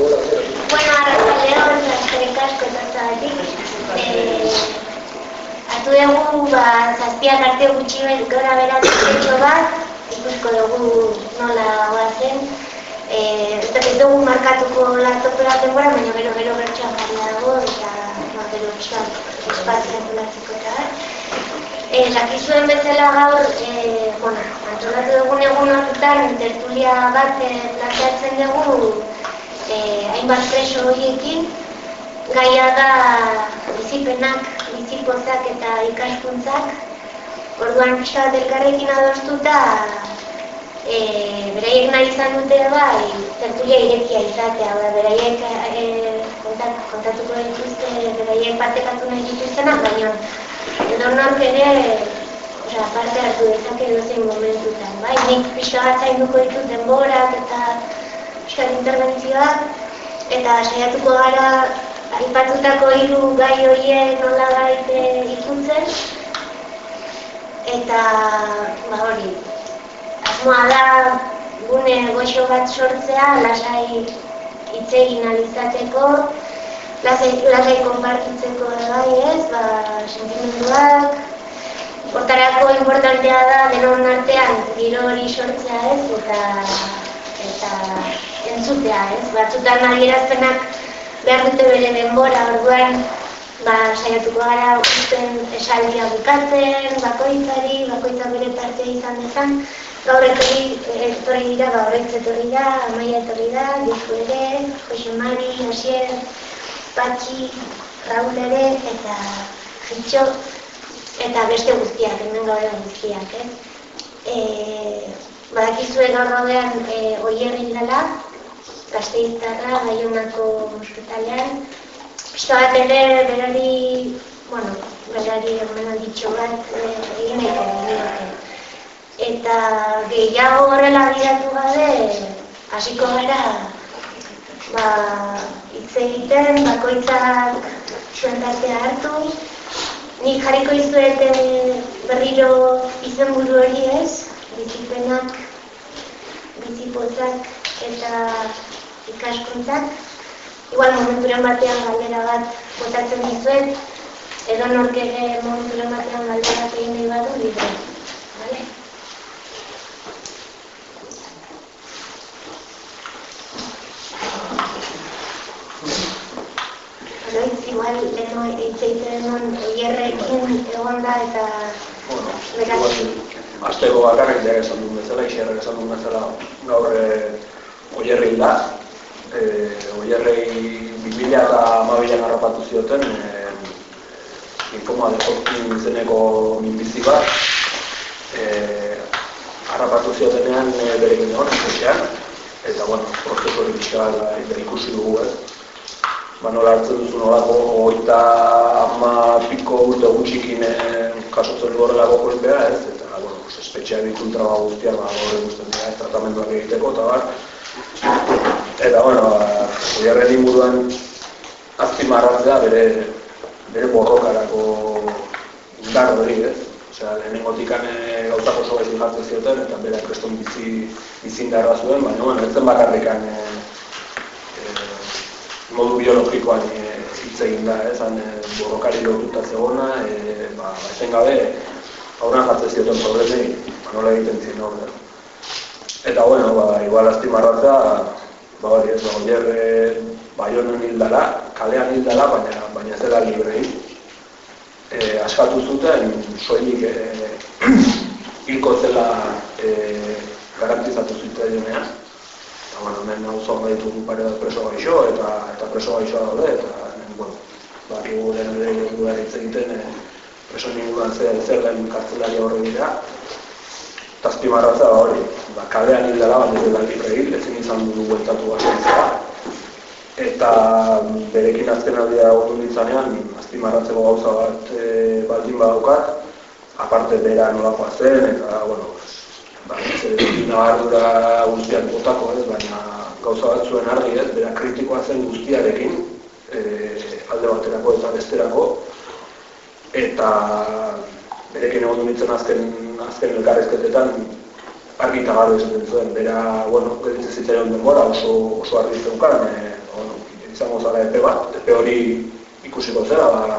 Bueno, arratzaleon, eskerrik asko etortzagatik. Eh, hartu dugu, ba, zazpiak arte gutxi gora bera dutxo bat, ikusko dugu nola guazen. Eh, ez dugu markatuko latopera denbora, baina gero gero bertxoan jarri dago, eta ba, gero pixkat espazioa antolatzeko eta bat. Eh, dakizuen bezala gaur, eh, bueno, antolatu dugun egun horretan, tertulia bat eh, planteatzen dugu, eh, hainbat preso horiekin, gaia da bizipenak, bizipozak eta ikaskuntzak, orduan pixka bat elkarrekin adostuta, e, beraiek nahi izan dute bai, tertulia irekia izatea, da, beraiek e, kontat, kontatuko dituzte, beraiek partekatu nahi dituztenak, baina edo nork ere, Osa, parte hartu dezake dozein momentutan, bai? Nik pixka bat zainduko ditut denborak eta euskal interbentzioak, eta saiatuko gara aipatutako hiru gai horiek nola gaite ikutzen, eta, ba hori, asmoa da gune goxo bat sortzea, lasai hitz egin alizateko, lasai, lasai konpartitzeko bai ez, ba, sentimenduak, Hortarako importantea da denon artean giro hori sortzea ez, eta, eta entzutea, ez? Batzutan adierazpenak behar dute bere denbora, orduan ba, saiatuko gara usten esaldia bukatzen, bakoitzari, bakoitza bere parte izan dezan. Gaur etorri, etorri dira, ba, horretz etorri da, amaia etorri da, dizu ere, Jose Mari, Asier, Patxi, Raul ere, eta Jitxo, eta beste guztiak, hemen gaur guztiak? Eh? Badakizue gaur gaudean e, oierri dela, gazteiztarra, gaionako ospitalean. Pista bat ere, berari, bueno, berari eman ditxo bat e, egin egin Eta gehiago horrela biratu gabe, hasiko gara, ba, hitz egiten, bakoitzak zuen hartu. Nik jarriko izuet berriro izenburu hori ez, bizipenak, bizipozak eta ikaskuntzak. Igual momenturen batean galdera bat botatzen dizuet, edo nork ere momenturen batean galdera bat egin nahi badu bide. Vale? igual leheno eitzeiten egon oierrekin egon da eta beraz. Aztego bakarrik ja esan duen bezala, ixerrek esan duen bezala, gaur e, oierrei da. E, oierrei 2000 eta amabilan harrapatu zioten, e, inkoma deportin zeneko minbizi bat. E, harrapatu ziotenean e, berekin egon, espezian. Eta, bueno, prozesu hori pixka ikusi dugu ez. Ba, nola hartzen duzu nolako, oita ama piko urte gutxikin e, kasotzen du horrelako kolpea ez, eta pues, espetxea ditu traba guztiak, ba, gore guztien dira, tratamenduak egiteko, eta bar. Eta, bueno, ba, oiarren inguruan azpimarratzea bere, bere borrokarako indar hori, ez? Osea, lehenengo tikane eh, gauzak oso gaizik jartzen zioten, eta bere kreston bizi, bizi indarra zuen, baina, bueno, ez zen bakarrikan e, modu biologikoan hitz egin da, ez? Han, e, borrokari lotuta zegona, e, ba, gabe, aurran jartzen zioten problemei, nola egiten ziren hor Eta bueno, ba, igual azpimarratza, ba hori ez, ba, oier e, baionen hildala, kalean hildala, baina, baina zela librei. E, askatu zuten, soilik e, hilko zela e, garantizatu zuten bueno, hemen hau zon ditugu pare bat preso gaixo, eta, eta preso gaixoa daude, eta, bueno, ba, den ere egiten, e, preso ninguan zer, zer den kartzelari horre dira. Tazpi marratza da hori, ba, kalean hil dela, baina dela hil, ezin izan dugu bueltatu basentzea. Eta berekin azken aldea gotu nintzanean, azpi marratzeko gauza bat e, baldin badaukat, aparte bera nolakoa zen, eta, bueno, ba, nabardura guztiak botako ez, baina gauza bat zuen argi ez, bera kritikoa zen guztiarekin, e, alde baterako eta besterako, eta berekin egon nintzen azken, azken elkarrezketetan argi eta garo esaten zuen, bera, bueno, gelditzen zitzaion denbora oso, oso argi zeukan, e, izango zara epe bat, epe hori ikusiko zera, ba,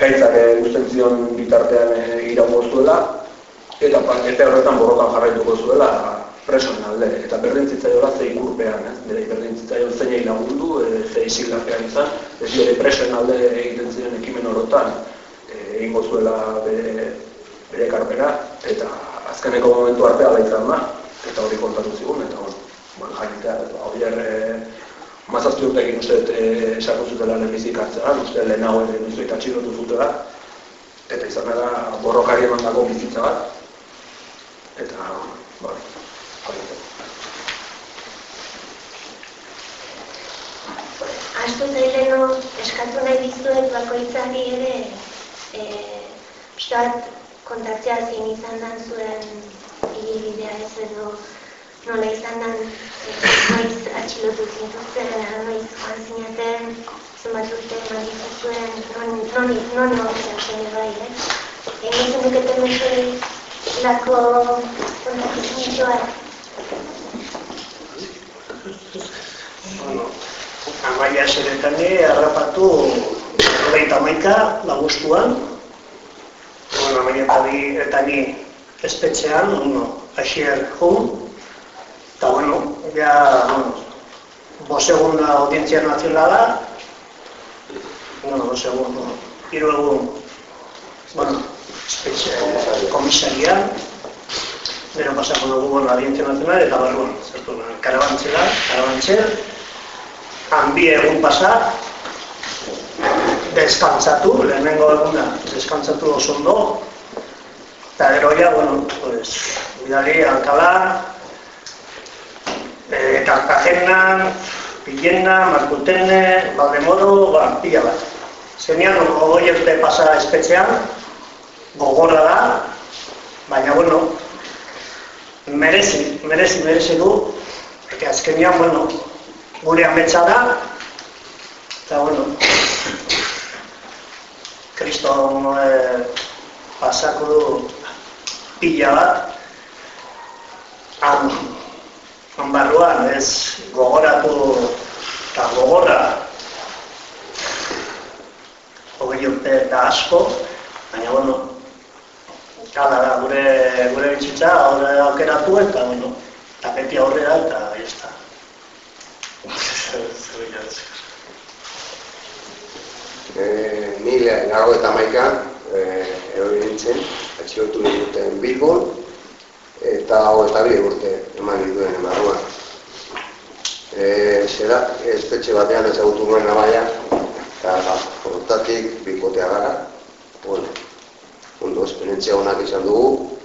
gaitzak guztien zion bitartean e, iraungo zuela, eta epe horretan borrokan jarraituko zuela presoen alde, eta berdin zitzaioa ze ikurpean, ez? Bere berdin zitzaio zeinei lagundu, e, ze izan, ez dire presoen alde egiten ziren ekimen orotan, egingo zuela bere, bere karpera, eta azkeneko momentu arte ala izan da, eta hori kontatu zigun, eta hori, bueno, jakitea, eta hori erre, mazazti urtekin uste e, esako zutela lehenbizik hartzea, uste lehenago ere nizu eta txirotu zutela, eta izan da borrokari eman dago bizitza bat, eta, bai, jakitea. Astu zaileno eskatu nahi dizuet bakoitzari ere eh stat kontaktzea zein izan dan zuen ibilbidea ez edo nola izan dan noiz atxilotu zintuzten, noiz joan zinaten, zenbat urte eman dituzuen, non non egotzen zen bai, eh? Egin izan duketen mezu lako kontaktzea Bueno, Amaia zeretani harrapatu hogeita maika, lagustuan. Bueno, baina eta ni espetxean, uno, asier jun. Eta, bueno, ja, bueno, bosegunda audientzia nazionala, bueno, bosegunda, hiru egun, bueno, espetxe, komisarian, Gero pasako dugu bueno, Audientzia Nazional eta barruan, zertu, karabantzela, karabantzel, han bi egun pasa, deskantzatu, lehenengo eguna, deskantzatu oso ondo, eta gero ja, bueno, pues, bidali, Alcalá, eh, Cartagena, Pillena, Markutene, Valdemoro, pila bat. Zenian, ogoi urte pasa espetxean, gogorra da, baina, bueno, merezi, merezi, merezi du, porque azkenian, bueno, gure ametsa da, eta, bueno, kriston e, pasako du pila bat, han, han barruan, ez gogoratu eta gogorra. Hogei urte eta asko, baina, bueno, Hala da, gure, gure bitxitza, horre aukeratu eta, bueno, tapeti aurrera eta, ez da. Eh, ni laro eta maika eh, erori nintzen, atxilotu ninduten Bilbon, eta hau eta bi urte eman ninduen emarruan. Eh, zera, espetxe batean ezagutu nuen nabaia, eta hortatik bikotea gara. Bueno, ondo esperientzia honak izan dugu,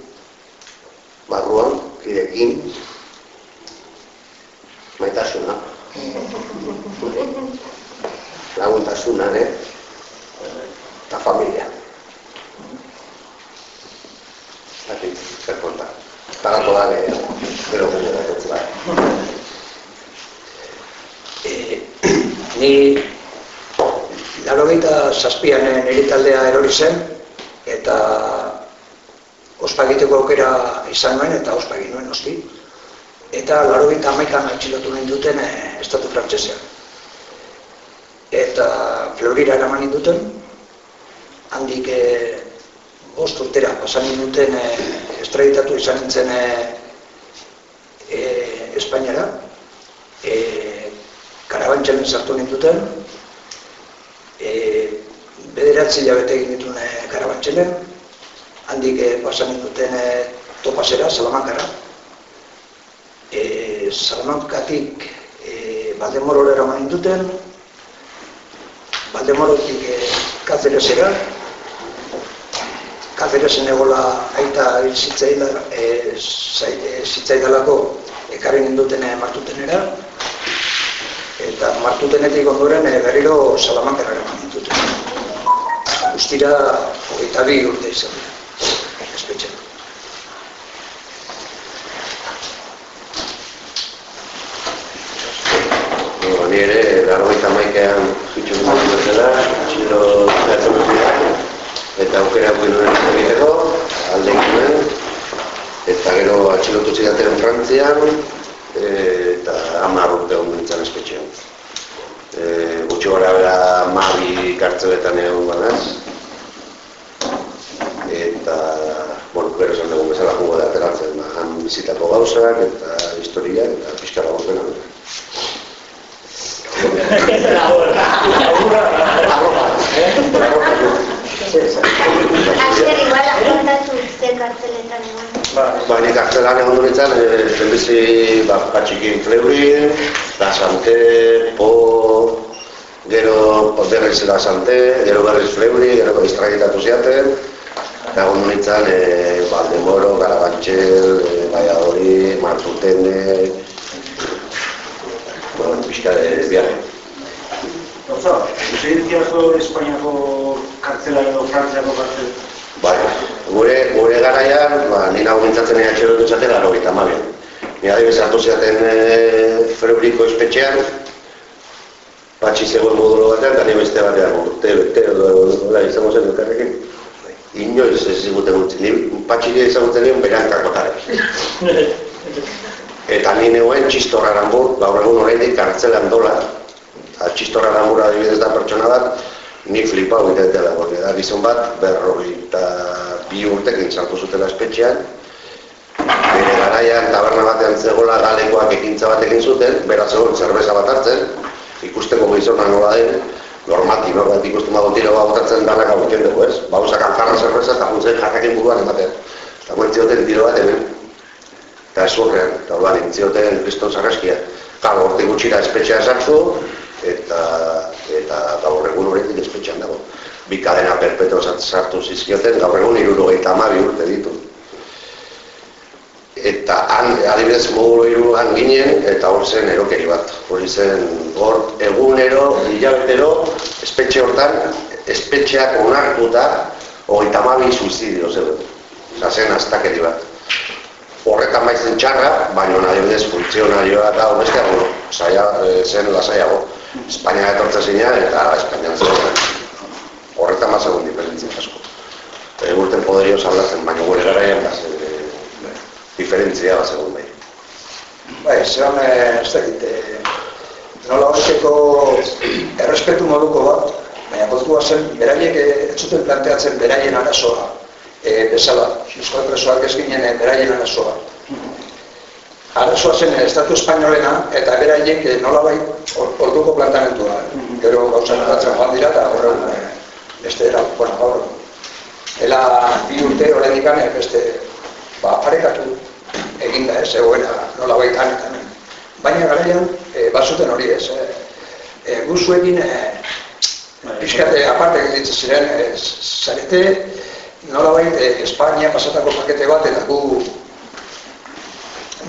barruan, kidekin, maitasuna. Laguntasuna, eh? eta familia. Zati, zer konta. Tagako da, gero gero da, gero da. Ni Larogeita zazpian nire taldea erori zen, eta ospagiteko aukera izan nuen, eta ospagin nuen, noski. Eta larogeita amaikan atxilotu nahi duten eh, estatu frantzesean. Eta Florira eraman duten, handik e, bost urtera pasan duten e, estraditatu izan nintzen e, e, Espainiara e, karabantxan sartu ninduten e, bederatzi jabete egin dituen e, karabantxenen handik e, pasan duten e, topasera, Salamankara e, Salamankatik e, Baldemorora eraman ninduten Baldemorotik e, Kazeresera Kaferesen egola aita zitzaidalako e, ekarri ninduten e, martutenera eta martutenetik ondoren e, berriro salamankara eraman. Guztira, hogeita bi urte izan dira, espetxe. Ni ere, laro eta maikean zutxu dut dela, txilo zertzen dut eta aukera guen egiteko, alde egiten, eta gero atxilotu zidaten Frantzian, eta hamar urte hon espetxean. e, gutxi gara bera mabi kartzeletan egon ganaz. Eta, bueno, gero esan dugu bezala jugo da ateratzen, ba, han bizitako gauzak eta historiak eta pixka lagoz dena. Asker igual kontatu ze kartzeletan egon. Ba, nik kartzelan egon dunetan, e, zenbizi, ba, patxikin fleurin, la sante, po, gero berriz la sante, gero berriz fleuri, gero distragitatu ziaten, eta egon dunetan, e, Valdemoro, Garabantxel, e, Valladolid, Martutene, bueno, pixka de viaje. Gauza, euseidiazo Espainiako kartzela edo Frantziako kartzela? Bai, gure, gure garaian, ba, nina gomintzatzen ea txerotu zaten, laro gita mabian. Ni adibes hartu ziaten e, Freuriko espetxean, patxi zegoen modulo batean, eta ni beste batean, urte, bete, edo, izango zen elkarrekin. Inoiz ez ziguten utzi, ni patxi ezagutzen nion beran kakotare. Eta ni neuen txistorra aranbur, gaur egun oraindik kartzelan dola. Eta txistorra aranbur adibidez da pertsona bat, ni flipa egiten dela, porque da gizon bat, berrogeita bi urtekin sartu zutela espetxean, bere garaian taberna batean zegoela galekoak ekintza bat egin zuten, beraz egon zerbeza bat hartzen, ikusteko gizona nola den, normati, no? bat ikusten bago tiro bat botatzen danak aurten dugu, ez? Bauzak alfarra zerbeza eta juntzen jarrakin buruan ematen. Eta guen zioten tiro bat hemen, eta ez horrean, eta hola nintzioten kriston sarraskia. Kalo, horti gutxira espetxea sartu, eta eta gaur egun horretik espetxean dago. Bi kadena perpetua sartu zizkioten, gaur egun irurogeita amabi urte ditu. Eta han, adibidez modulo iruan ginen, eta hor zen erokeri bat. Hori zen, hor egunero, hilabetero, espetxe hortan, espetxeak onartuta, hogeita amabi suizidio zeuden. Osa zen astakeri bat. Horretan baizen txarra, baina adibidez funtzionarioa eta beste bueno, saia, e, zen lasaiago. Espainia etortzen zinean eta Espainian zegoen. Horretan bat zegoen diferentzia asko. E, urten poderioz aldatzen, baina gure garaian bat zen diferentzia bat zegoen bai. Bai, zelan, eh, ez dakit, eh, nola horreteko errespetu moduko bat, baina kontua zen, beraiek eh, ez zuten planteatzen beraien arazoa, eh, bezala, euskal presoak ez ginen beraien arazoa. Arazoa zen Estatu Espainolena eta beraiek nolabait or- orduko plantamentua. Gero gauzan aldatzen joan dira eta horregun eh, beste era, bueno, gaur. Ela bi urte horrenik eh, beste, ba, parekatu eginda ez, egoera eta hemen. Baina garaian, e, bazuten hori ez, e, e, guzuekin e, pixkate aparte gelditzen ziren, e, zarete nolabait e, Espainia pasatako pakete bat eta gu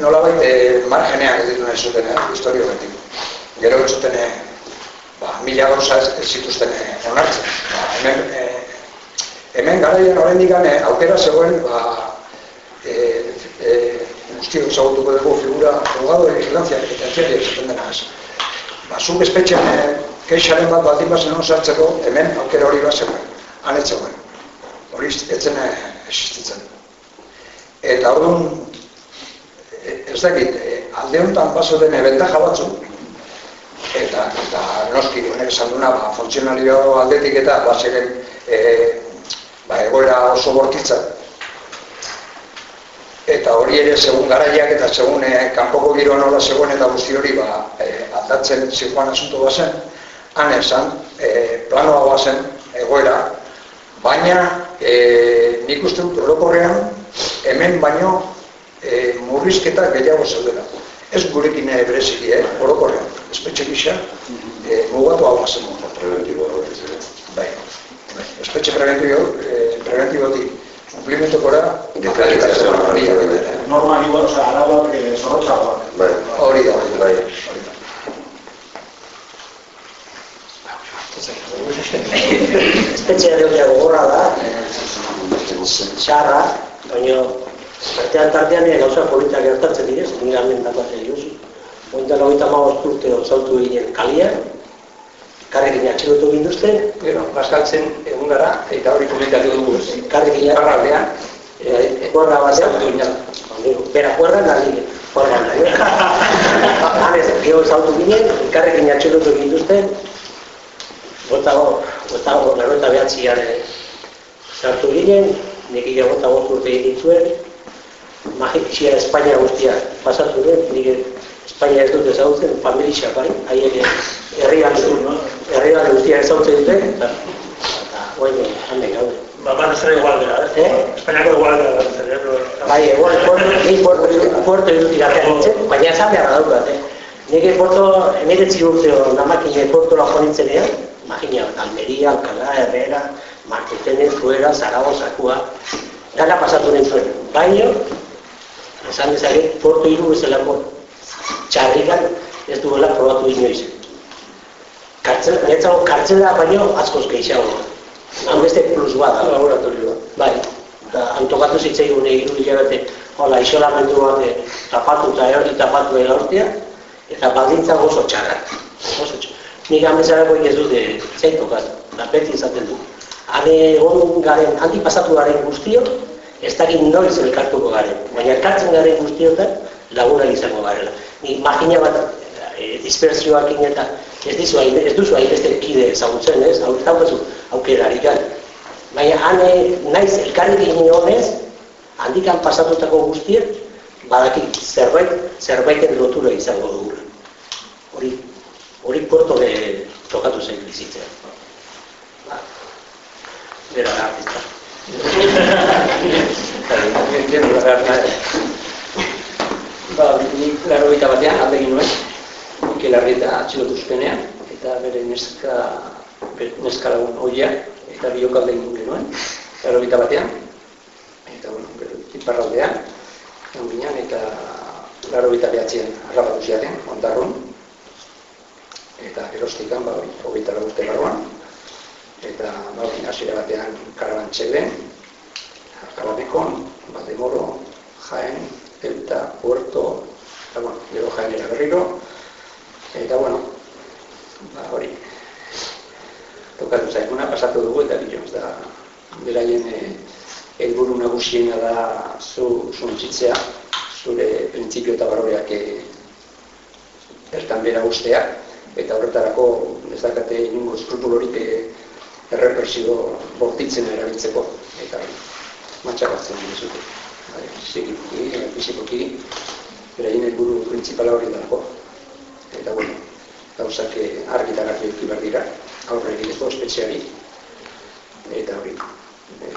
nolabait e, margeneak gelditu nahi zuten, eh, historio betik. Gero ez zuten, ba, mila gauza ez, ez zituzten onartzen. Ba, hemen, e, hemen garaian horrendik aukera zegoen, ba, e, e, guztiok ezagutuko dugu figura abogado de vigilancia penitenciaria esaten dena ez. Ba, zuk espetxean e, keixaren bat baldin bazen hon sartzeko, hemen aukera hori bat zegoen, han ez zegoen. Hori etzen e, existitzen. Eta e, ez dakit, e, alde honetan baso den bentaja batzuk, eta, eta noski honek esan duna, ba, funtzionalio aldetik eta bazeren e, ba, egoera oso bortitza, eta hori ere segun garaiak eta segun eh, kanpoko giroa nola zegoen eta guzti hori ba, eh, aldatzen zijoan asunto bazen, han esan, eh, planoa bazen egoera, baina eh, nik uste dut orokorrean hemen baino eh, murrizketa gehiago zeudela. Ez gurekin eh, bereziki, eh, orokorrean, espetxe gisa, eh, mugatu hau bazen. Preventiboa hori. Bai, bai. espetxe preventibo, eh, preventibotik Diferentzia hori da, hori da. Norma igual, oza, arauak eh, zorrotzagoak. Bai, Hori da, hori da. bai. Hori da. espetxea egotea gogorra da, txarra, baina artean tartean ere gauza politak gertatzen direz, ningamen dagoatzen diozu. Ointan hogeita hamabost urte ontzautu ginen kalia, karrekin atxilotu ginduzten, Gero, bazkaltzen egun gara, eta hori komentatu dugu. karrekin Iparraldean, eh, kuerra batean. Bera kuerra nari, kuerra nari. Han ez, gero zautu ginen, elkarrekin atxelotu egin duzten, bota hor, bota hor, laro eta behatzian sartu ginen, nik ira bota bost urte egin zuen, magikixia Espainia guztia pasatu den, nik Espainia ez dut ezagutzen, familia bai, haiek herrian herrian guztia ezagutzen dute, eta, bueno, handen gaude. Ba, bat ez ere igual dira, eh? Eh? Espainiako igual dira, eh? Bai, igual, puerto, dut iratzen nintzen, baina esan beharra daukat, eh? Nire puerto, emiretzi urteo namakine puertora joan nintzenean, imagina, Almeria, Alcalá, Herrera, Martutene, Fuera, Zaragoza, Kua, gara pasatu nintzen. Baina, esan dezake, puerto hiru bezalako txarrikan ez duela probatu inoiz. Kartzela, netzako kartzela baino askoz gehiago. Han beste plus bat da. Laboratorioa. Bai, eta antokatu zitzaigun hiru hilabete, hola, isolamendu bat eh, tapatu eta erdi tapatu egaurtia, eta baldintza oso txarrak. Oso txarrak. Nik amezarako ez dute zein tokatu, da beti izaten du. Hane egon garen, handi pasatu garen guztio, ez dakit noiz elkartuko garen, baina elkartzen garen guztiotan laguna izango garela. Ni magina bat e, dispersioakin eta ez dizu hain, ez duzu beste kide ezagutzen, ez? Hau daukazu aukerarik gan. Baina hane naiz elkarrekin honez, handikan pasatutako guztiek, badakit zerbait, zerbaiten lotura izango dugu. Hori, hori puerto de tokatu zen bizitzea. Ba, bera da, artista. Ba, nik laro gita batean alde egin nuen, Mikel Arrieta atxilotu zutenean, eta bere neska, bere neska lagun oia, eta biok alde egin genuen, laro gita batean, eta bueno, gero iparraldean, ginen, eta laro gita behatzien agabatu ziaten, ondarrun, eta erostikan, ba, hogeita urte barruan, eta ba, hasiera batean karabantxelen, Kalanikon, Valdemoro, Jaén, eta Puerto, eta bueno, gero Jaénera berriro, eta bueno, ba hori, tokatu zaiguna, pasatu dugu eta bilo, ez da, beraien eh, helburu nagusiena da zu suntzitzea, zure printzipio eta baloreak eh, bertan bera ustea, eta horretarako ez dakate inungo skrupulorik eh, errepresio bortitzen erabiltzeko, eta matxakatzen dizute. Psikikoki, eh, fisikoki, beraien helburu printzipala hori dago. Eta bueno, gauzak eh, argi eta garbi eduki behar dira, aurre egiteko espetxeari. Eta hori, eh,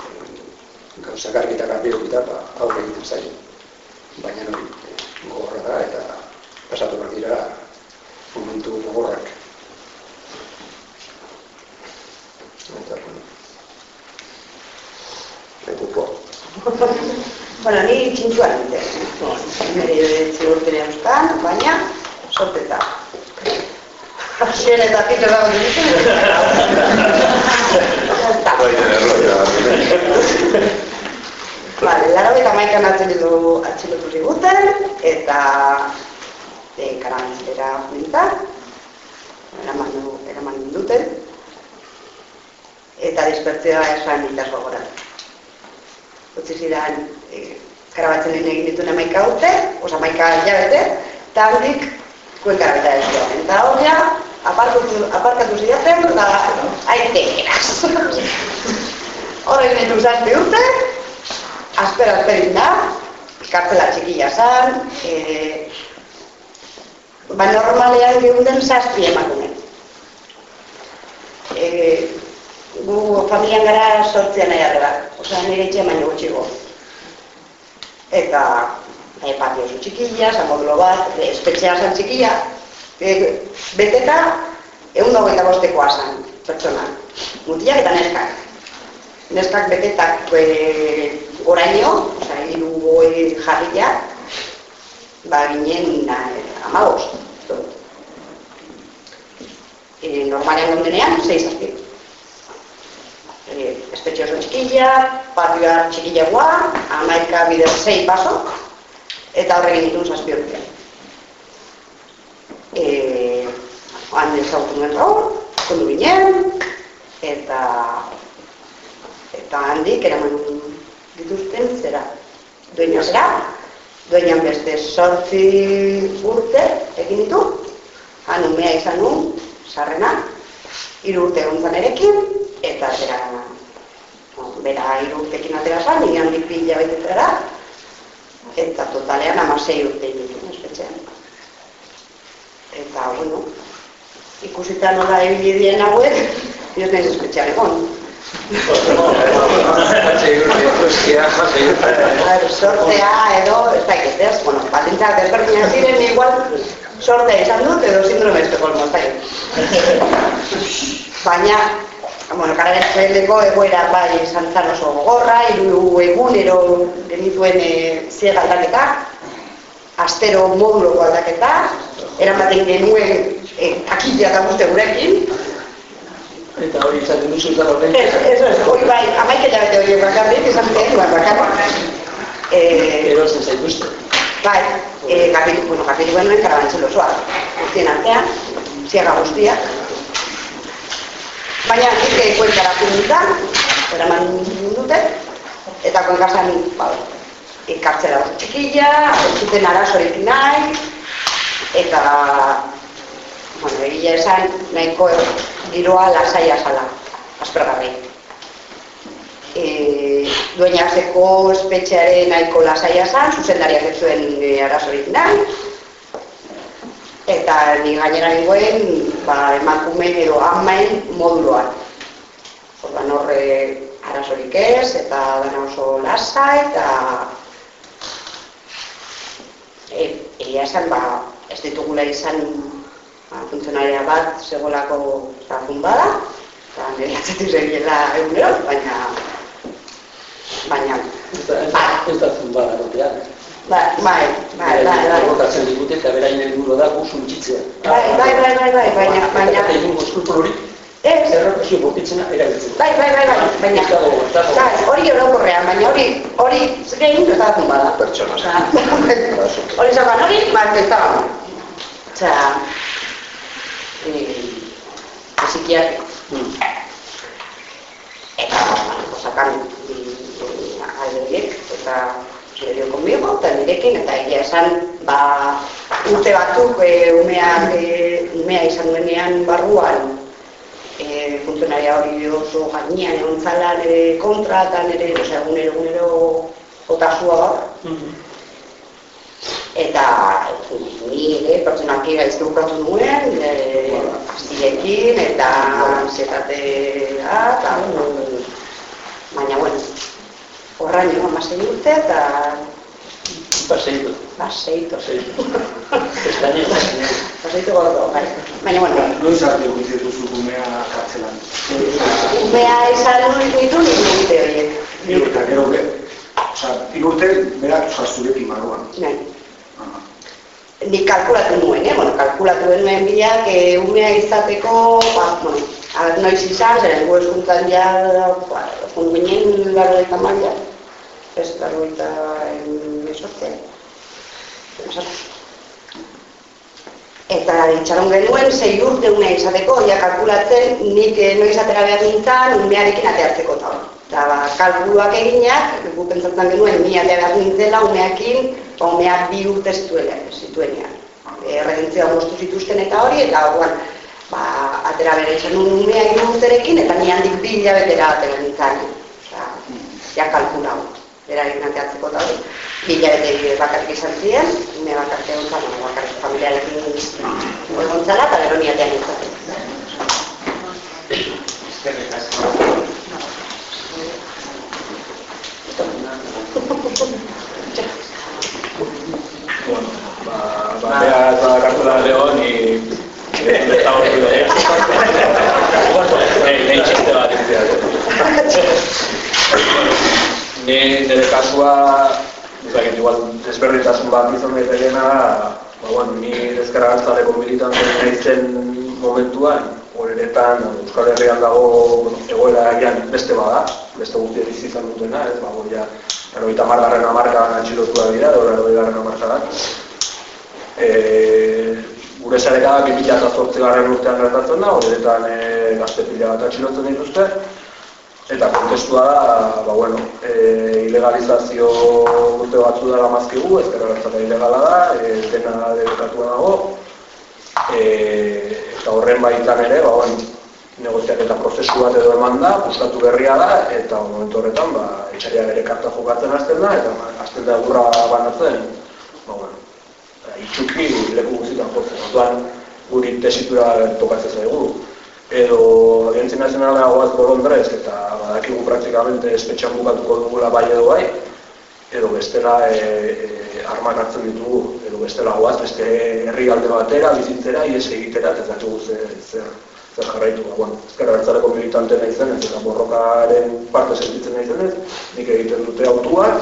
gauzak argi eta garbi eduki da, ba, aurre egiten zaio. Baina hori, eh, gogorra da eta pasatu behar dira momentu gogorrak. Eta, bueno, Ekuko. Bueno, ni txintxua nite. Nire zigurten euskan, baina sorteta. Hasien eta pito dago Vale, laro eta maikan atxilotu atxilotu ziguten, eta e, karantzera junintan, eraman, eraman duten, eta dispertzioa esan itaz gogoratu utzi zidan e, karabatzen egin dituen amaika urte, oza amaika jabete, eta handik kuen karabeta ez duen. Eta hor ja, aparkatu, aparkatu zidaten, da, aite eraz. Hor egin zazpi urte, aspera asperin da, kartela txikilla zan, e, ba normalean gehunden zazpi emakume. E, gu familian gara sortzean nahi arreba, osea nire etxe baino gutxigo. Eta e, patio zu txikilla, zamodulo bat, e, espetxea zan txikilla, e, beteta egun dago eta bostekoa zan pertsona, mutilak eta neskak. Neskak betetak e, oraino, osea hiru goi jarria, ba ginen e, amagoz. E, normalean gondenean, 6 azpik eh, espetxe oso txikilla, patioa txikilla gua, amaika bider zei paso, eta horrekin ditun zazpi urtean. Eh, han ezautu nuen hor, kondu ginen, eta eta handik eraman dituzten zera. Dueña zera, dueñan beste sortzi urte egin ditu, Han umea izan nu, sarrena, hiru urte egon zan erekin, eta zera, no, bera hiru urtekin atera zan, nire handik bi hilabetetara, eta totalean amasei urte ditu, espetxean. Eta, bueno, ikusita nola ebili dien hauek, ez nahiz espetxean egon. sortea edo, ez da ez, bueno, patentzak desberdinak ziren, igual sortea izan dut edo sindrome Estocolmo, ez da Baina, bueno, karagetzeleko egoera bai izan zan oso gogorra, hiru egunero genituen e, ziega aldaketa, astero moduloko aldaketa, eramaten genuen e, akilea eta guzti gurekin, Eta hori izan duzu eta horren. Ez, ez, ez, hori bai, amaik hilabete hori bakarrik, izan zen, duan bakarrik. Eh, Erosten zaituzte. bai, eh, kapitu, bueno, kapitu benuen karabantxelo osoa. Guztien artean, ziaga guztiak. Baina, nik kuentara punta, eraman dute, eta kuenkasan, ba, ikartzera hor txikilla, ez zuten arazorik nahi, eta, bueno, egia esan, nahiko giroa lasaia zala, aspergarri. E, dueñazeko espetxearen nahiko lasaia zan, zuzendariak ez zuen e, arazorik nahi, eta ni gainera nengoen ba, emakume edo amain moduloan. Ordan horre arazorik ez, eta dana oso lasa, eta e, egia esan, ba, ez ditugula izan ba, funtzionaria bat segolako zafun bada, eta nire atzetik zebilela egunero, baina, baina, Ez da zumbara gotea. bai, bai, bai, bai, bai, Botatzen digute eta beraien helburu da gu suntzitzea. bai, bai, bai, bai, bai, baina, baina, Eta egun eskulpur hori, ez, errepresio bortitzena erabiltzen. bai, bai, bai, bai, baina, ez dago. bai, hori orokorrean, baina hori, hori da zafun bada. Pertsona. Hori zaban hori, ba, ez da. Osea, eh, psikiatri. Eta, bueno, sakan alderiek, eta se dio conmigo, eta nirekin, eta egia esan, ba, urte batzuk e, umeak, e, umea izan duenean barruan, e, funtzionaria hori oso gainean egon zala nire kontra, eta nire, osea, egunero, egunero otasua hor, eta ni ere pertsonaki gaizki bukatu nuen, e, pastillekin eta ansietatea, eta bueno, baina bueno, horraino amasei urte eta Paseitu. baseito, Paseitu. Pestañez. baseito gordo, bai. Baina bueno, Noiz arte gutzi duzu gumea kartzelan? umea izan ditu nik urte horiek. Hiru urte, gero ge. Osa, hiru urte, berak, zurekin barruan. Bai. Aha. Nik kalkulatu nuen, eh? bueno, kalkulatu nuen bilak e, umea izateko, ba, bueno, noiz izan, zeren gu eskuntzan ja, ba, jun ginen laro eta maila, ez laro eta emesortze, Eta itxaron genuen, sei urte unea izateko, ja kalkulatzen, nik eh, noiz atera behar nintzen, umearekin ateatzeko eta. Eta ba, kalkuluak eginak, gu pentsatzen genuen, ni atea behar nintzela umeakin, ba, umeak bi urte zituela, zituenean. Erredentzioa moztu zituzten eta hori, eta orduan, ba, atera behar izan nuen umea hiru urterekin, eta ni handik bi hilabetera atera nintzen. Osea, ja kalkulau, berarekin ateatzeko eta hori. Bi hilabete bakarrik izan ziren, ume bakarrik egon zan, bakarrik familiarekin egon zala, eta gero ni atean nintzen. Bueno, ba, barea eta kartela leon, ni... Ez da hori dut. Nei txiste bat iztea. Ni nire kasua, ezakit, igual desberdintasun bat izan daitekeena, ba, bueno, ni ezkerra hartzaleko militanten naizen momentuan, horretan Euskal Herrian dago bueno, egoera agian beste bada, beste guzti bizi izan dutena, ez bago ja, Larogeita margarren amarkadan atxilotua dira, edo larogeita amarkadan. E, gure zareka 2008 garren urtean gertatzen da, horretan e, gazte pila bat atxilotzen dituzte, eta kontestua da, ba, bueno, e, ilegalizazio urte batzu dara mazkigu, ezkerra gertzata ilegala da, e, dena debekatua dago, e, eta horren baitan ere, ba, oin, negoziak eta prozesu bat edo eman da, bustatu berria da, eta momentu horretan, ba, etxaria bere karta jokatzen hasten da, eta ba, hasten da gurra banatzen, ba, bueno, ba, itxuki leku guztietan jotzen, orduan guri tesitura tokatzen zaigu. Edo, Agentzia Nazionala goaz bolondrez, eta badakigu praktikamente espetxan bukatuko dugula bai edo bai, edo bestela e, e, armak hartzen ditugu, edo bestela goaz, beste herri alde batera, bizitzera, ies egitera, ez datugu zer, zer, zer jarraitu. Ba, bueno, ezkerra hartzareko militante nahi zen, eta borrokaren parte sentitzen nahi nik egiten dute autuak,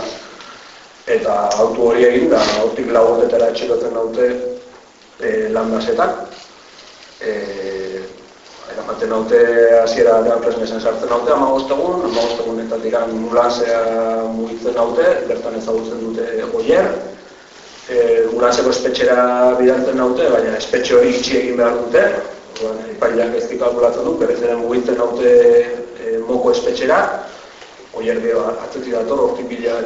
eta autu hori egin da, hortik lagotetera etxekotzen daute e, landasetak. E, eramaten naute hasiera presmesen sartzen naute ama bostegun, ama bostegunetatik ambulansea mugitzen naute, bertan ezagutzen dute goier, e, ambulanseko espetxera bidaltzen naute, baina espetxe hori itxi egin behar dute, Orduan, epaileak ez dikalkulatzen du, berez ere mugitzen naute e, moko espetxera, oier geho atzetik dator, hortik bila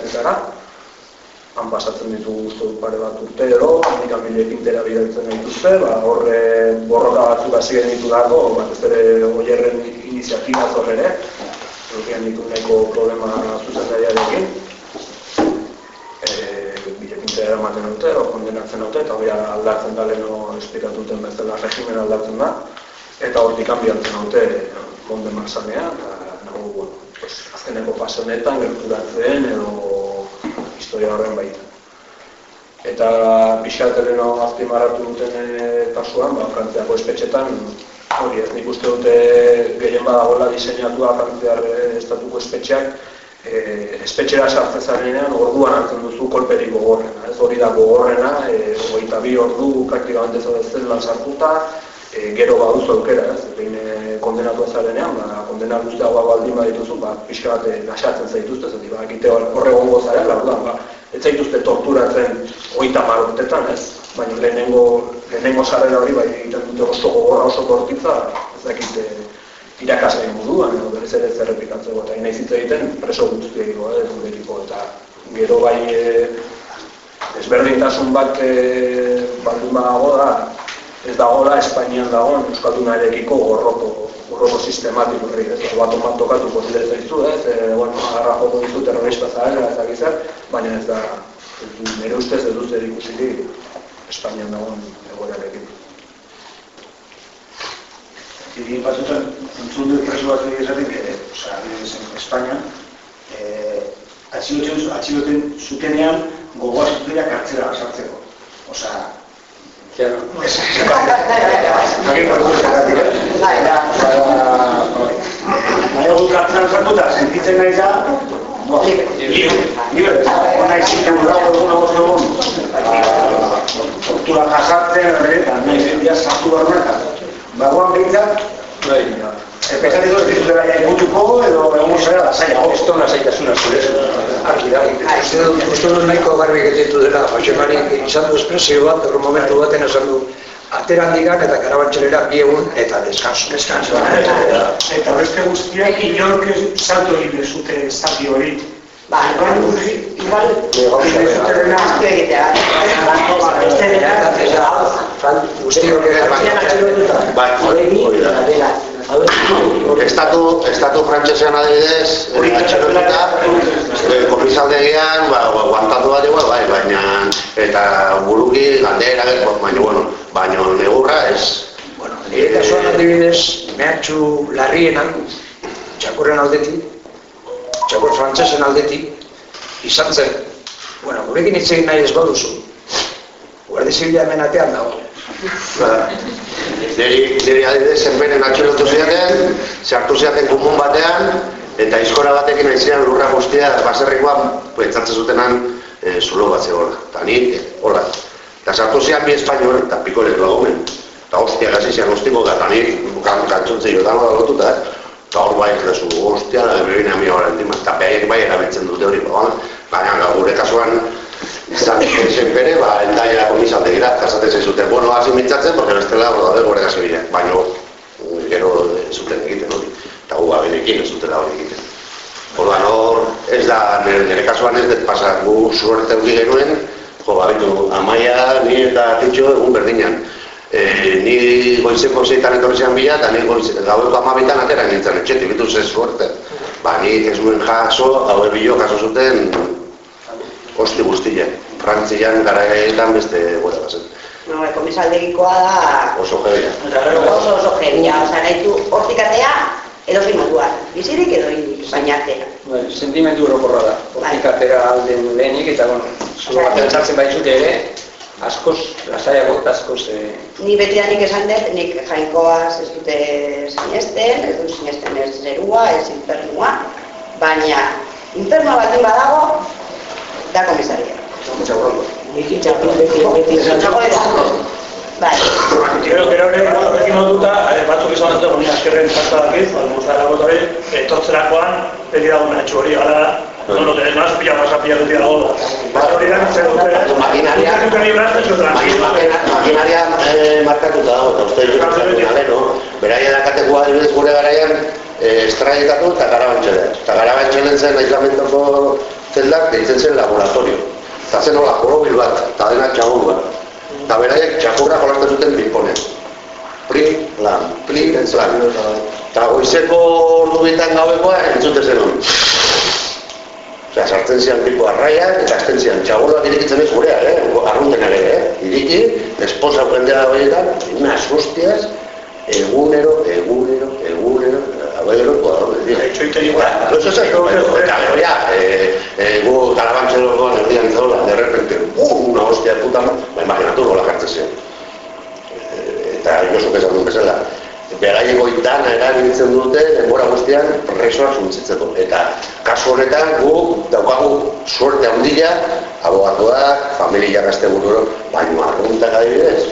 han pasatzen ditu uste dut pare bat urte edo, nik amile pintera bidaltzen dituzte, ba, horre borroka batzuk hasi genitu dago, bat ere oierren iniziatibaz horre ere, European ditu nahiko problema zuzen daiarekin. E, bile pintera ematen dute, hor kondenatzen dute, eta hori aldatzen da leheno esplikatuten bezala regimen aldatzen da, eta hortik kanbiatzen dute Monde Marsanea, eta nago, bueno, pues, azkeneko fase honetan, gerturatzen edo historia horren baita. Eta pixateleno azpimarratu duten e, kasuan, ba, Frantziako espetxetan, hori ez nik uste dute gehien badagoela diseinatua Frantziar estatuko espetxeak, e, espetxera sartzen zarenean orduan hartzen duzu kolperik gogorrena. Ez hori da gogorrena, e, hogeita bi ordu praktikamente zaudez lan sartuta, e, gero baduzu aukera, ez, behin e, kondenatu azarenean, ba, kondena guztiagoa baldin badituzu, ba, pixka bat nasatzen zaituzte, zati, ba, egite horre gongo zaren, larduan, ba, ez zaituzte torturatzen oita marurtetan, ez, baina lehenengo, lehenengo zarela hori, bai, egiten dute oso gogorra oso kortitza, ez dakite irakasleen moduan, edo berez ere zerrepikatzeko, eta nahi zitza egiten preso guztieko, eh, gure eta gero bai e, ezberdintasun bat e, baldin badago da, ez dagoela Espainian dagoen Euskaldunarekiko gorroko, gorroko sistematiko horri, ez bat bat tokatu pozile zaizu, ez, e, bueno, agarra joko dizu terrorista zahela, ez dakizar, baina ez da, nire ustez edu zer ikusiki Espainian dagoen egoerarekin. Iri batzutan, entzun dut preso bat esaten, que, oza, Espainia, eh, atxiloten zutenean gogoa zutela kartzera sartzeko. Osea, Claro. Baina guk hartzen sartuta, sentitzen nahi da, libre, ona iziten dago egun egun egun, tortura jasatzen, eta nahi zendia sartu barruetan. Bagoan behintzat, Bai. Epekati dut ditutela ja ikutuko edo egun zera da zaila. Esto lasaitasuna zure argi da. Uste dut, uste dut nahiko garbi getitu dela, Jose Mari izan du espresio bat, hor momentu baten esan du, ateran digan eta karabantxelera bi egun eta deskanso. Deskanso. Eta beste guztiak inork salto egin dezute zati hori. Ba, Igual, igual, Estatu, estatu frantsesean adibidez, eh, atxilotuta, eh, komisaldegian, ba, gua- guantatu bat igual, bai, baina, eta buruki, galdera, ba, baina, bueno, baina negurra ez. bueno, nire kasuan adibidez, mehatxu larrienan, txakurren aldetik, txakur frantzesen aldetik, izan zen, bueno, gurekin hitz egin nahi ez baduzu, Guardia Zibila hemen atean dago. Ba, Niri, niri adibidez, zenbenen atxilotu ziaten, sartu ziaten kumun batean, eta izkora batekin aizian lurra guztia, baserrikoan, pentsatzen zutenan, e, zulo bat zegoela. Eta ni, eh, hola. Eta sartu zian bi espainol, eta pikolet lagunen. Eta hostia, gazi zian hostiko, eta ni, kan, kantzontze jo dago da lotuta, eh? Eta hor bai, krezu, hostia, da, bebina mi hori entima. Eta behaiek bai erabiltzen dute hori, ba, baina gure kasuan, izan zen bere, ba, endaia komisalde gira, kasaten zaizuten, bueno, hasi mintzatzen, porque bestela hor daude gure gasobileak, baina gero ez zuten egiten hori, eta gu abenekin ez zutela hori egiten. Orduan hor, ez da, nire, nire kasuan ez dut pasa, gu suerte eduki genuen, jo, babitu, amaia, ni eta titxo egun berdinan. E, ni goizeko zeitan etorri zean bila, eta ni goiz, gaueko amabitan atera nintzen etxetik, bitu ze suerte. Ba, ni ez nuen jaso, gaue bilo jaso zuten, osti guztia. Frantzian garaetan beste goera bazen. No, komisaldegikoa da Oso jebia. oso oso jebia, oza, nahi du hortik atea, edo zein moduan, bizirik edo indik, baina atea. Bai, sentimendu orokorra da. Hortik atera alden lehenik eta, bueno, zure batean sartzen baitzute ere, askoz, lasaiago eta askoz, eh, Ni betidanik esan dut, nik jainkoaz ez dute sinesten, ez dut sinesten ez zerua, ez infernua, baina infernoa baldin badago, da komisaria. Nik itxapin beti, beti eta, bai, Gero, gero ere, horrekin moduta, eh, batzuk izan dut, ni askerren zarta dakiz, bal, mozara gotore, etortzerakoan, beti dago menatxu hori, gara, no, no, tenés más, pilla más, pilla beti dago. Baina hori da, zer dute. Makina- Makinaria eh, markatuta dago, eta uste dut makinaria, no? Beraien akatekoa adibidez gure garaian eh, estraietatu eta garabantxoa. Eta garabantxoa zen aislamentoko zeldak deitzen zen laboratorio. Eta zen hola jorobil bat, eta dena txagun bat. Eta beraiek txakurra jolasten zuten bilponen. Pli, lan, pli, lan. Eta goizeko ordu bitan gauekoa entzute zen hon. Osea, sartzen zian tipo arraiak, eta azten zian txabordak irikitzen ez gurea, eh? Arrunten ere, eh? Iriki, esposa prendea horietan, unas hostias, egunero, egunero, egunero, dira. Itxoiten igual. No, eso es eso, eta gero ya, eh, eh, gu kalabantzero goan erdian zola, de repente, uh, una hostia puta, ma imaginatu nola jartzen. Eh, eta Josuk esan duen bezala, beraien goitan erabiltzen dute denbora guztian presoak suntzitzeko. Eta kasu honetan gu daukagu suerte handia, abogatuak, familia gazte bururo, baina arruntak adibidez,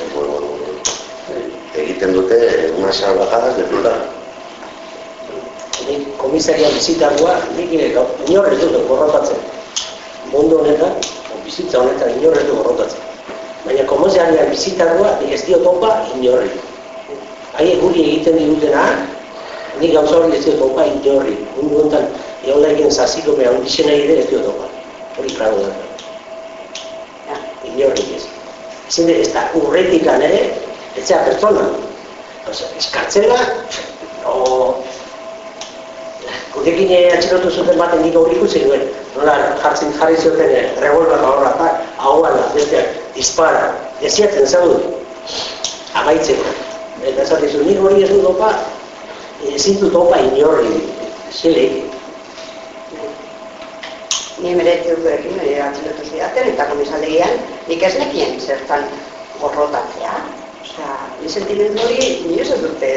egiten dute unas salvajadas de puta. Nik komisaria bizitarua, nik ere gau- inor ez dut borrotatzen. Mundu honetan, bizitza honetan inor ez dut borrotatzen. Baina komisaria bizitarua, nik ez dio topa inorri. Haiek guri egiten digutena, nik gauza hori ez dio topa inorri. Mundu honetan, egon egin zaziko beha hundizena ere ez dio topa. Hori klago da. Inorri ez. Ezin ez da urretikan ere, ez zea pertsona. Osea, eskartzela, o Gurekin eh, atxilotu zuten baten nik hori ikusi duen, nola jartzen jarri zuten eh, revolver horra, pa, ahoan besteak, dispara, desiatzen zaudut, amaitzeko. Eta esaten zu, nik hori ez du topa, ezin du topa inorri, zile. ni emeretzi urtuekin nire atxilotu zidaten, eta komisaldegian nik ez nekien zertan gorrotatzea. Osea, ni sentimendu hori inoiz ez dute,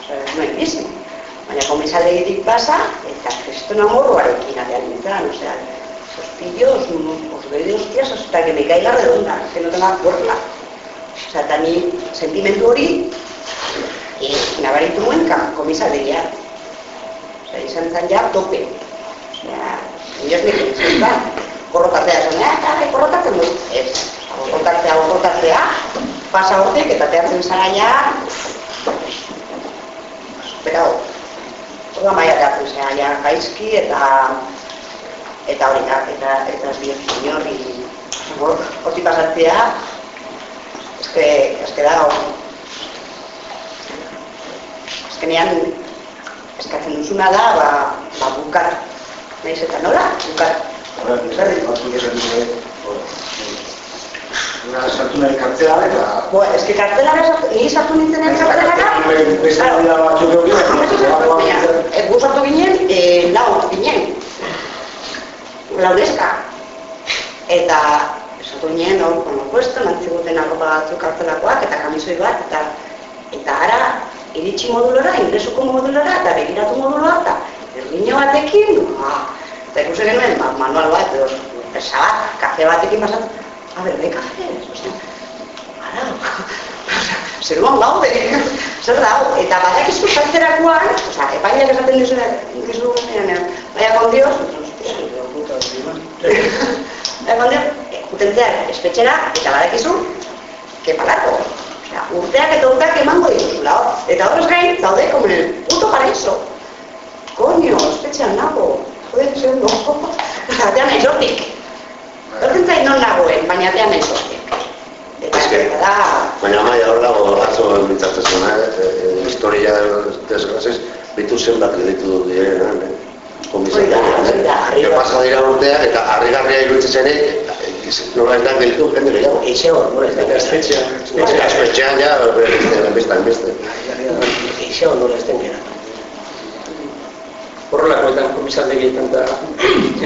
osea, nuen bizi. Baina komisaldegitik pasa, eta kristona morroarekin atean nintzen, osea, mm, os doy de hostias hasta que me caiga redonda, que no tenga cuerda. Osea, eta ni sentimendu hori, e, nabaritu nuen komisaldegia. Osea, izan zen ja tope. Osea, inoz nik entzun da, korrotatzea esan, eh, ah, korrotatzen dut. Ez, korrotatzea, korrotatzea, pasa hortik eta teatzen zara ja, superado. Horra maia teatzen zara ja, gaizki eta eta hori da, eta, eta ez diot inorri, hor- hortik pasatzea, eske, eske da, eskenean eskatzen duzuna da, ba, ba bukar. Naiz eta nola? Bukar. Berdin. Una sartu nahi kartzela eta... Bo, eske kartelara sartu, ni sartu nintzen kartelara. Beste dira batzuk egon Eh, gu sartu ginen, eh, lau ginen. Lau neska. Eta sartu ginen, hor, kono puesto, nantziguten arropa batzuk kartelakoak, eta kamisoi bat, eta eta ara, iritsi modulora, ingresuko modulora, eta begiratu modulora, eta erdino batekin, ah, eta ikusi genuen, ba, manual bat, edo, pesa bat, kafe batekin pasatu, a ber, de kafe, ostia, ara, zeruan gaude, zer da, eta badakizu saltzerakoan, osea, epainak esaten dizu, dizu, baina con Dios, baina con Dios, juten zehar, espetxera, eta badakizu, kepalako, osea, urteak eta urteak emango dituzula, eta horrez gain, zaude, como en el puto paraíso, Coño, espetxean nago, joder, zer no, naiz hortik. Horten zait non nagoen, baina atean. Eta Eske, eta da, baina maia hor dago atzo mintzatzen zuen, eh? E, historia desgraziz, bitu zenbat gelditu dut direnean, eh? Da, da. Que pasa dira urteak eta harrigarria iruditzen zen, nola ez da gelditu jende gehiago. Eixe hor, nola ez da. Espetxean, Eta espetxean ja, beste, beste. Eixe hor, nola ez den gara. Horrelakoetan komisaldegietan eta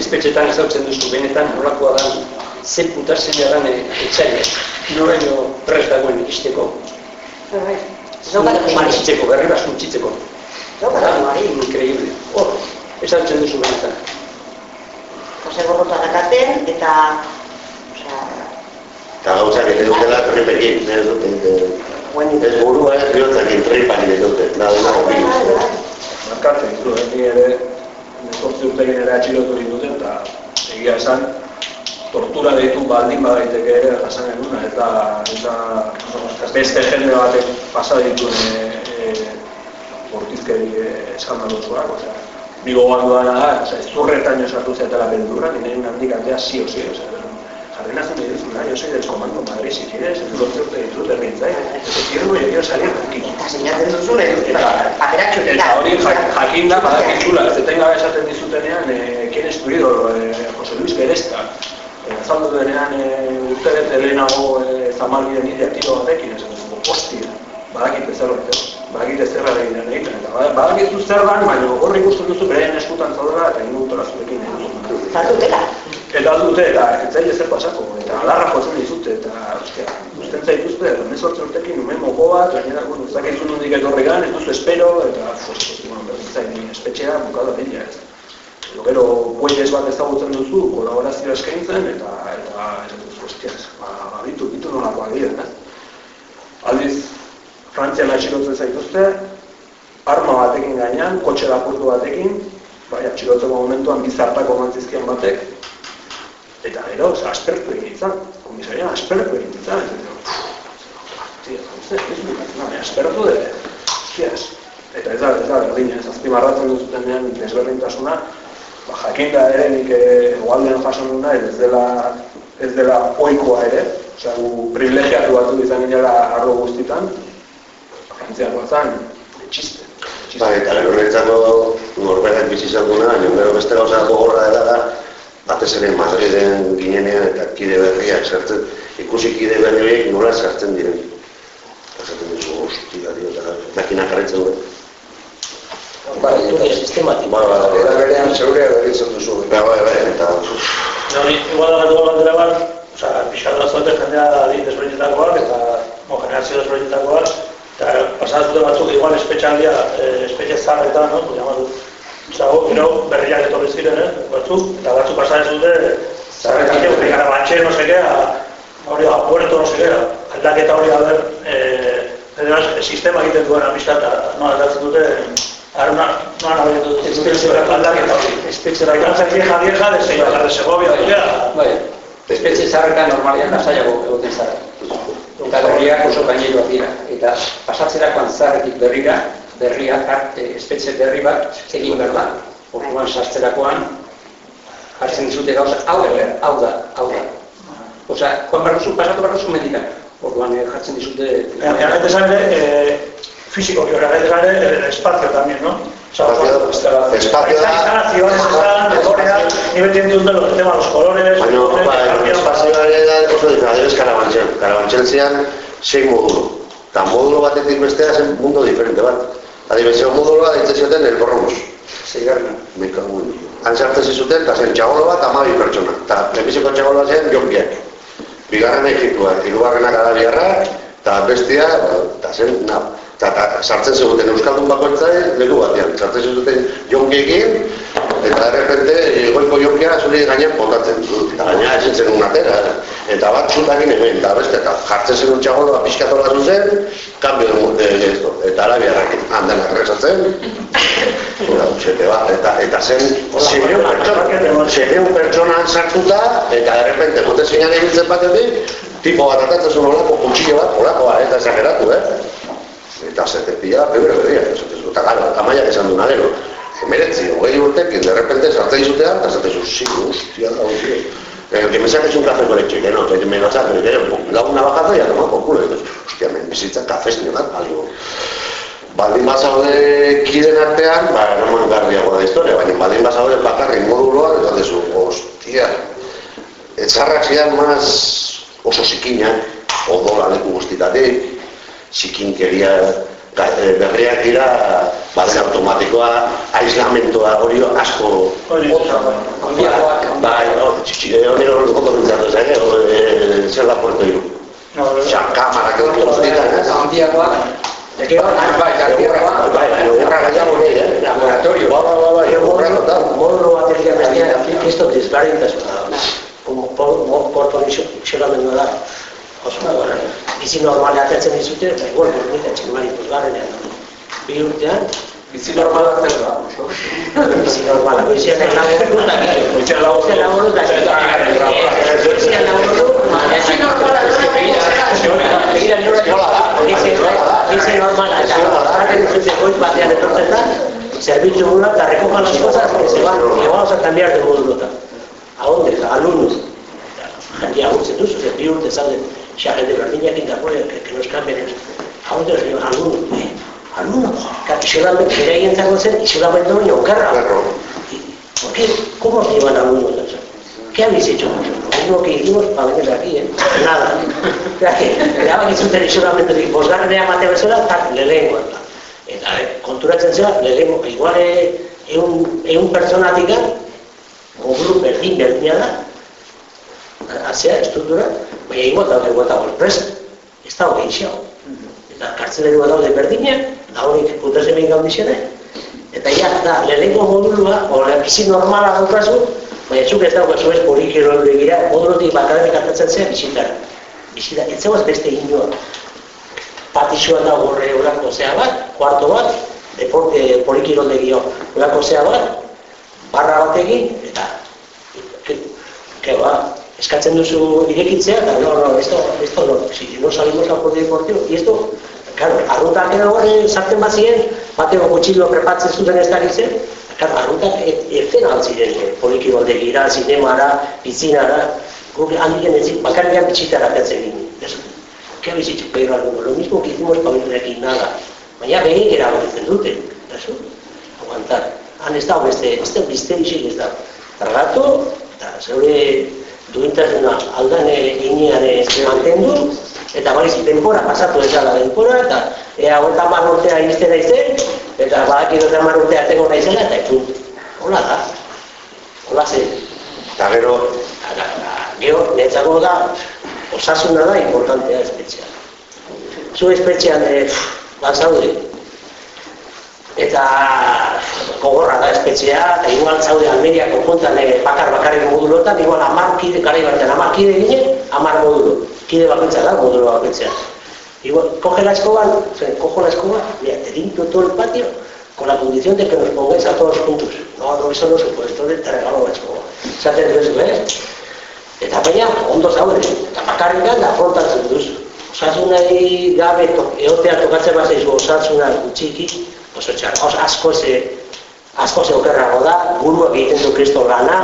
espetxetan ezautzen duzu benetan nolakoa da ze putarzenia dan etxaila. Noraino prest dagoen ikisteko. bai. Zaukat Maritzeko, berri bat suntzitzeko. Zaukat mari. Increíble. Hor, ezautzen duzu benetan. Ose gorrota dakaten eta... Osea, Eta gauzak egin dutela tripekin, ez buen ez burua ez bihotzakin tripak egin dute, da dena Markatzen ditu, eh, ni ere nesortzi urtekin ere atxilotu dituten, eta egia esan, tortura deitu baldin badaiteke ere jasan genuna, eta, eta beste jende batek pasa dituen e, e, bortizkeri e, eskandalosuak, osea, Ni gogoan duana da, osea, ezurretan sartu zetela beldurra, nire handik atea sí o sí, osea, jarri nazen dituzu, yo soy del comando Madrid, si quieres, el doctor te ditut errintzai, te quiero y yo salir aquí. Eta sinatzen duzu, eh, paperatxo Eta hori jak- jakin da, badakizula, ez etengabe esaten dizutenean, eh, ¿quién es tu ídolo? Eh, José Luis Beresta. Eh, azaldu denean, eh, urte bete lehenago eh, zamalbiden idea tiro batekin, esan duzu, hostia, badakite zer horretez, badakite zer egin den egiten, eta bada- badakizu zer dan, baina hor ikusten duzu beren eskutan zaudela, eta dutela zurekin egin duzu. Eta dute, eta ez zaila zer pasako, eta alarra jotzen dizute, eta, ostia, usten zaituzte, emezortzi urtekin, umen moko bat, gainera, bueno, ez dakizu nondik etorri gan, ez duzu espero, eta, pues, bueno, berdintzain, espetxea, bukada bila, ez. Edo gero, bueyes bat ezagutzen duzu, kolaborazioa eskaintzen, eta, eta, duzu, ostia, ba, ba, bitu, bitu nolakoak dira, ez. Aldiz, Frantzian atxilotzen zaituzte, arma batekin gainean, kotxe lapurtu batekin, bai, atxilotzeko momentuan bizartako mantzizkian batek, eta gero, aspertu egin izan, komisarian aspertu egin izan, eta gero, aspertu de, hostias, eta ez da, ez da, berdin, ez azpimarratzen duzutenean desberdintasuna, ba, jakin da ere nik egualdean jaso nuna, ez dela, ez dela oikoa ere, osea, gu privilegiatu batu izan ginela arlo guztitan, frantziak batzan, txiste. Bai, eta gero niretzako norberak bizi izan baina gero beste gauza gogorra dela da, batez ere Madriden ginenean eta kide berriak sartzen, ikusi kide berri horiek nola sartzen diren. Esaten duzu, hostia, dio, eta makinak jarraitzen duen. Bai, eta sistematiko. Ba, ba, ba, Era berean zeurea berritzen duzu. Bai, bai, bai, eta Hori, igual da dugu galdera bat, osea, pixka da zote jendea adin desberdinetakoak eta mo, generazio desberdinetakoak, eta pasatzen dute batzuk igual espetxaldia, eh, espetxe zarretan, no? Llamatu. Osea, gero berriak etorri ziren, eh, batzuk, eta batzuk pasatzen dute zarretan, que gara batxe, no seke, hori da, puerto, no seke, aldaketa hori, a ber, eh, federaz, sistema egiten duen amista, eta no, aldatzen dute, Aruna, no han habido espetxera aldaketa hori. Espetxera Cárcel vieja vieja de Segovia, de Segovia, dira. Bai, espetxe zaharka normalean lasaiago egoten zara. Eta berriak oso gaineroak dira. Eta pasatzerakoan zaharretik berrira, berria, eh, espetxe berri bat egin behar da. Orduan sartzerakoan, hartzen dizute gauza, hau da, hau da, hau da. Osea, joan behar duzu, pasatu behar duzu mendikan. Orduan eh, jartzen dizute... Realmente sale eh, físico, que realmente sale el espacio también, ¿no? O sea, Espacio- da- instalaciones están, mejoria, nivel de dute el tema de los colores, Baina, colores, bai, espazioa ere da oso diferentzia, karabantxen. Karabantxen zian, sei modulo. Eta modulo batetik bestea zen mundo diferente bat. Adibidez, moduloa ditzen zioten el borromos. Zeigarren. Me cago en Han sartzen zizuten, eta zen txagolo bat amabi pertsona. Eta lehenbiziko txagoloa zen jonkiak. Bigarren egitua, hirugarrenak arabiarrak, eta bestia, eta zen, na, eta, eta sartzen ziguten Euskaldun bakoitzai leku batean. Sartzen ziguten jonkiekin, eta errepente, goiko jonkia zuri gainean botatzen. Eta gaina ezin zen un atera. Eta bat zutakin hemen, eta beste, eta jartzen zen un txagoloa pixkatola zuzen, de esto. Eta arabiarrak handan agresatzen, Hora, utxete bat, eta, eta zen, zireun pertsona, zireun pertsona sartuta, eta de repente, jote zeinan ibiltzen batetik, tipo bat atatzen zuen olako, kutsillo bat, olakoa, eta exageratu, eh? Eta se te pilla, pebre zu, eta gara, amaiak esan duen gero, emeretzi, hogei urtekin, de repente, sartzen izutean, eta esaten zu, sí, hostia, da, hostia. El que me saques un café con leche, que no, que me lo saques, que yo hago una bajada y a tomar por culo. Hostia, me necesita café, señor, algo. Baldin bazaude kiden artean, ba, eraman garbiagoa da historia, baina baldin bazaude bakarrik moduloa, eta dezu, hostia, etxarrak zidan maz oso zikinak, odola leku guztitatik, zikinkeria eh, berriak dira, baden automatikoa, aislamentoa hori asko. Bai, hori hori hori ondo bintzatu eh, zer da puerto iru. Osa, kamarak edo guztietan, bai. Bai, bai, eh? Bai, bai, bai, egiten baina, esto desberdintasuna da. Da. Oso, bizi normale atatzen dizute, eta igual, burmitatzen mari puzgarrenean. Bi urtean, Bizi normala zer da. bizi normala. Goizean nahi laburdu, eta gero. Goizean laburdu. Goizean laburdu, eta gero. Goizean laburdu, bizi normala da. Begira, nora, bizi- bizi normala, eta jarraten dizute goiz batean etortzen da, zerbitzu gula, eta recojan las cosas, que se van, que vamos a cambiar de módulo. ¿A dónde? A alumnos. Jendia gurtzen duzu, ze bi urte zaude, xa jende berdinak indarroa, que, que nos cambien eso. A dónde? Alumnos. Eh, alumnos. Claro, isolamente, beraien zango zen, isolamente baino okerra. Perro. ¿Y ¿Por qué? ¿Cómo se llevan alumnos a eso? ¿Qué habéis hecho vosotros? Lo que hicimos para venir aquí, ¿eh? Nada. Era que, era que zuten isolamente, dik, bosgarrenea mate bezala, tak, lehengo. Eta, eh, konturatzen zera, lehengo, igual, eh, eun, eun pertsonatik, gobru berdin berdina da, azea, estruktura, baina igual daude guata hor presa, ez da hori xau. Eta kartzelerua daude berdinak, da horik putazen behin gaudizene, eta ja, da, lehenko modulua, o bizi normala daukazu, baina zuk ez daukazu ez polikiro begira, modulotik bakarrik atatzen zea bizitara. Bizita, ez zegoaz beste inoa. Patixoan da horre urako zea bat, kuarto bat, deporte polikirondegio urako zea bat, barra batekin, eta que, que va, eskatzen duzu irekitzea, eta no, no, esto, esto no, si no salimos al poder deportivo, y esto, claro, arruntak edo horre sartzen bazien, bateko kutsillo prepatzen zuten ez dakitzen, claro, arruntak erten altziren, eh, polikiboldegira, zinemara, pizinara, guk handiken ez bakarrian bitxitara atetzen ginen. Ez, ¿Qué habéis hecho? Pero alguno, lo mismo que hicimos aquí, nada. Baina behin erabakitzen dute, eso, aguantar. Han estado beste, beste misterixik ez da. Tragatu, eta zeure duintasuna aldan inean mantendu, eta bariz, denpora pasatu ez dela denpora, eta ea gota mar urtea izte naizen, eta badaki dut mar urtea tengo naizela, eta punt. Hola da. Hola zen. Eta gero, Eta, Gero, netzako da, osasuna da importantea espetxean. Zu espetxean, eh, bazaude, eta gogorra da espetxea, eta igual zaude Almeriako kontan eh, bakar bakarrik modulotan, igual amar kide, garai batean amar kide ginen, amar modulo. Kide bakoitza da, modulo bakoitzea. Igual, coge la escoba, sea, cojo la escoba, mira, te limpio todo el patio, con la condición de que nos pongáis a todos juntos. No, no, eso no se puede, entonces te regalo la escoba. Zaten duzu, eh? Eta baina, ondo zaude, eta bakarrikan da afrontatzen duzu. Osasunari gabe to, eotea tokatzen bazaizu osasuna gutxiki, oso txar, os, asko ze, asko ze okerrago da, buruak egiten du kristo lana,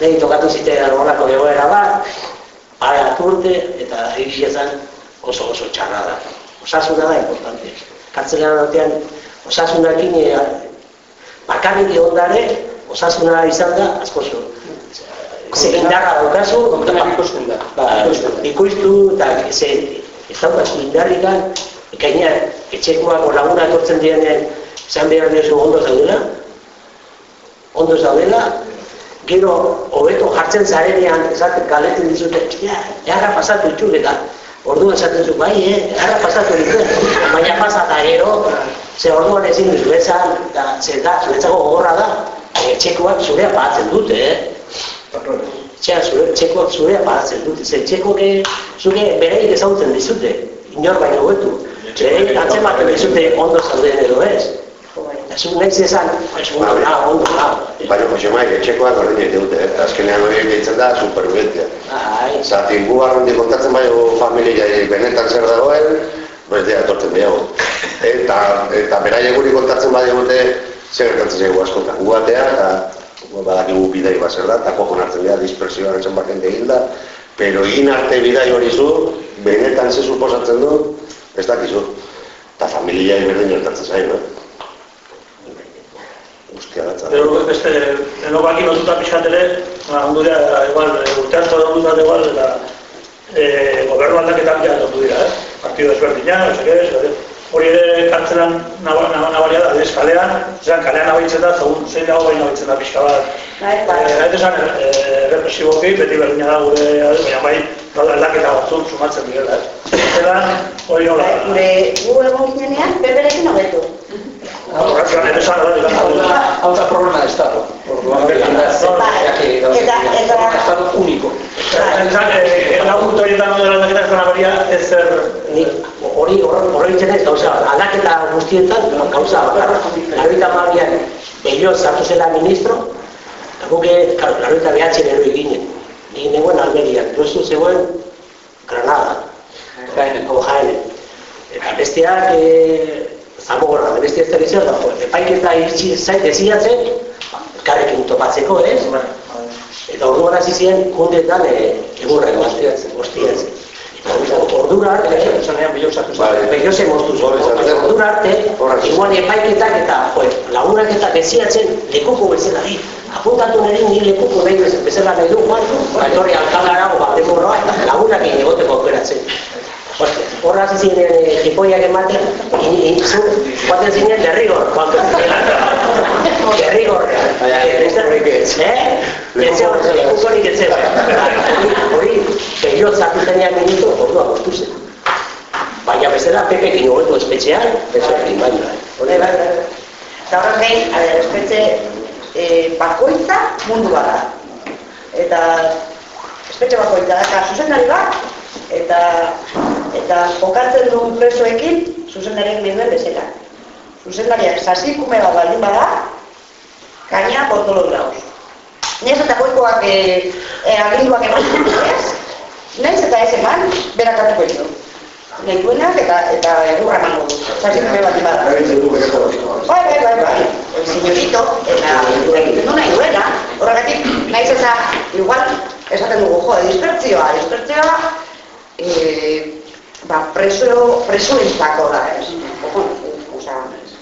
Nei tokatu zitea horrelako egoera bat, para urte eta egizietan oso oso txarra da. Osasuna da importante. Kartzelan artean osasunakin e, bakarrik egondare, osasuna izan da asko zo. Ze indarra daukazu, Kontunak ikusten da. ba, ikustu eta ze ez daukazu indarrikan, gaina etxekoako laguna etortzen direnean zan behar diozu ondo zaudela, ondo zaudela, gero hobeto jartzen zarenean esaten galetzen dizute, ja, jarra pasatu itxuk eta orduan esaten zu, bai, eh, jarra pasatu ditut, baina pasata gero, ze orduan ezin duzu bezan, eta ze da, zuretzako gogorra da, etxekoak zurea batzen dute, eh? Txea, zure, txekoak zurea paratzen dute, ze txekoak zuke bereik ezagutzen dizute, inor baino hobetu. Bereik atzematen dizute ondo zauden edo ez. Eta zuk nahiz esan, ez ondo da, ondo da. baina Jose Maik, etxekoak berdin egiten dute, eh? azkenean hori egiten da superviventzia. Bai, Zati, gu barrundi kontatzen bai familia benetan zer dagoen, bez dira etortzen diago. Eta, eta beraie guri kontatzen bai dute zer gertatzen zaigu askotan. Gu batea eta badakigu bidai bat zer da, eta kokon hartzen dira, dispersioan etzen baken egin da, pero egin arte bidai hori zu, benetan ze suposatzen du, ez dakizu. Eta familia berdin gertatzen zain, no? Guztia datza. Pero beste, eno baki notuta pixkat ere, ba, igual, urte asko da dut igual, eta eh, gobernu aldaketak ja dut dira, eh? Partido desberdina, no qué. hori ere kartzelan naba- naba- nabaria da, ez kalean, zean kalean nabaitzen da, zegoen zein dago baina nabaitzen da pixka bat. Bai, bai. Eh, Gaite esan, eh, represiboki, beti berdina da gure, baina bai, daude aldaketa batzuk sumatzen direla, ez. Zeran, hori nola. Bai, Gure gu egon ginean, berberekin hobetu. Horretzen, ere esan, da, Hau da, hau da problema de Estado. Orduan, da, Bai. gauza Eta- eta- un Estado único. Ezan, eh, lau urte horietan gaude aldaketa ez da nabaria, ez zer, hori horreitzen ez gauza aldaketa guztietan gauza bakarra. Laroita mabian behio sartu zela ministro, eta guke, claro, laroita behatzen eroi ginen. Nik nengoen Almerian, duzu zegoen Granada, hau jaene. Eta besteak, e, Zamorra, beste ez da da, epaiketa iritsi zait eziatzen, elkarrekin topatzeko, ez? Eta orduan hasi ziren kundetan e, egurra emastiatzen, guztiatzen. Eta ordura arte, Zanean bilo sartu Bai. zen. Ze moztu zen, ordura arte, igual epaiketak eta, jo, lagunak eta beziatzen lekuko bezala di. Apuntatu nire ni lekuko nahi bez- bezala nahi du, Juan, etorri alkalara o batemurroa, eta lagunak egin egoteko aukeratzen. Horra hasi ziren eh, jipoiak ematen, in- in- zu, joaten zinen derrigor, joan derrigor. Eh, Eh? Lekukorik etzegoen. Hori- Hori, behio zartu zenean minutu, ordua gortu zen. Baina bezala Pepekin hobetu espetxean, bezekin baina. Bai, bai, bai. Eta ber, espetxe eh, bakoitza mundu bat da. Eta espetxe bakoitza da, zuzendari bat, eta eta jokatzen duen presoekin zuzendariak nahi duen bezala. Zuzendariak sasikume bat baldin bada, kaina portolo graus. Naiz eta goikoak eh, eh, aginduak eman ez, naiz eta ez eman, berak hartuko ditu. Nahi duenak eta, eta egurra emango du. Sasikume baldin bada. Bai, bai, bai, bai. El señorito, eta egiten du nahi duena, horregatik, naiz eta, igual, esaten dugu, jo, dispertzioa, dispertzioa, eh, ba, preso, presoentzako da, ez? Ojo,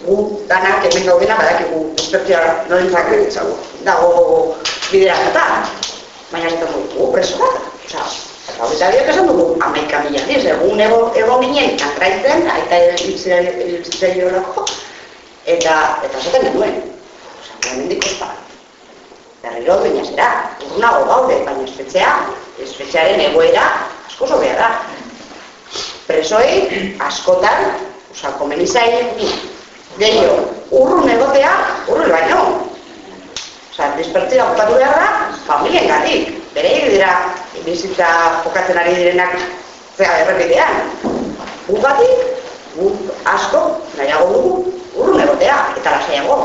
gu danak hemen gaudena badakigu dispertzioa norentzak dago bideratuta. Baina ez dugu, gu preso bat, osea, eta hori zabiak esan dugu, amaika mila diz, egun ego, egon ginen, antraitzen, aita hiltzaiolako, eta, eta esaten genuen. Osea, hemendik da. Berriro baina zera, urrunago gaude, baina espetxea, espetxearen egoera asko zobea da. Presoei askotan, osea, komeni zain, deio, urrun egotea, urrun baino. Osea, dispertzia okupatu behar da, familien gatik. Bere dira, bizitza jokatzen ari direnak zera errepidean. Gugatik, gu asko, nahiago dugu, urrun egotea, eta lasaiago.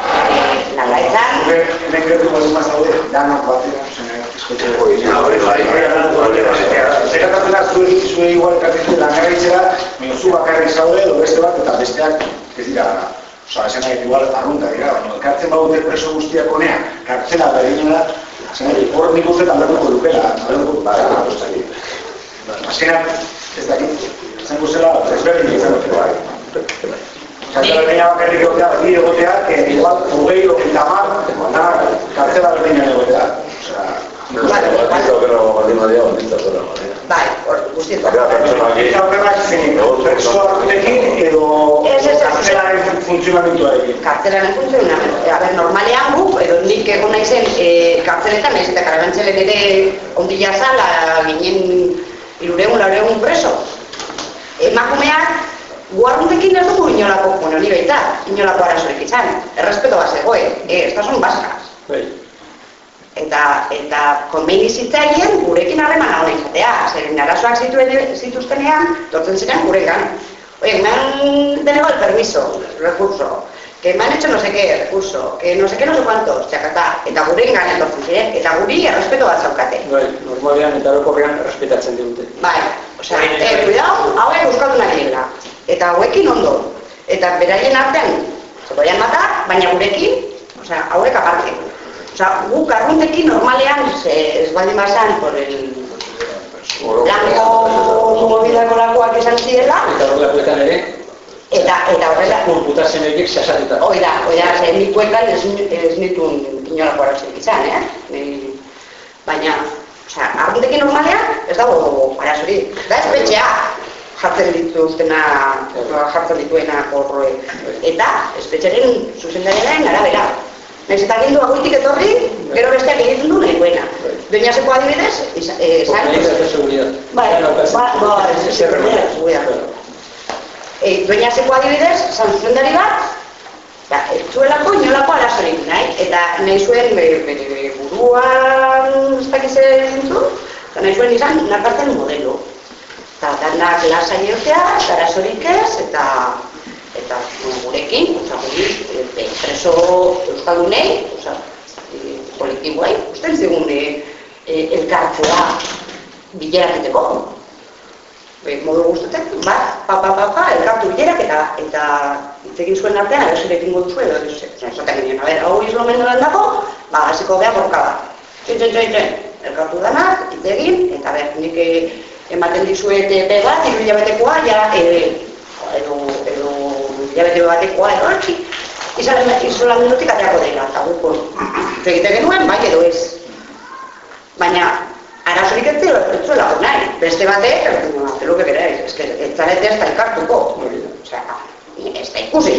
Eh, Lalaetan, Hemen gertu baldin bazaude, danak batera, zene, eskotxe. Bai, bai, bai, bai. Zeratatzen da, zuen, zuen igual ekartzen lan garaitzera, baina zu bakarrik zaude, edo beste bat, eta besteak ez dira gana. Osa, esan nahi, igual arrunta dira, baina elkartzen baute preso guztiak honea, kartzela berdinera, zen nahi, hor nik uste aldatuko dukela, Bai, dukela. bai, bai. Azkenak, ez dakit, zen guzela, ezberdin izan dute, bai. Kartzela berdina bakarrik egotea, bi egotea, que igual, hogei, hogeita mar, da, kartzela berdina egotea. Osea, Okerrago baldin badia, baldintza okerrago badia. bai, pertsonak Eta horrenak zein, persoarekin edo Ez, ez, ez. kartzelaren kartzelaren funtzionamendu. A ber, normalean guk, edo nik egon naizen e, kartzeletan, naiz eta karabantzelen ere ondila zala ginen irureun, laureun preso. Emakumeak guarruntekin ez dugu inolako, bueno, ni baita, inolako arazorik izan. Errespeto bat zegoen, e, estas son vascas. Bai. Eta, eta konbeni zitzaien gurekin harremana hona izatea. Zeren arazoak zituen, zituztenean, tortzen ziren guregan. Oye, me han denegado el permiso, recurso, que me han hecho no sé qué, recurso, que no sé qué, no sé cuántos, txakata, eta gurengan etortzen ziren, eta guri errespeto bat zaukate. Bai, normalean eta orokorrean respetatzen digute. Bai, osea, eh, cuidado, hauek euskaldunak direla. Eta hauekin ondo. Eta beraien artean, se podían matar, baina gurekin, osea, hauek aparte. Osa, guk arruntekin normalean, ez baldin bazan, por el blanco mobilako lakoak esan zirela, Eta horrelakoetan ere, eta, eta horrela, konputazioen horiek sasatuta. hoi da, hoi da, ze nik bueltan ez, ez nituen inolako arazorik izan, eh? Ni, baina, osea, arruntekin normalean, ez dago arazorik. Da espetxea jartzen dituztena, jartzen dituena horre. Eta, espetxeren zuzendariaren arabera. Naiz eta gindu agoitik etorri, gero besteak egiten du nahi duena. Doñaseko adibidez, isa- eh. Bai, ba, ba, zuea. E, Doñaseko adibidez, zan zuzendari bat, ba, ez zuelako inolako arazorik nahi, eta nahi zuen be- bere buruan, ez dakiz zintu, eta nahi zuen izan nakartzen modelo. Eta danak lasai eta arazorik ez, eta eta gurekin, oza, guri, e, preso euskaldunei, oza, e, kolektiboai, usten zigun e, e, elkartzea bilerak egiteko. Be, modu guztetek, bat, pa, pa, pa, pa, elkartu bilerak eta eta hitz egin zuen artean, aber zer egingo duzu edo, ez, esaten ginen, a ber, hau islamenduan dago, ba, hasiko gea borka bat. Txen, txen, txen, txen, elkartu danak, hitz egin, eta ber, nik eh, ematen dizuet epe bat, hiru hilabetekoa, ja, e, hilabete batekoa, edo, hortzi, isolamendutik ateako dira, eta guk, pues, hitz egiten genuen, bai, edo ez. Baina, arazorik ez zela, ez nahi. Beste batek, no, hace lo que queráis, es que ez zarete ez da elkartuko. Osea, ez da ikusi.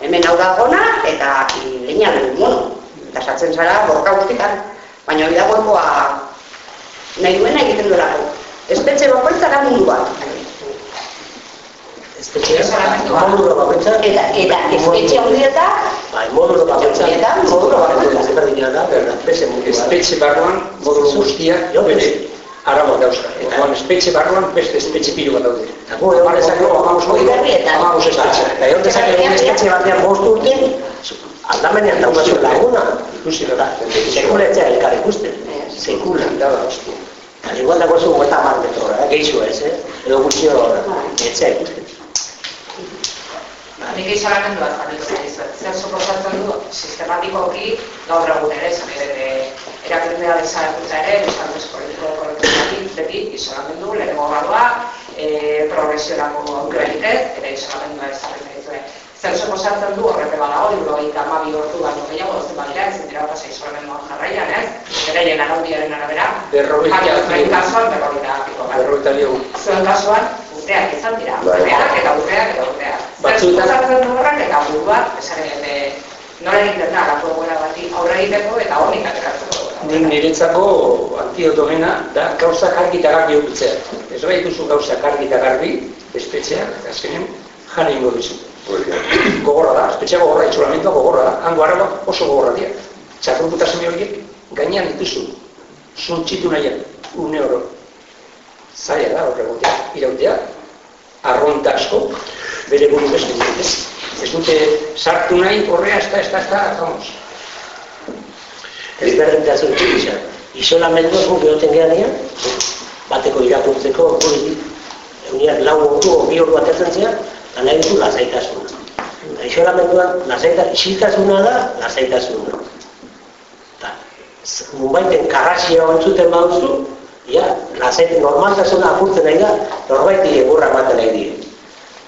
Hemen hau da gona, eta den mono. Eta sartzen zara borka guztitan. Baina hori da goikoa nahi duena egiten duelako. Espetxe bakoitza da mundu bat. Bakoitza. Eta, eta espetxe handietak, Bai, moduro bakoitza. Eta moduro bakoitza. Ezberdina da, berda, beste. Espetxe barruan, modulo guztiak, Jo, bere beste. arabak dauzka. Eta han espetxe barruan beste espetxe pilu bat daude. Eta gu egon dezakegu Amabos Hoi berrietan. amabos espetxe. Eta egon dezakegu espetxe batean bost urte, aldamenean daukazu laguna, Ikusi da. sekuletzea elkar ikusten. Sekula. Da, da, hostia. Eta igual dago zu gota mar metrora, eh? gehixo ez, eh? Edo gutxio etzea ikusten. Nik izalamendu bat jarriko dizuet. Zer suposatzen du, sistematikoki gaur egun ere, zan ere, erakundea desagertuta ere, euskal politiko kolektiboekin beti isolamendu, lehenengo barua, e, progresiorako aukerarik ez, ere isolamendua ez jarriko dizue. Zer suposatzen du horrete badago, hirurogeita hamabi ordu baino gehiago, ez badira, ez dira pasa isolamenduan jarraian, ez? Beraien araudiaren arabera, Berrogeita zuen bi. kasuan, berrogeita. Zuen kasuan, urteak izan dira, Bai. urteak eta urteak eta urteak. Batzuetan- Zer suposatzen du horrek eta buruak, esan egite, nola egiten da, lako egoera bati aurre egiteko eta honik ateratzeko. Nik niretzako antidotogena da gauzak argi eta garbi edukitzea. Ez bai duzu gauzak argi eta garbi, espetxeak, azkenen, jane ingo dizu. Gogorra da, espetxea gogorra, itxolamentua gogorra da, hango araba oso gogorra dira. Txarrunputasun horiek gainean dituzu, zuntxitu nahian, une oro. Zaila da horregotea, irautea, arronta asko, bere buru beste ez. Ez dute sartu nahi horrea, ez da, ez da, ez da, vamos. Ezberdintasun txikisa. Isolamendua guk egoten gehanean, bateko irakurtzeko, guri, euniak lau ordu, o bi ordu atetzen zian, eta nahi duzu. Eta Isolamenduan, lasaita, isiltasuna da, lasaitasuna. Eta, nunbaiten karrasia bantzuten baduzu, ja, lasait, normaltasuna apurtzen nahi da, norbaiti egurra ematen nahi die.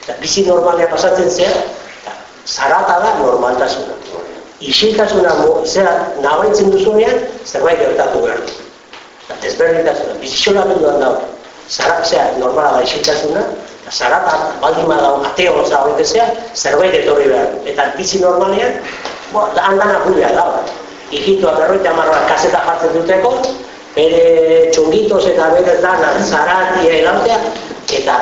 Eta bizi normalea pasatzen zea, eta zarata da normaltasuna. Isiltasuna, mo- zera, nabaitzen duzunean, zerbait gertatu behar. Eta ezberdintasuna, bizitxolamenduan dago. Zara, zera, normala da isiltasuna, eta zarata baldin badau ateo gotza zea, zerbait etorri behar. Eta bizi normalean, bo, handan apulea dago. Ijitoa berroita marroa kaseta jartzen duteko, bere txungitos eta bere dana zaratia elautea, eta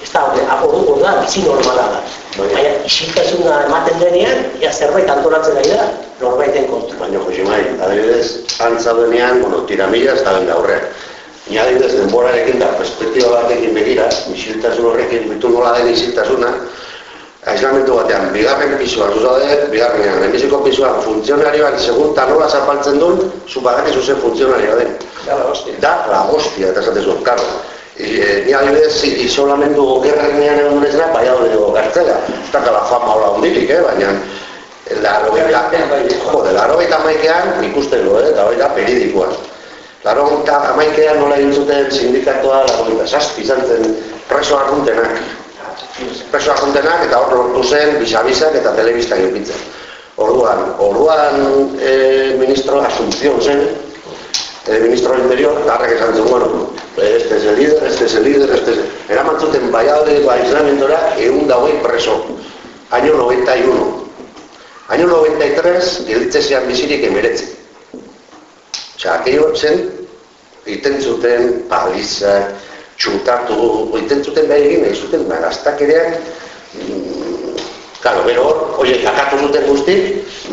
ez da, hori da, bizi normala da. Baina isiltasuna ematen denean, ja zerbait antolatzen ari da, norbaiten kontu. Baina, Josimai, adibidez, antza denean, bueno, tiramila ez da ben gaurrean. Ni adibidez, denborarekin da, perspektiba batekin begira, isiltasun horrekin, bitu nola den isiltasuna, aislamentu batean, bigarren pisua, zuzade, bigarrenean, lehenbiziko pisuan, funtzionarioak segunta nola zapaltzen duen, zu bagarri zuzen funtzionarioa den. Da, la hostia. Da, la hostia, eta esatezu, karo. E, ni adibidez, isolamendu gerrenean egon nezena, bai hau dugu gartzela. Ez dakala fama hola hundirik, eh? baina Laro eta, jode, laro eta maikean ikusten lo, eh, eta hori da peridikoa. Laro eta maikean nola egin zuten sindikatoa laro eta saspi izan zen preso arruntenak. Preso arruntenak eta hor lortu zen bisabisak eta telebistak egitzen. Orduan, orduan e, ministro Asunción zen, el ministro Interior, Tarrek esan zen, bueno, este es el líder, este es el líder, este es el... Eraman zuten baiade, aislamentora, egun dagoen preso. Año 91. Año 93, gilditzesean bizirik emeretzi. Osea, aquello zen, iten zuten palizak, txutatu, iten zuten behar egin, egin zuten nagaztakereak, mm, Claro, bero hor, oie, kakatu zuten guztik,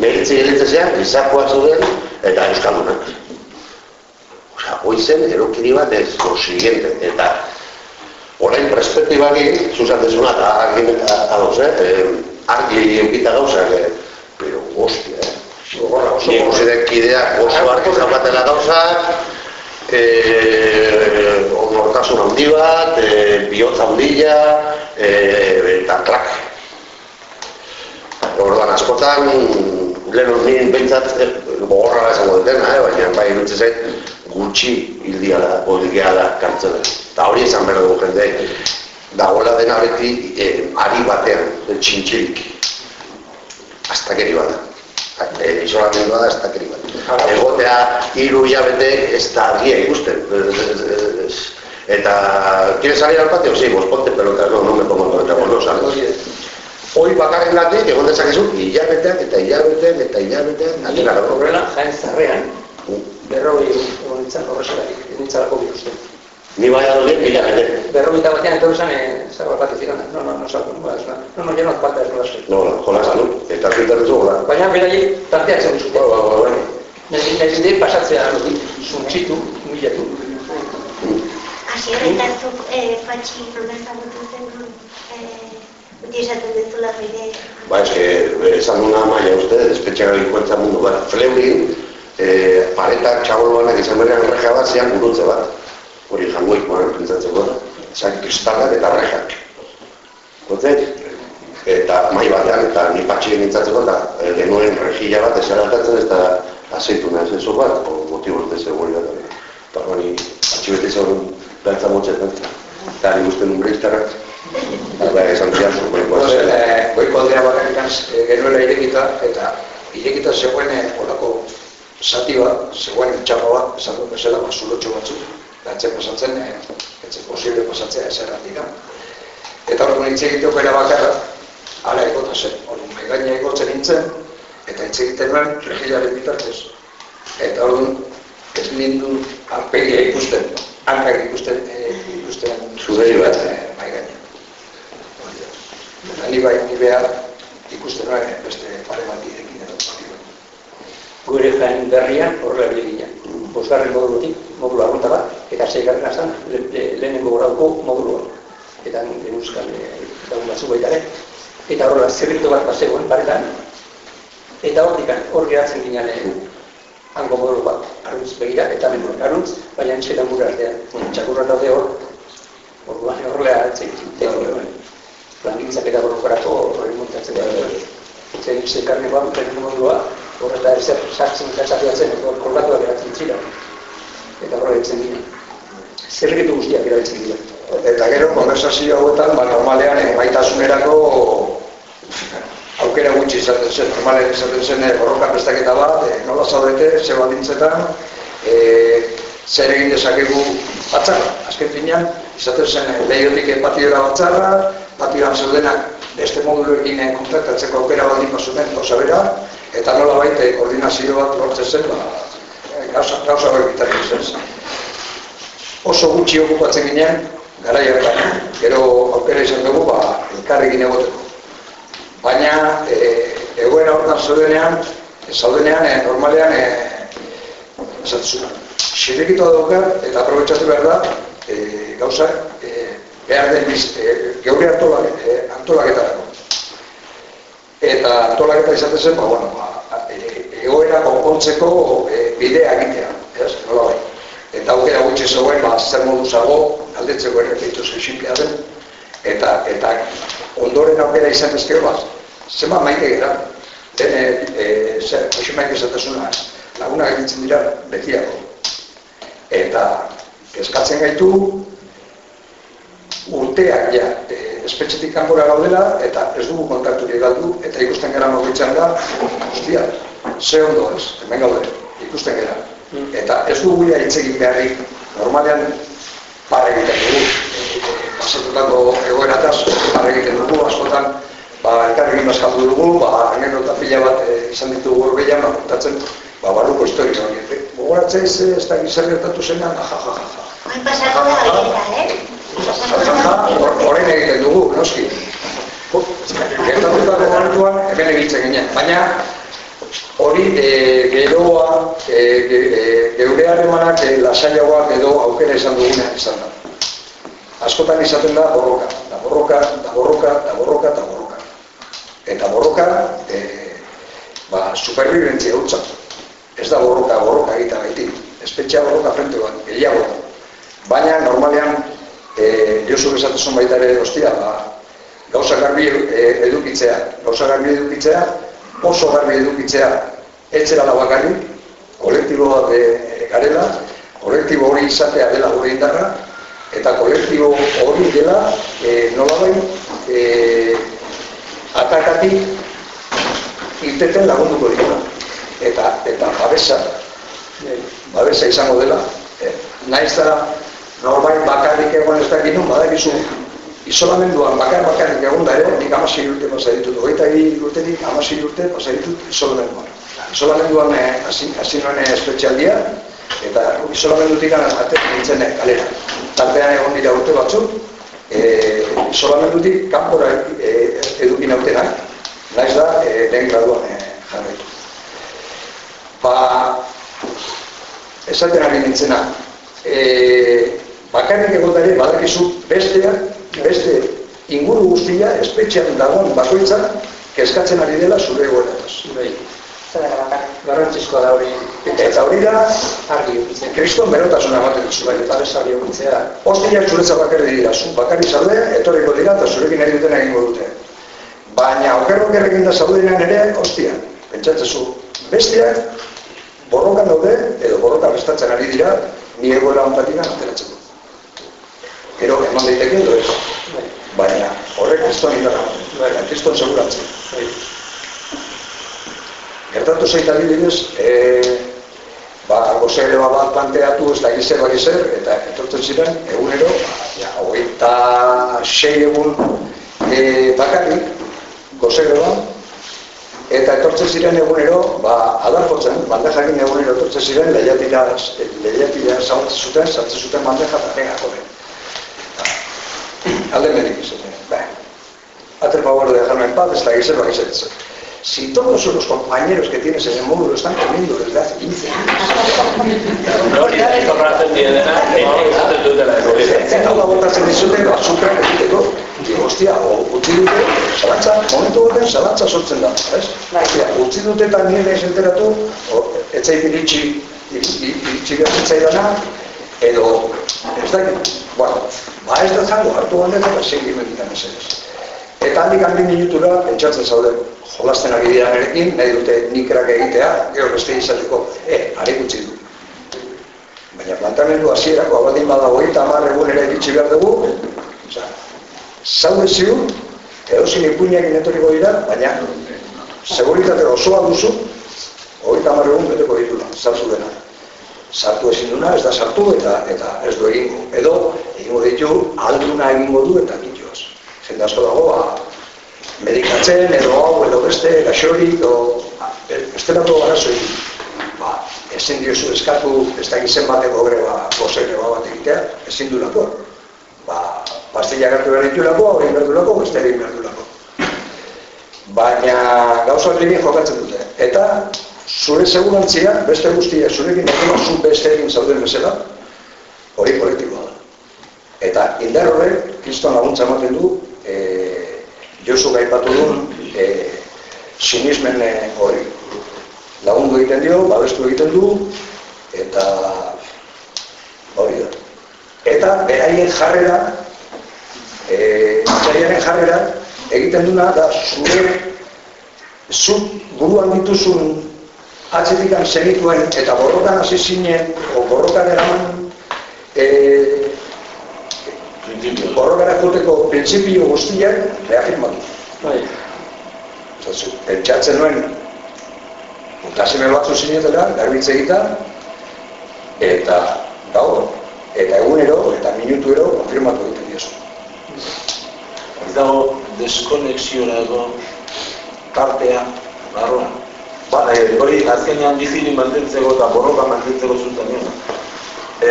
meritzi gilditzesean, gizakoa zuden, eta euskaldunak. Osea, hoi zen, erokiri bat ez, lo siguiente, eta orain perspektibari, zuzan desuna, eta argi, ados, eh, argi eukita gauzak, eh, pero hostia, eh. Gogorra, oso Ni guzidek kideak oso argi zapatela gauzak, eh, ondortasun handi bat, eh, bihotza handila, eh, eta trak. Orduan askotan, lehen nien behintzat eh, gogorra esango dutena, eh, baina bai dutze zait, gutxi hildia da, odigea da kartzela. Eta hori esan behar dugu jende, dagoela dena beti eh, ari batean, txintxilik astakeri bat da. E, isolamendua da astakeri bat. Egotea hiru hilabete ez da argia ikusten. Eta, ¿quieres salir al patio? Sí, pues ponte pelotas. No, no me pongo en pelota, no salgo. Hoi bakarren gatik, egon dezakezu, hilabeteak eta hilabeteak eta hilabeteak. Ni horrela, jaen zarrean, berroi nintzen horrezelarik, nintzalako bihuzten. Ni bai adole, mila bete. Berrogeita batean etorri zen, zer bat izan, no, no, no, salgo, no, no, no, no, falta ez nolaz. No, no, jolaz, no, eta zuetan ez gola. Baina beraiek tarteak zen zuten. Ba, ba, ba, nahi zide pasatzea hori, zuntxitu, Asi horretan zuk eh, fatxi protestagutu zen, eh, uti esaten dezula bide. Ba, es que esan una maia uste, despetxera ikuentza mundu bat. Fleurin, eh, paretak txaboloanak izan berrean reja bat zean gurutze bat. Hori jangoik moaren pentsatzeko da. Zan kristalak eta rejak. Gotze, eta mai batean, eta ni patxi nintzatzeko, eta eh, genuen rejilla bat esalatatzen, eta azeituna ez eso bat, o motivos de seguridad. Eta hori, patxi beti beltza motxetan. Eta ni guztien un breiztarrak. Eta esan zian, goiko eh, Goiko aldea bakarrikan genuela irekita, eta irekita zegoen eh, olako zati bat, zegoen txapa bat, esan dut bezala, basulotxo batzuk, eta pasatzen, e, etxe posible pasatzea ez erratika. Eta hori hitz egiteko era bakarra, ala egota zen, hori megaina egotzen nintzen, eta hitz egiten nuen, regilaren bitartez. Eta hori ez nindun arpegia ikusten, hankak ikusten, e, ikusten Zuberi bat. E, maigaina. Eta ni bai, ni behar ikusten nuen beste pare bat idekin edo. Gure jaen berrian horrela ginen. Bosgarren modulutik, modulu arrunta bat, eta zeigarren azan, le, le, lehenengo gorauko modulua. Eta genuzkan e, daun batzu baita ere. Eta horrela zerrito bat bat zegoen paretan. Eta hortik hor geratzen ginen e, hango modulu bat, arruntz begira, eta menur arruntz, baina entxetan gure artean. Txakurra daude hor, orduan horrela hartzen plangintzak eta borrokarako hori montatzen da. Zer zekarne bat, lehenengo modulua, horrela ezer sartzen eta esateatzen, eta kolgatuak eratzen zira. Eta horrela etzen ginen. Zerrekitu guztiak erabiltzen dira. Eta gero, konversazio hauetan, ba, normalean, maitasunerako aukera gutxi izaten zen, normalen izaten zen eh, borroka prestaketa bat, e, nola zaudete, ze baldintzetan, e, zer egin dezakegu batzarra. Azken finean, izaten zen e, lehiotik patiora batzarra, patioan zeudenak beste moduluekin kontaktatzeko aukera baldin bazuten, gauza bera, eta nola baita koordinazio bat lortzen zen, ba, gauza, gauza hori bitarri zen. Oso gutxi okupatzen ginen, gara jarretan, gero aukera izan dugu, ba, elkarrekin egoteko. Baina, e, egoera hortan zaudenean, zaudenean, e, normalean, e, esatzuna. Xirekitu dauka eta aprobetsatu behar da, e, gauzak, e, behar den biz, e, geure antolak, e, antolaketarako. Eta antolaketa izaten zen, ba, bueno, ba, e, egoera konpontzeko e, bidea egitea, ez, nola bai. Eta aukera gutxi zegoen, ba, zer modu zago, aldetzeko ere behitu zen den, eta, eta ondoren aukera izan ezkero, ba, zema maite gara. denek, e, zer, Josemaik esatasuna, lagunak egiten dira betiako. Eta kezkatzen gaitu urteak ja, e, espetxetik kanpora gaudela eta ez dugu kontakturik galdu eta ikusten gara mogitzen da, ostia, ze ondo ez, hemen gaude, ikusten gara. Eta ez dugu ja hitz egin beharrik, normalean barra egiten dugu, pasatutako egoerataz, egiten dugu, askotan, ba, elkarrekin bazkatu dugu, ba, anekdota pila bat e, izan ditugu gorbeian, ba, kontatzen, ba, baruko historika hori. Gogoratzea ez, ez da gizar gertatu zenean, ja, ja, ja, ja. Hoi pasako da horieta, eh? Horrein egiten dugu, noski. Gertatutako momentuan hemen egiten ginen, baina hori e, geroa, e, ge, e, geure harremanak e, lasaiagoak edo aukera izan dugunean izan da. Askotan izaten da borroka, da borroka, da borroka, da borroka, da borroka. Eta borroka, e, ba, superviventzia hutsa. Ez da borroka, borroka egita gaitik. Espetxea borroka frente bat, gehiago. Baina, normalean, e, Josu bezatuzun baita ere ostia, ba, gauza garbi e, edukitzea, gauza garbi edukitzea, oso garbi edukitzea, etxera da bakarri, kolektibo e, garela, kolektibo hori izatea dela gure indarra, eta kolektibo hori dela e, nolabai e, atakatik irteten lagunduko dira. Eta, eta babesa, babesa izango dela, e, naiz da norbait bakarrik egon ez da ginen, badakizu isolamenduan bakar bakarrik egon da ere, nik amasei urte pasa ditut, hogeita egi urtetik amasei urte pasa ditut isolamenduan. Isolamenduan eh, hasi nuen espezialdia, eta isolamendutik ate nintzen kalera. Tartean egon dira urte batzuk, e, isolamendutik kanpora e, edukin autenak, naiz da, e, lehen graduan e, jarraitu. Ba, esaten ari nintzena, e, bakarrik egotare badakizu besteak, beste inguru guztia espetxean dagoen bakoitza kezkatzen ari dela zure egoerataz. Bai. Garrantzizkoa da hori. Eta hori da, argi ukitzen. kriston berotasuna ematen duzu bai. Eta bezari ukitzea. Hostiak zuretza bakarri dira, zu bakarri zaude, etorriko dira eta zurekin nahi duten egingo dute. Baina okerro kerrekin da zaudenean ere, hostia, pentsatzezu, besteak borrokan daude, edo borroka bestatzen ari dira, ni egoera ontatik ateratzeko. Gero, eman daiteke edo ez. Baina, horrek kriston indara, baina, kriston seguratzen. Gertatu zeita adibidez, e, ba, gozere bat planteatu ez da gizer bai zer, eta etortzen ziren, egunero, ja, hogeita sei egun e, bakarrik, gozere bat, eta etortzen ziren egunero, ba, adarpotzen, bandejakin egunero etortzen ziren, lehiatira, lehiatira zautzen zuten, zartzen zuten bandeja, eta venga, joven. Alde medik izaten, ba, hacer favor de dejarme en paz, ez da gizer bai zer. Si todos los compañeros que tienes en el módulo están comiendo desde hace 15 años. Hori da, torratzen diedena, esaten dutela Eta da botatzen dizute, azukra egiteko. Dio, hostia, o, utzi dute, zalantza, momentu baten zalantza sortzen da, ez? Hostia, utzi dute eta nire ez enteratu, o, etzait iritsi, iritsi gertzaidana, edo, ez da, bueno, ba ez da zango, hartu bandet eta segi meditan ez ez. Eta handik handik minutura, pentsatzen zaude, jolasten ari dira nerekin, nahi dute nikrak egitea, gero beste izateko, e, are du. Baina plantamendu hasierako abaldin badago eta hamar egunera iritsi behar dugu, oza, zaude ziur, edozin ipuinak inetoriko dira, baina seguritate osoa duzu, hogeita hamar egun beteko ditula, sartu dena. Sartu ezin duna, ez da sartu eta eta ez du egingo. Edo, egingo ditu, alduna egingo du eta asko dago, ba, medikatzen, edo hau, edo beste, gaxori, edo bestelako garazoi, ba, ezin diozu eskatu, ez da gizen bateko greba, gose greba bat egitea, ezin du lako. Ba, pastilla gertu behar ditu lako, hori behar du lako, beste egin behar du lako. Baina gauza hori jokatzen dute. Eta zure segurantzia, beste guztia, zurekin egin zu beste egin zauden bezala, hori kolektiboa da. Eta indar horrek, kriston laguntza ematen du, e, Josu gaipatu duen e, sinismen e, hori. Lagundu egiten dio, babestu egiten du, eta hori da. Eta beraien jarrera, e, txaiaren jarrera, egiten duna da zure zu buruan dituzun atzetikan zenituen eta borrokan hasi zinen, o borrokan eraman, e, borrokara joteko printzipio guztiak reafirmatu. Bai. Zazu, pentsatzen nuen, mutasime batzu zinetela, garbitze egita, eta gaur, eta egunero, eta minutuero, konfirmatu egiten diozu. Ez dago deskonexiorako tartea, barruan. Ba, hori azkenean bizirik mantentzeko eta borroka mantentzeko zuzenean. E,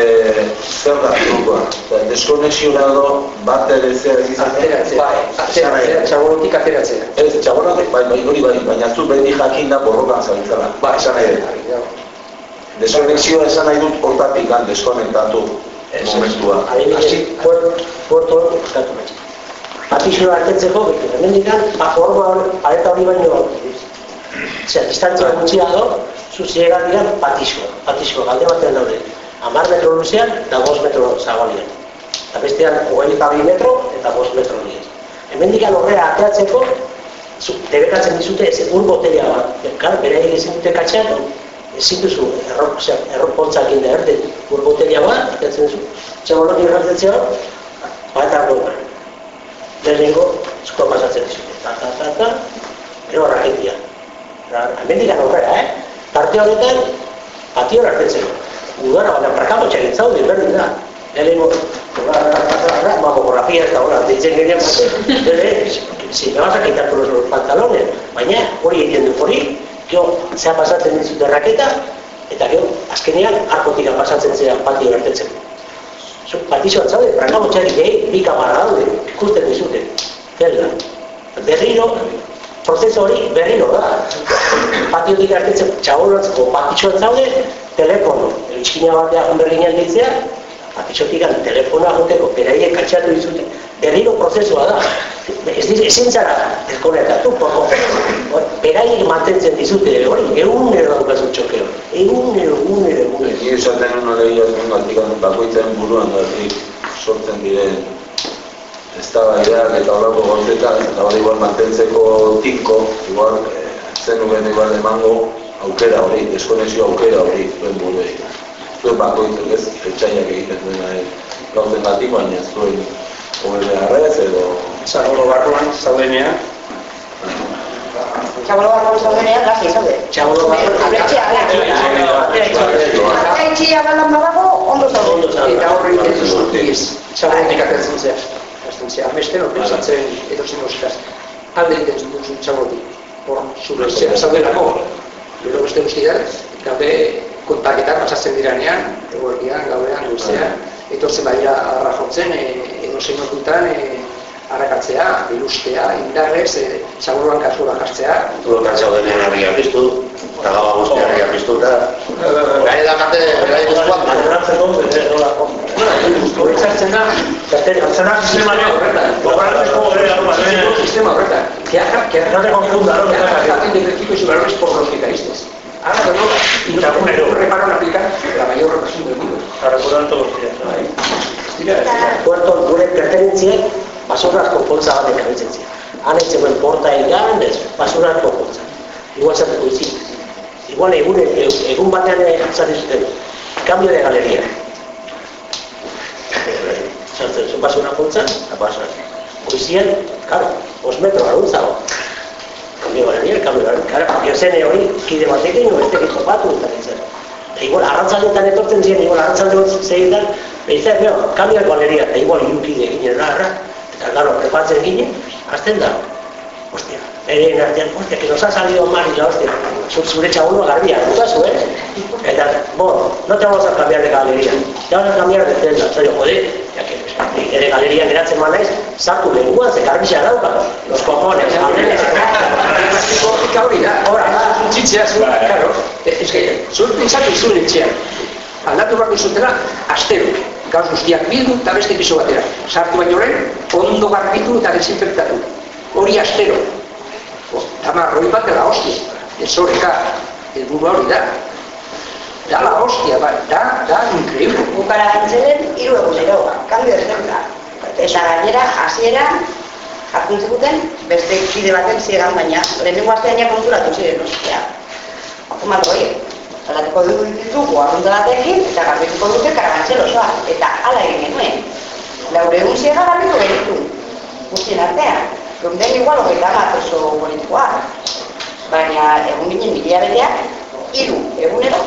zer da trukoa? Ba, deskonexiorako bat ere zer Ateratzea, Bai, ateratzea. Ez, txabolatik, bai, bai, hori bai, baina zu beti jakin da borrokan zabiltzala. Ba, esan nahi dut. Deskonexioa esan nahi dut hortatik gan deskonektatu momentua. Adibidez, puerto, puerto, eskatu nahi. Patixoa artetzeko, beti, hemendikan, ba, orba hori, areta hori baino, Osea, distantzia gutxia do, zuziega dira patixoa, patixoa, galde batean daude. Amar metro luzean eta bost metro zabalian. Eta bestean, hogei eta bi metro eta bost metro nien. Hemendikan horrea ateatzeko, debekatzen dizute ez ur botella bat. Kar, beraiek ezin dute katxean, ezin duzu, erro, osea, erro poltzak inda erde, ur botella bat, ateatzen duzu. Txabolok irratzen bat eta gora. Lehenengo, eskoa pasatzen dizute. Ta, ta, ta, ta, gero raketia. Hemendik aurrera, eh? Tarte honetan, patio artetzeko. Udara, baina prakamo txakin zaude, berdin da. Lehenengo, mamografia ez da hola, deitzen gehiago, bere, si me vas a quitar todos los pantalones, baina hori egiten du hori, gero, zea pasatzen dizute raketa, eta gero, azkenean, arkotika pasatzen zera patio artetzeko. Zu, patixo bat zaude, prakamo txakin gehi, bi kamara daude, ikusten dizute. Zelda. Berriro, prozeso hori berriro da. Patiotik artetzen txabolatzeko patitxoa zaude, telefono. Eltskina batean berlinean ditzea, patitxotik telefonoa joteko, beraiek katxatu dizute. Berriro prozesua da. Ez diz, ezin zara deskonetatu, poko. Beraiek mantentzen dizute, hori, egunero daukazu txokeo. Egunero, egunero, egunero. Ni esaten nuen hori azken bakoitzen buruan da, sortzen diren eztabaidak eta horrako gauzetan, eta hori mantentzeko tinko, igual eh, zen nuen igual emango aukera hori, deskonexio aukera hori zuen buruei. Zuen bakoitzen ez, etxaiak egiten duena eh, gauzen batik, baina zuen hobe beharrez edo... Zabolo barruan, zaudenean. Txabolo barruan zaudenean, gazi zaude. Txabolo barruan, Abretxea, abretxea. Abretxea balan badago, ondo zaude. Eta horri egiten zuzutiz, txabolotik atertzen zea. Azten zea, amesten hor pentsatzen edozen oskaz. Alde egiten duzu txabolotik. Hor, zure zea zaudelako. Gero beste guztiak, gaude kontaketak pasatzen diranean, eguerdian, gaudean, goizean, etortzen baira adarra jotzen, e, edo zein ordutan, e, arakatzea, bilustea, indarrez, e, txaboloan kasura jartzea. Tulo katzau denean harria piztu, eta gaba guztia harria piztu, eta gai da kate, gai guztuak, Hori sartzen da, Zertzena sistema horretan. el sistema horretan. Que haga, que no te confundan, que haga fácil de ejercicios y valores por los guitarristas. Ahora que no, y también reparo en aplicar la mayor represión del mundo. Para curar todos los días. Puerto gure pertenentziek basurrazko poltza bat ekabitzen ziren. Han ez zegoen porta egan, ez, basurrazko poltza. Igual zateko izin. Igual egun, egun batean esaten zuten, cambio de galería. Sartzen zuen basura poltza, eta basura. Hoizien, claro, os metro garuntzago. Cambio de galería, cambio de galería. Claro, jo hori, kide batekin, o bestekin topatu, eta nintzen. Eta igual, arrantzaletan etortzen ziren, igual, arrantzaletan zehitan, Behitzen, bero, cambio de galería, eta igual irukide ginen narra, eta claro, prepatzen ginen, azten da. Hostia, eren artean, hostia, que nos ha salido mal y la hostia, zu- zure txabulo garbia, gustazu, eh? Eta, bueno, no te vamos a cambiar de galería, te vamos a cambiar de celda. Eta jo, joder, ya que ere galeria geratzen manaiz, sartu lenguan, ze garbisa dauka, los cojones, aldenes, Logika hori da, ora, txitzea zuen, karo, ez que, zuen pentsatu zuen etxean. Aldatu behar duzutela, astero, gauz guztiak bildu eta beste piso batera. Sartu baino lehen, ondo garbitu eta desinfektatu. Hori astero. O, Tamar, hori bat dela hostia. Desoreka, helburu hori da. Da la hostia, bai, da, da, increíble. Bukara gantzenen, hiru egunero, kambio de zentza. Eta gainera, hasieran, hartzen zikuten beste kide baten ziegan, baina lehenengo astean ja konturatu ziren, ostia. Automatu hori, aldatuko du ditugu arrunta batekin, eta garbituko dute karabantzel osoa. Eta hala egin genuen. Laure egun ziega garbitu genitu, guztien artean. Geunden igual hogeita bat oso politikoa. Baina egun ginen miliabeteak, hiru egunero,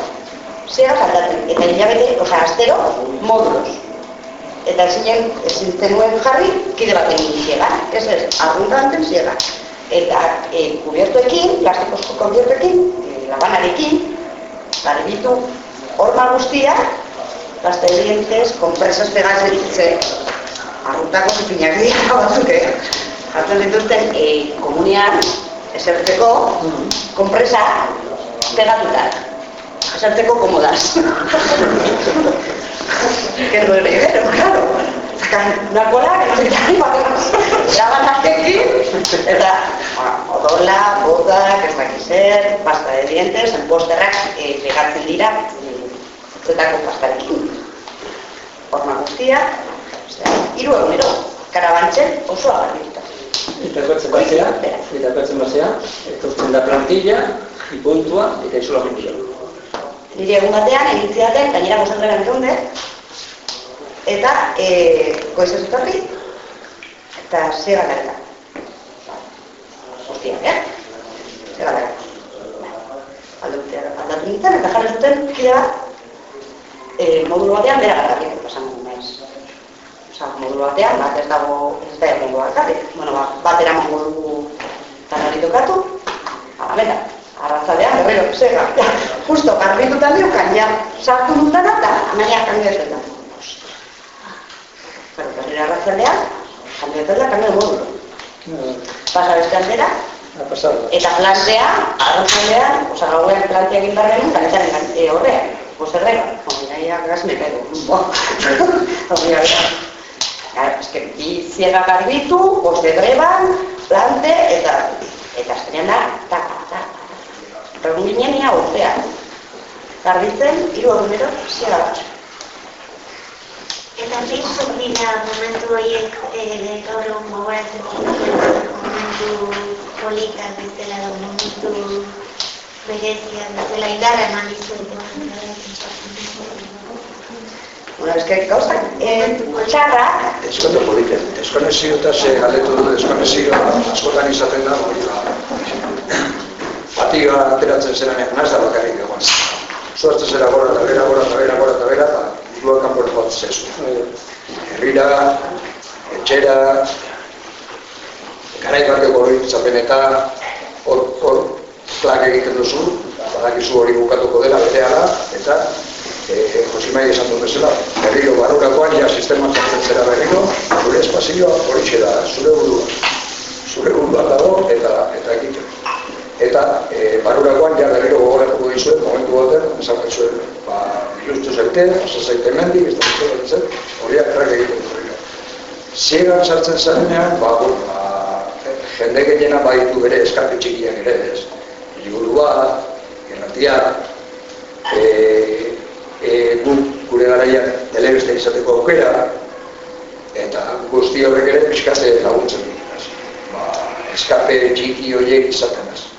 zera aldatzen. Eta hilabete, oza, astero, modulos. Eta ezinen, ezin zenuen jarri, kide baten ziega. Ez ez, arrunta anten ziega. Eta e, kubiertuekin, plastikosko kubiertuekin, e, labanarekin, garbitu horma guztia, las dientes, compresas pegadas ditze, arruntako zipinak dira batzuk, eh? Hartzen dituzten e, komunian, esertzeko, kompresa pegatuta. Esertzeko komodas. que no es pero claro. Se quita ni para Lavan aztekin, eta odola, boda, ez dakiz zer, pasta de dientes, enposterrak e, pegatzen dira zetako pastarekin. Horma guztia, hiru egunero, karabantzen oso agarbituta. Eta ekartzen batzea, eta ekartzen batzea, etortzen da plantilla, ipointua eta isolamentua. Nire egun batean, egin zidaten, gainera gozatregan egonde, eta e, goizez etorri, eta zega gareta. Hostia, eh? Zega gareta. Aldatu nintzen, eta jarri zuten kide bat, e, modulo batean bera gartatik, pasan naiz. Osa, modulo batean, bat ez dago, ez da egongo gartatik. Bueno, ba, bat eraman modugu tanari tokatu, abela, arratzalean, berrero, zega, justo, garbitutan diukan, ja, sartu dutana, eta nahiak kandidatzen Pero, berriro arratzalean, kandidatzen da, kandidatzen modulo. Pasa beste aldera, eta plantea, arratzalean, oza, gauean plantea egin barren, kandidatzen e, horrean. Pues errega, como ya gas me pego. Hori da. Claro, es que bi ziega garbitu, pues de greban, plante, eta, eta azkenean da, tak, tak, tak. Egun ginen ia urtean. Garbitzen, hiru egunero, ziega bat. Eta zeintzuk dira momentu horiek eh, gaur egun gogoratzen momentu politak bezala edo momentu bereziak bezala indarra eman Una vez que gauzak, eh, txarrak, Eskondo polite. Deskonexio eta ze galdetu du deskonexio askotan izaten da, hori da. Fatiga ateratzen zeranean, naz da bakarrik egon. Zuazte zera gora eta bera, gora eta bera, gora eta bera, eta luak kanpore jotzen zezu. Herrira, etxera, garai bateko hori zapeneta, hor, hor, plak egiten duzu, badakizu hori bukatuko dela berehala, eta eh, Josimai esan duen bezala, berriro barurakoan ja sistema jartzen zera berriro, gure espazioa hori da, zure burua. Zure burua dago eta eta egiten. Eta e, barurakoan ja berriro gogoratuko dizuen, momentu baten, esan zuen, ba, justu zaite, pasa zaite mendik, ez da zuen, horiak errak egiten berriro. Ziegan sartzen zarenean, ba, bueno, ba, jende gehiena baditu bere eskape txikiak ere, ez? Liburua, gerratia, e, e, gu, gure garaiak telebista izateko aukera, eta guzti horrek ere pixkate laguntzen dira. Ba, eskape txiki horiek izaten az.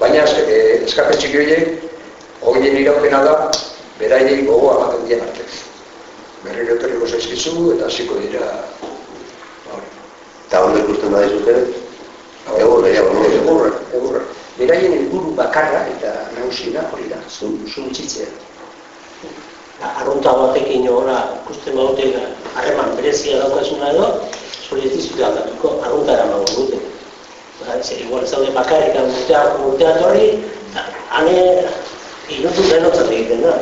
Baina e, eskape txiki horiek, horien iraupena da, beraiei gogoa ematen dien arte. Berriro etorriko zaizkizu eta hasiko dira hori. Eta ondo ikusten da dizute, egur gehiago, no? Egurra, egurra. Beraien helburu bakarra eta nagusiena hori da, zun, zuntzitzea. arrunta batekin ora ikusten badute harreman berezia daukasuna edo, zuri ez dizute aldatuko, arrunta eramango dute. Ba, ze, igual ez daude bakarrik urtea, urtea torri, hane inutu denotzen egiten da.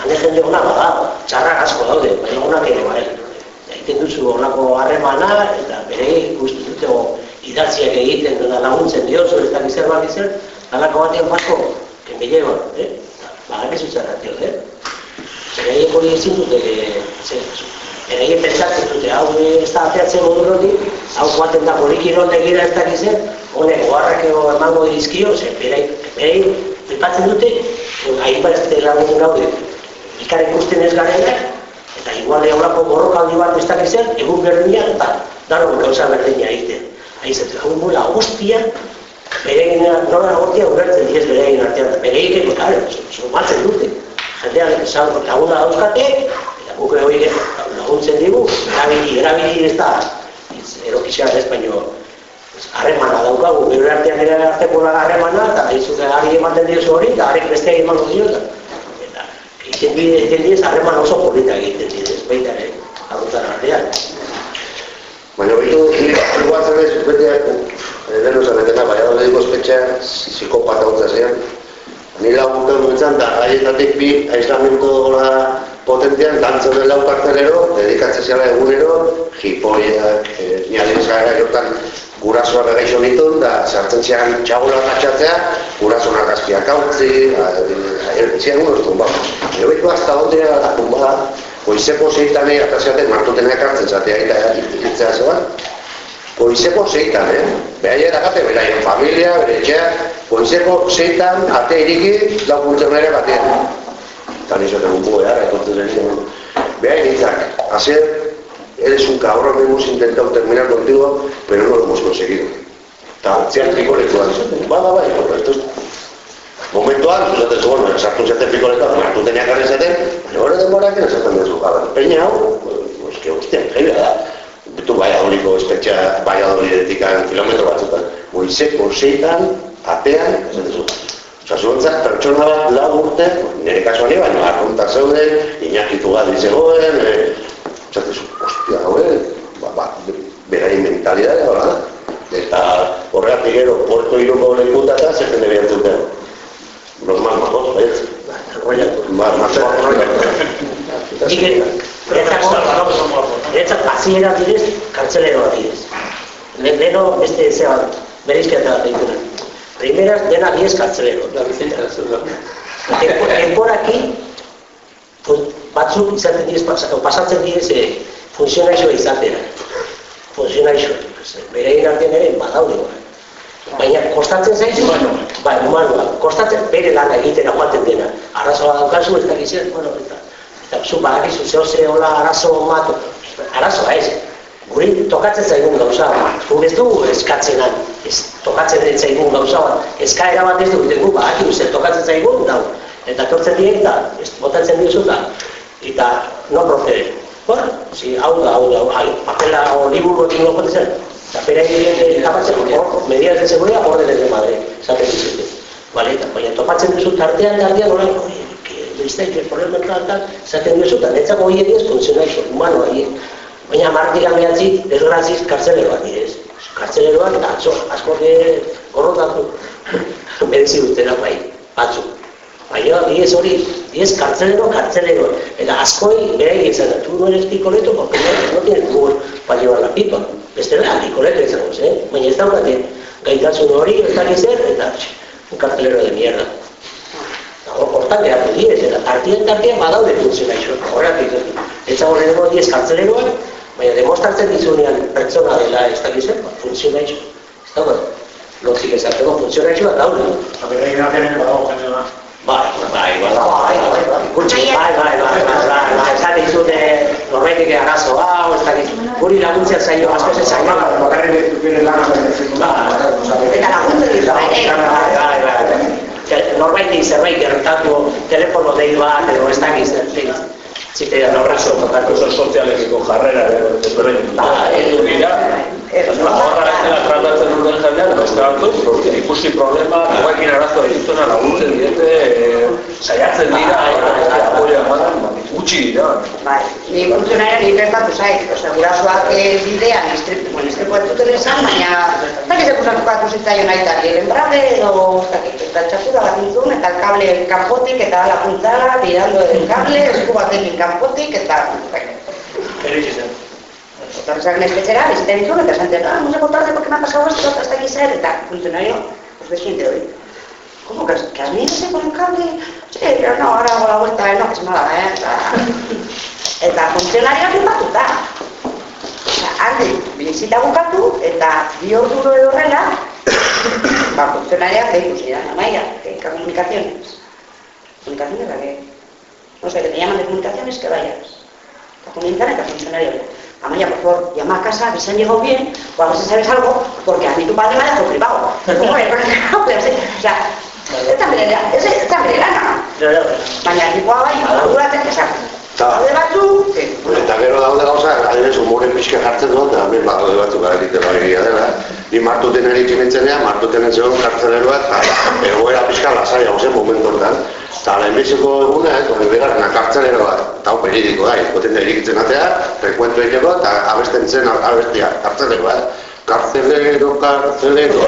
Hane jende hona bada, txarrak asko daude, baina honak ere bai. Egiten duzu honako harremana, eta bere ikusten dute idatziak egiten dena laguntzen diozu, ez dakiz zer bat halako batean pasko, que me lleva, eh? Ba, ez utxarrak dio, eh? Beraiek hori ezin dute, beraiek pentsatzen dute, hau eh, ez da ateatzen modu hau joaten da poliki non egira ez dakiz zer, honek oharrak emango dizkio, ze beraiek, beraiek flipatzen dute, hainbat ez dela lagun gaude, ikar ikusten ez garenak, eta igual eolako borrokaldi bat ez dakiz zer, egun berdina, eta daro gauza berdina egiten. Aiz, hau nola hostia, beregin nola hostia ulertzen diez beregin artean, beregin eko, kare, sumatzen dute. Jendean, esan, laguna dauzkate, eta guk hori laguntzen digu, erabili, erabili ez da, erokizia ez baino, harremana daukagu, gure artean ere arteko harremana, eta izute ari ematen diozu hori, eta harek beste emango dio, eta egiten di, egiten diez, harreman oso polita egiten diez, baita ere, arrutan artean. Baina behitu, iguatzen ez, bete, deno zanetena, baina da mediko espetxean, psikopata hutza zean, Ni laguntzen dutzen da, haietatik bi aislamentu gola potentzian, dantzen den lau kartelero, dedikatzen zela egunero, jipoiak, e, nialen zara jortan gurasoa begaixo nitun, da sartzen zean txagula batxatzea, gurasoan argazpiak hautzi, ba, eh, eh, zian gure ustun, ba. Ego behitu hasta hondera da, ba, goizeko zeitan egin eta zeaten martuten ekartzen zatea eta ikitzea zeba. Goizeko zeitan, eh? Behaia erakate, beraien familia, bere etxea, goizeko zeitan, ate iriki, lau gultzen ere batean. Eta nizote gugu, eh? Eta nizote gugu, eres un cabrón, hemos intentado terminar contigo, pero no lo hemos conseguido. Eta, zean frikoletuan, bada, bai, bai, bai, Momentuan, zuzaten zu, bueno, esartu zaten frikoletuan, martu teniak garri zaten, baina hori denborak erazaten dut zuzaten. Peina hau, pues, que hostia, jaibia da, betu bai aduriko espetxea, bai aduriretik kilometro batzutan. Goizeko zeitan, atean, esaten zu. Osa, zuzaten, pertsona bat, lau urte, nire kasuan, baina, arruntak zeuden, inakitu bat izegoen, eh, Zaten zu, ostia, hauek, ba, ba, berain mentalidadea, hola, eta horregatik gero Puerto Iruko lekutata zerten debian zuten. Normal magoz, ez? Roiak. Martxoak roiak. Nik, niretzat aziera direz, kartzelero bat direz. Le, leno beste ze bat, bereizketa bat dituna. Primera, dena diez kartzelero. La bizitza, zuzak. Temporaki, batzuk izaten direz, pasatzen direz, eh, funtzionaizioa izatera. Funtzionaizioa. Berein artean ere, badaude. Baina, kostatzen zaizu, bueno, bai, humanua, kostatzen bere lana egitera joaten dena. Arrazoa daukazu, ez dakizien, bueno, eta eta zu badakizu zeo ze hola arazo matu, arazoa ez, guri tokatzen zaigun gauza bat, gu ez dugu eskatzen ez tokatzen ez zaigun gauza bat, eskaera bat ez dugu, dugu tokatzen zaigun, dau, eta tortzen direk ez botatzen diozu da, eta no procede. Bueno, si hau da, hau da, hau, papela o liburu ekin no zen, eta pera egin tapatzen, medidas de seguridad, órdenes de madre, esaten dizute. Vale, eta baina topatzen duzu tartean, tartean, orain, besteik, problema tal, tal, zaten duzu, eta netzako hori ez funtzionaizo, humano hori. Baina martik ameatzi, desgraziz, kartzelero bat direz. Kartzelero bat, eta atzo, asko gorrotatu, merezi dutena bai, batzu. Baina, diez hori, diez kartzelero, kartzelero. Eta askoi, bere egizan, tu no eres picoleto, porque no, no tienes humor para llevar la pipa. Beste da, picoleto izango, eh? Baina ez daukate, gaitasun hori, ez dakiz eta un kartzelero de mierda hortan geratu direz, eta tartien tartien badaude funtzionaixo, horreak egiten. Etza horre dugu diez kartzeleroak, baina demostratzen dizunean pertsona dela ez da gizien, ba, funtzionaixo. Ez da, lotzik ezarteko funtzionaixo bat daude. Eta egin artean badago jendela. Bai, bai, bai, gutxi, bai, bai, bai, bai, bai, esaten zute norbaitek arazo hau, ez dakit, guri laguntzea zaio, asko zen zaio. Eta laguntzen dira, bai, bai, bai, bai. norbaitik zerbait gertatu telefono dei bat, edo ez dakit, ez dakit. Zitea, norrazo, tokatu. Oso sozialekiko jarrera, ez dakit. Ba, edo, horra ez tratatzen duten jendean, beste batzuk, ikusi problema, guekin arazoa dituzuna laguntzen diete, saiatzen dira, apoia ematen, gutxi dira. Bai, ni funtzionaria ni gertatu zait, osea, gurasoak bidean istripu, bueno, istripu ez duten esan, baina ez dakiz ekusatu zitzaion aita, liren brabe edo, ez dakit, eta txatura bat nintzun, eta el kable kanpotik, eta la puntzara, tirando el kable, esku batekin kanpotik, eta... Pero zen. Eta horrezak nespetxera, bizita ditzun, eta esan ah, no sé contarle por qué me ha pasado esto, hasta aquí ser, eta funtzionario, pues ves gente hoy. ¿Cómo que, que has venido por un cable? Sí, pero no, ahora hago la vuelta, eh, no pasa nada, eh. Eta, eta funtzionario flipatuta. Osea, alde, bizita bukatu, eta bi orduro edo horrela, ba, funtzionariak gehiago zidan, amaia, que comunicaciones. Comunicaciones, la que, no sé, que te llaman de comunicaciones, que vayas. Eta comunican eta funtzionario. Amaya, por favor, llama a casa, que se han llegado bien, o a ver si sabes algo, porque a mí tu padre me ha dejado privado. ¿Cómo es? Puede ser. O sea, da bere lana. Ja, ja, Baina, tipoa bai, arduratzen, esan, Ta. alde Eta gero daude gauza, adibidez, umore pixka jartzen dut, eta hemen badaude batzuk adibide bageria dela. Ni martuten eritxe nintzenean, martuten entzegoen kartzelero bat, eta egoera pixka lasaia zen momentu hortan. Eta lehenbiziko eguna, ez, hori bigarrena kartzelero bat, eta hau peridiko da, ikoten da irikitzen atea, rekuentu egiteko, eta abesten zen abestia, kartzelero bat. Kartzelero, kartzelero,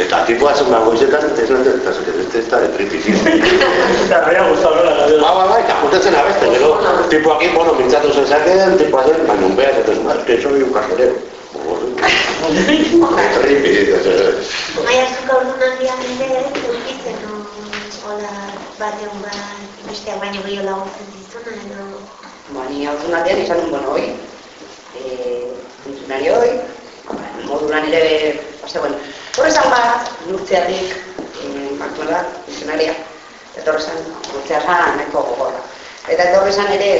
Eta tipua zen dago izetan, ez nahi, eta zekat, ez ez da de tripizio. Eta rea gustau nola. Ba, ba, ba, eta juntatzen abesten, gero, tipuakin, bueno, mintzatu zezakeen, tipua zen, baina un behar, eta zumar, que soy un carcelero. Baina zuka ordunaldian ere, eukitzen, no, hola, bat, besteak baino gehiago laguntzen dizuna, edo... Ba, ni izan un bono hoi, eh, funtzionario hoi, modulan ere, base, bueno, horrezan bat, nurtzeatik, eh, aktuala, funtzionaria, etorrezan, nurtzea zan, nahiko gogorra. Eta etorrezan ere,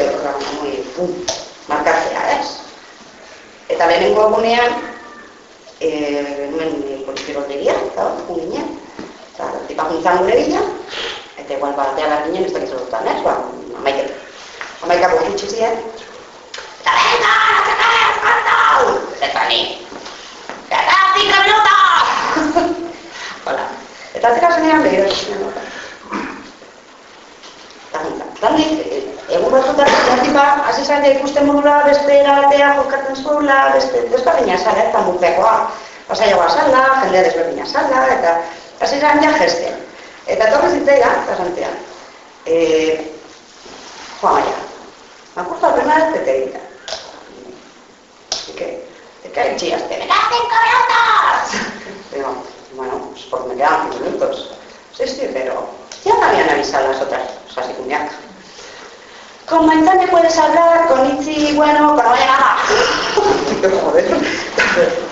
pum, markatzea, ez? Eta lehenengo egunean, eh, nuen politikoldegia, eta hor, ginen, eta tipa juntzan gure bila, eta batea bat ginen, ez dakizu dutan, ez? Ba, amaiketan. Amaika bortitxe ziren. Eta venga, txakaz, kantau! Eta ni. Eta zinka minuta! Hola. Eta zera zenean behiro zinen horra. Eta gintzen. Eta nik, egun batzutan, tipa, hasi zain ikusten modula, beste erabatea jokatzen zuela, beste desberdina zara, eta murtekoa. Pasaioa zala, jendea desberdina zala, eta hasi zain ja gesten. Eta torre zitzaidan, eta zantean, eh, Joa maia, de Terita. ¿Y qué? ¿De qué chillaste? ¡Me quedan cinco minutos! Digo, bueno, pues porque me quedan cinco minutos. Sí, pero ya me habían avisado las otras, o sea, si cuñaca. Con Maitane puedes hablar, con Itzi, bueno, con Amaya, Digo, joder.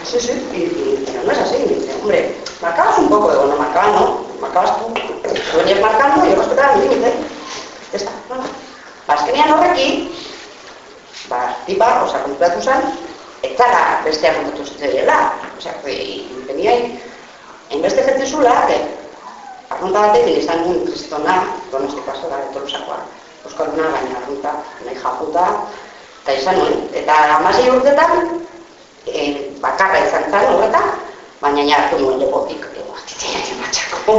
Sí, sí, y, y, pero no es así. Me dice, hombre, marcabas un poco, digo, no marcaba, no, marcabas tú. Tú venías marcando y yo respetaba el límite. Ya está, no, no. Azkenean horrekin, ba, tipa, oza, konturatu zen, ez zara besteak kontatu zitzaiela. Osea, que veniai, hainbeste jente zula, que arrunta batekin izan un kristona, con este caso, da, de Tolosakoa, Euskaluna, baina arrunta, nahi japuta, eta izan nuen. Eta amasei urtetan, e, bakarra izan zen horretan, baina ja hartu nuen lepotik, ego, txitzaiak ematxako,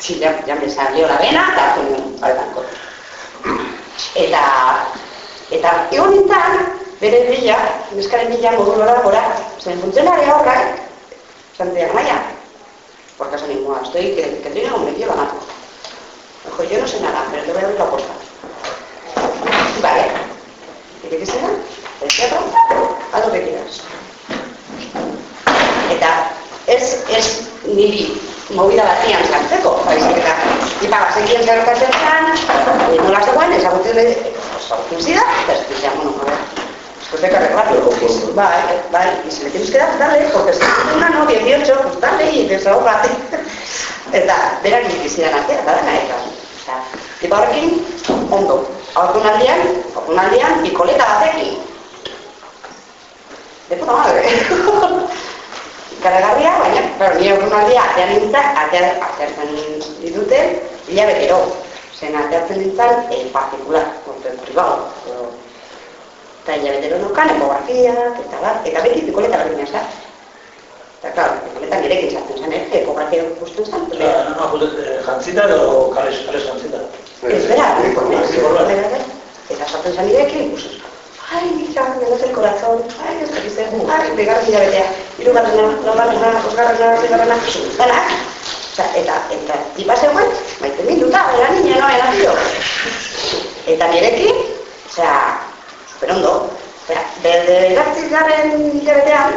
txila, ja me salió la vena, eta hartu nuen, baretan kontu. Eta, eta egon nintzen, bere bila, neskaren bila modu lora gora, zen funtzionaria horrak, zantean maia, porque son igual, estoy que, que tiene un metido la mano. Dijo, yo no sé nada, pero te voy a abrir la puerta. Vale. ¿Y qué será? ¿El teatro? Haz lo que quieras. Eta ez, ez niri movida batian sartzeko, baizik eta tipa bazekien zer gertatzen zen, e, nola zegoen, ezagutzen ezagutzen zida, eta ez dizia, bueno, a ver, después de que arreglarlo, pues, vale, vale, y si le tienes que dar, dale, porque si tienes una no, 18, pues dale, y desahogate. eta, berak nik izidan artea, eta dena, eta, eta, tipa horrekin, ondo, aurtunaldian, aurtunaldian, ikoleta batekin, de puta madre. Ikaragarria, baina, claro, nire aurrunaldia atean nintzen, atean, ateatzen ditute, hilabetero. Zen ateatzen nintzen, en particular, en privado. Eta hilabetero nukan, ekografiak, eta bat, eta beti pikoleta berdina zen. Eta, claro, pikoleta nirekin sartzen zen, eh? ekografia ikusten zen. No, no, jute, jantzita edo kales, kales jantzita. Ez bera, eta sartzen zen nirekin, ikusten zen. Ai, mira, me late el corazón. Ai, ez dakiz zer. Ai, begarren hilabetea. Hirugarrena, laugarrena, bosgarrena, seigarrena, danak. Osea, eta, eta, tipa zegoen, maite minduta, era niña, no, era tío. Eta nirekin, osea, superondo. Osea, bederatzi garen hilabetean,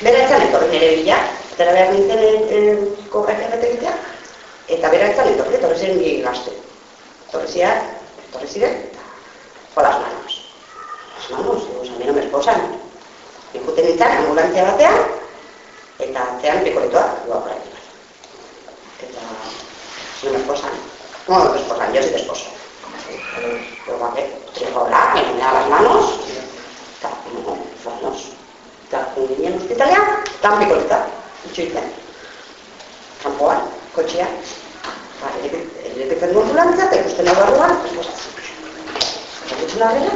bera etzan etorri nire bila, eta era behar nintzen eh, kobrak errete egitea, eta bera etzan etorri, etorri ziren bi gazte. Etorri ziren, etorri ziren, jo las manos. Las manos, digo, a mí no me. Ikuten nintzen ambulantzia batean, eta atzean por ahí. Eta, no me esposan. No, no me esposan, yo sí. Tres horas, me ponía las manos, eta, no, manos. Eta, ginen hospitalean, tan pikoleta, itxoiten. Kampoan, kotxean, ba, elepetzen duen dulantzia, eta ikusten hau barruan, esposatzen. Eta arrela,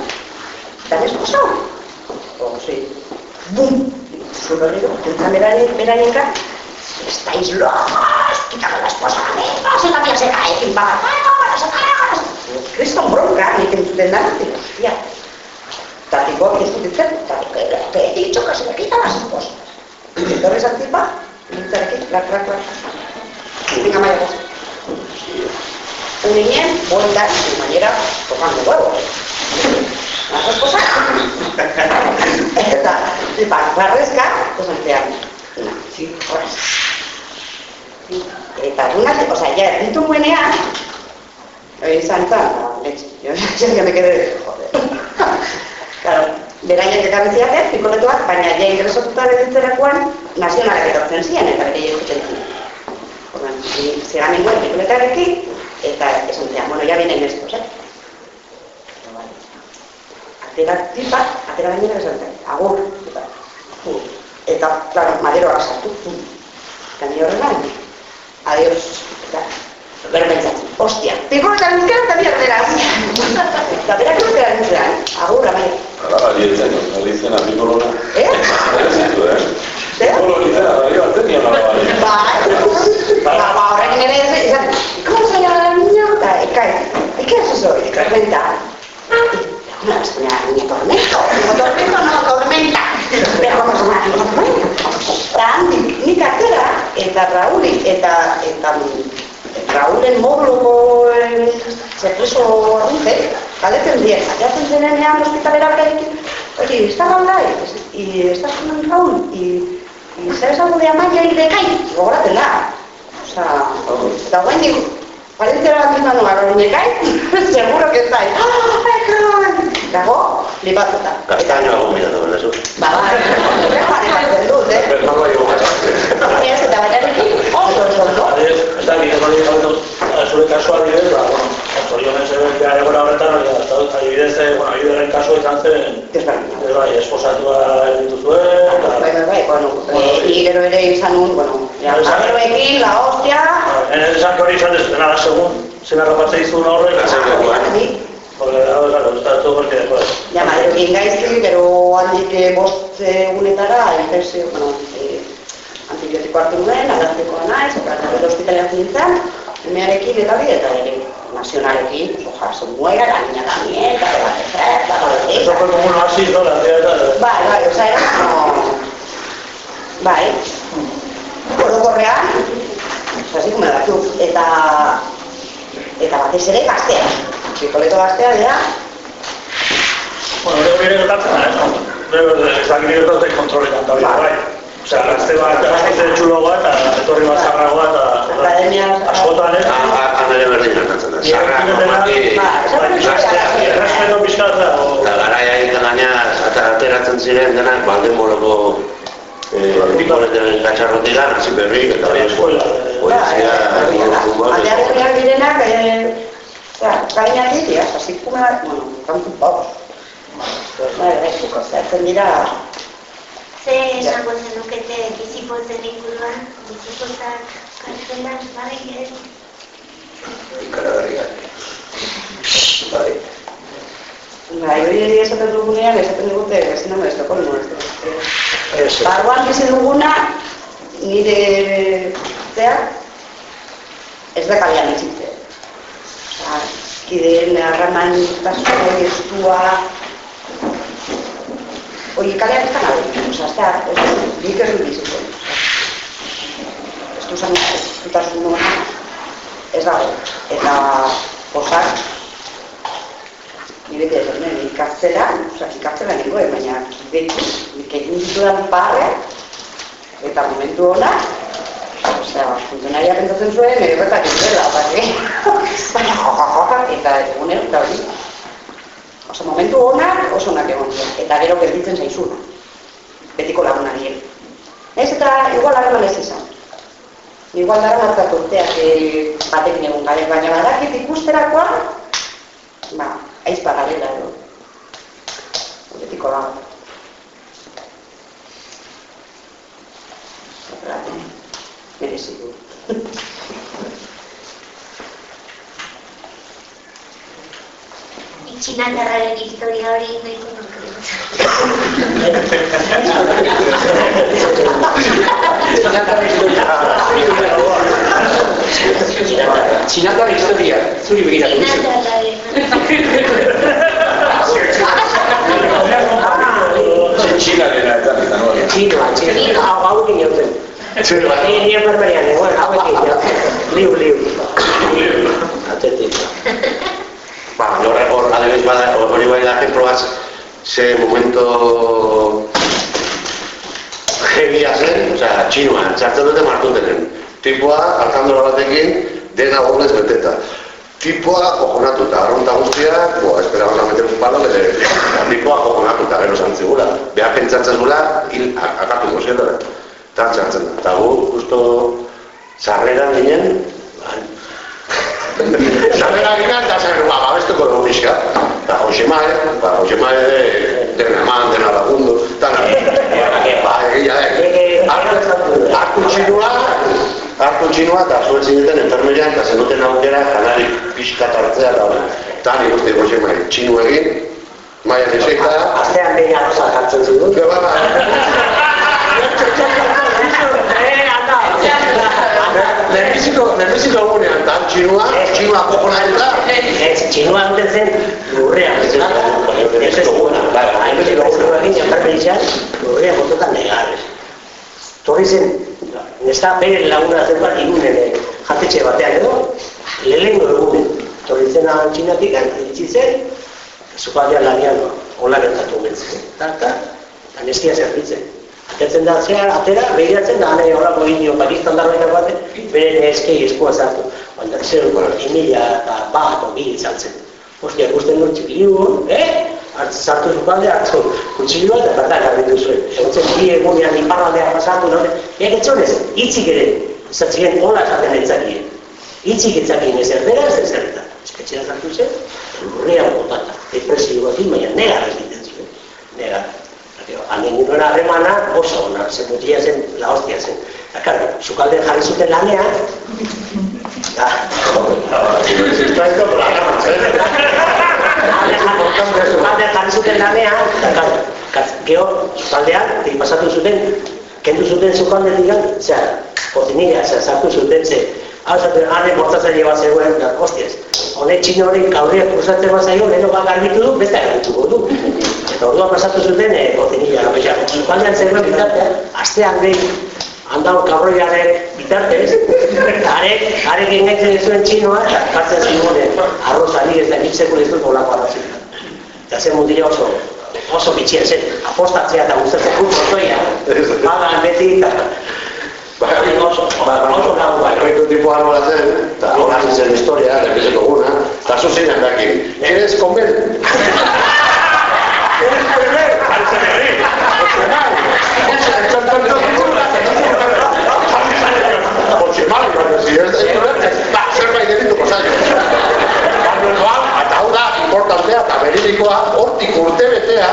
eta esposa, o, sí, bum, zu berriro, entzan beraienka, estáis locos, quitame la esposa a mí, no se la mía se cae, pim, pam, pam, pam, se cae, Cristo bronca, ni que entzuten da, digo, hostia, tatikoak ez dut ditzen, tatiko, te he dicho que se me quitan las esposas. Entonces al tipa, nintzarekin, lak, lak, lak, venga, maia, bost. Uninen, vueltas, de manera, tocando huevos. Las esposas, eta, tipa, barrezka, pues antean, una, sí, horas. Eta una, o sea, ya ditu buenean, izan yo, yo ya me quedé, joder. Claro, beraiek ekarri ziaten, pikoletuak, baina ja ingresotuta betetzerakoan nazionalak etortzen ziren, eta bere jokuten ziren. Orduan, zera ninguen pikoletarekin, eta esan zian, bueno, ya vienen estos, eh? Atera tipa, atera gainera esan zian, agur. Eta, claro, maderoa sartu, eta ni eta, Bero pentsatzen, ostia, pikoleta bizkera eta bi erderaz. Eta berak euskera nintzean, agur, amai. Hala, bali etzen, bali etzen, apikolona. Eh? Eh? Kolonitzen, bali batzen, niola bali. Ba, ba, ba, horrekin ere ez, izan, ¿cómo se llama la niña? Eta, ekai, ¿y qué haces hoy? Tormenta. Una vez una niña tormento. Digo, tormento no, tormenta. Pero, ¿cómo se llama la niña tormenta? Eta, handik, nik atera, eta Rauli, eta, eta, Raulen módulo zepreso arrunte, galeten die, jaten zenean hospitalera berekin, oye, está Raula, y estás con un Raúl, y, y sabes algo de Amaya y de Kai, gogoraten da. O sea, eta guain digo, Parentzera bat izan dugu, gara Kai, seguro que ahí. ¡Ah, Kai! Dago, lipatuta. Mirando con eso. Ba, ba, paretzen dut, eh? Bernardo digo gaza. Ez, eta bainarekin, oso, oso, oso. Ez da, bide hori gautu, zure kasua adibidez, ba, bueno, zorionez egotea egoera horretan, hori da, eta adibidez, eh, bueno, adibideren kasua izan zen, ez bai, esposatua ez dituzue, eta... Bai, bai, bai, bueno, eh, ni gero ere izan nun, bueno, ja, la hostia, En esan hori izan ez, dena da segun, zen arrapatzea izun horrek, todo porque, pues, ja, maderoekin gaizki, gero handik eh, bost egunetara, infekzio, bueno, eh, antibiotiko hartu nuen, aldatzeko naiz, eta gero hospitalean nintzen, emearekin eta hori, eta ere, nazionalekin, oja, son muera, la niña también, eta bat ez, eta bat ez, eso fue como un oasis, ¿no? La tía, tal, Bai, bai, oza, era como... Bai, orokorrean, oza, así como dakuk, eta... Eta batez ere gaztea. Pikoleto gaztea, dira, Bueno, hori hori gertatzen da, ez? Bero, ez dakit gertatzen kontroletan da, bai. Osea, gazte bat, gazte txulogoa eta etorri bat zarragoa eta... akademia... Askotan, ez? Han ere berdin gertatzen da. Zarra, normati, gazteak, Errespeto pizkat da, o... eta garaia egiten gaina, eta ateratzen ziren denak, Valdemoroko pikoleten katxarrotik da, hasi berri, eta hori eskola. Polizia, futbol, Aldeak herriak direnak, eh, dira, hasi kuma, bueno, kantu paus. Bai, bai, zertzen dira, Ze esango zenukete bizipotzen inguruan, bizipotzak kartzelan, bai. Bai. hori ere esaten dugunean, esaten da ez Estocolmo, ez Ez, Barruan bizi duguna, nire zeak, ez da kalean itxitze. Osa, kideen harraman tasuna estua, Oie, kalean ez da nahi, osa, ez da, ez da, ez biziko. Ez du zan, ez dutasun nuen, ez dago. Eta, posak, nire ez dut, ikatzela, osa, ikatzela nengoen, baina, nik egin ditudan parre, eta momentu hona, osea, funtzionaria pentsatzen zuen, nire horretak dela, baina, baina, eta egunen, eta hori, Osa, momentu onak oso onak egon dira, eta gero gelditzen zaizuna, betiko laguna dien. Ez eta igual harreman ez izan. Igual dara martzat urteak e, batekin egun gabe, baina badakit ikusterakoa, ba, aizpa garela edo. Betiko da. Merezi du. Txinatarraren historia hori nahiko nuke. Txinatar historia, zuri begiratu duzu. Txina dena eta eta nola. Txinoa, txinoa. Hau, hau egin jauten. Ni, ni enfermerian, bueno, hau egin jauten. Liu, liu. Atetik. Ba, hor, hor, adibidez bada, hori bai da probaz, ze momento heavia zen, osea, txinoan, txartzen dute martutenen. Tipoa, alkandora batekin, dena gordez beteta. Tipoa, kojonatuta, arronta guztiak, bo, esperaban a meter un palo, bere, tipoa kojonatuta, gero zantzigula. Beha pentsatzen gula, hil, akatu goziela. Eta txartzen da. Eta gu, justo, sarreran ginen, Sarrera ginen, eta zer, ba, babestuko dugu pixka. Eta Josemae, ba, Josemae dena eman, dena lagundu, eta ba, egia da. Artu txinua, hartu txinua, eta zuen zineten enfermerian, eta zenuten aukera, janari pixka tartzea, eta hori. Eta ni guzti Josemae, txinu egin, maia neseita. Astean behin arroza jartzen zuen. Ba, ba, Lehenbiziko, lehenbiziko egunean, eta txinua, txinua kojonatuta. Ez, txinua duten zen lurrean. Ez ez duena. Lehenbiziko egunean, enfermeritxan, lurrean bototan negarrez. Torri zen, nesta bere laguna zen bat irunen jatetxe batean edo, lehenengo egunen. Torri zen txinatik, itxi zen, zukaldean lanian, hola gertatu bentzen. Eta, eta, anestia zerbitzen. Atetzen da zehar, atera, behiratzen da, ane horako indio Pakistan darroinak bate, bere neskei eskua zartu. Baina zer, emila eta bat, ogi itzaltzen. Ostia, ikusten dut txikiliu, eh? Hartz sartu zukalde, hartzu kutsilua eta bertan garbitu zuen. Egotzen bi egunean iparraldea pasatu, nore, ek etxonez, itzik ere, zatzien hola esaten etzakien. Itzik etzakien ez erdera, ez ezerretan. Esketxera sartu zen, lurrean botata, depresioakin, baina negar egiten zuen. Negar. Hanen nuen harremana oso ona, zen mutia zen, la hostia zen. Eta, karo, sukalden jarri zuten lanean, da, sukalden jarri zuten lanean, eta, karo, geho, sukaldean, pasatu zuten, kendu zuten sukaldetik, zera, kozinila, zera, sartu zuten, ze, hau zaten, hane mortzatzen bat zegoen, da, hostiaz, honek txino hori kaurriak kursatzen bat zaio, leheno bat garbitu du, beste garbituko du. Eta orduan pasatu zuten, e, kozinila, gabeia, sukaldean zegoen bitartean, astean behin, handau kabroiaren bitartez, arek, arek ingaitzen zuen txinoa, eta kartzen zimone, arroz ari ez da nitzeko ez dut olako arrozik. Eta zen mundile oso, oso bitxien zen, apostatzea eta gustatzen gut otoia, pagan beti, eta oso, oso lagu bai. Erretu tipo arbola zen, eta hori zen historia, lehenbizeko guna, eta zuzinak daki. Eres conven? zerbait delituko zaio. Eta hau da, importantea eta beridikoa, hortik urte betea,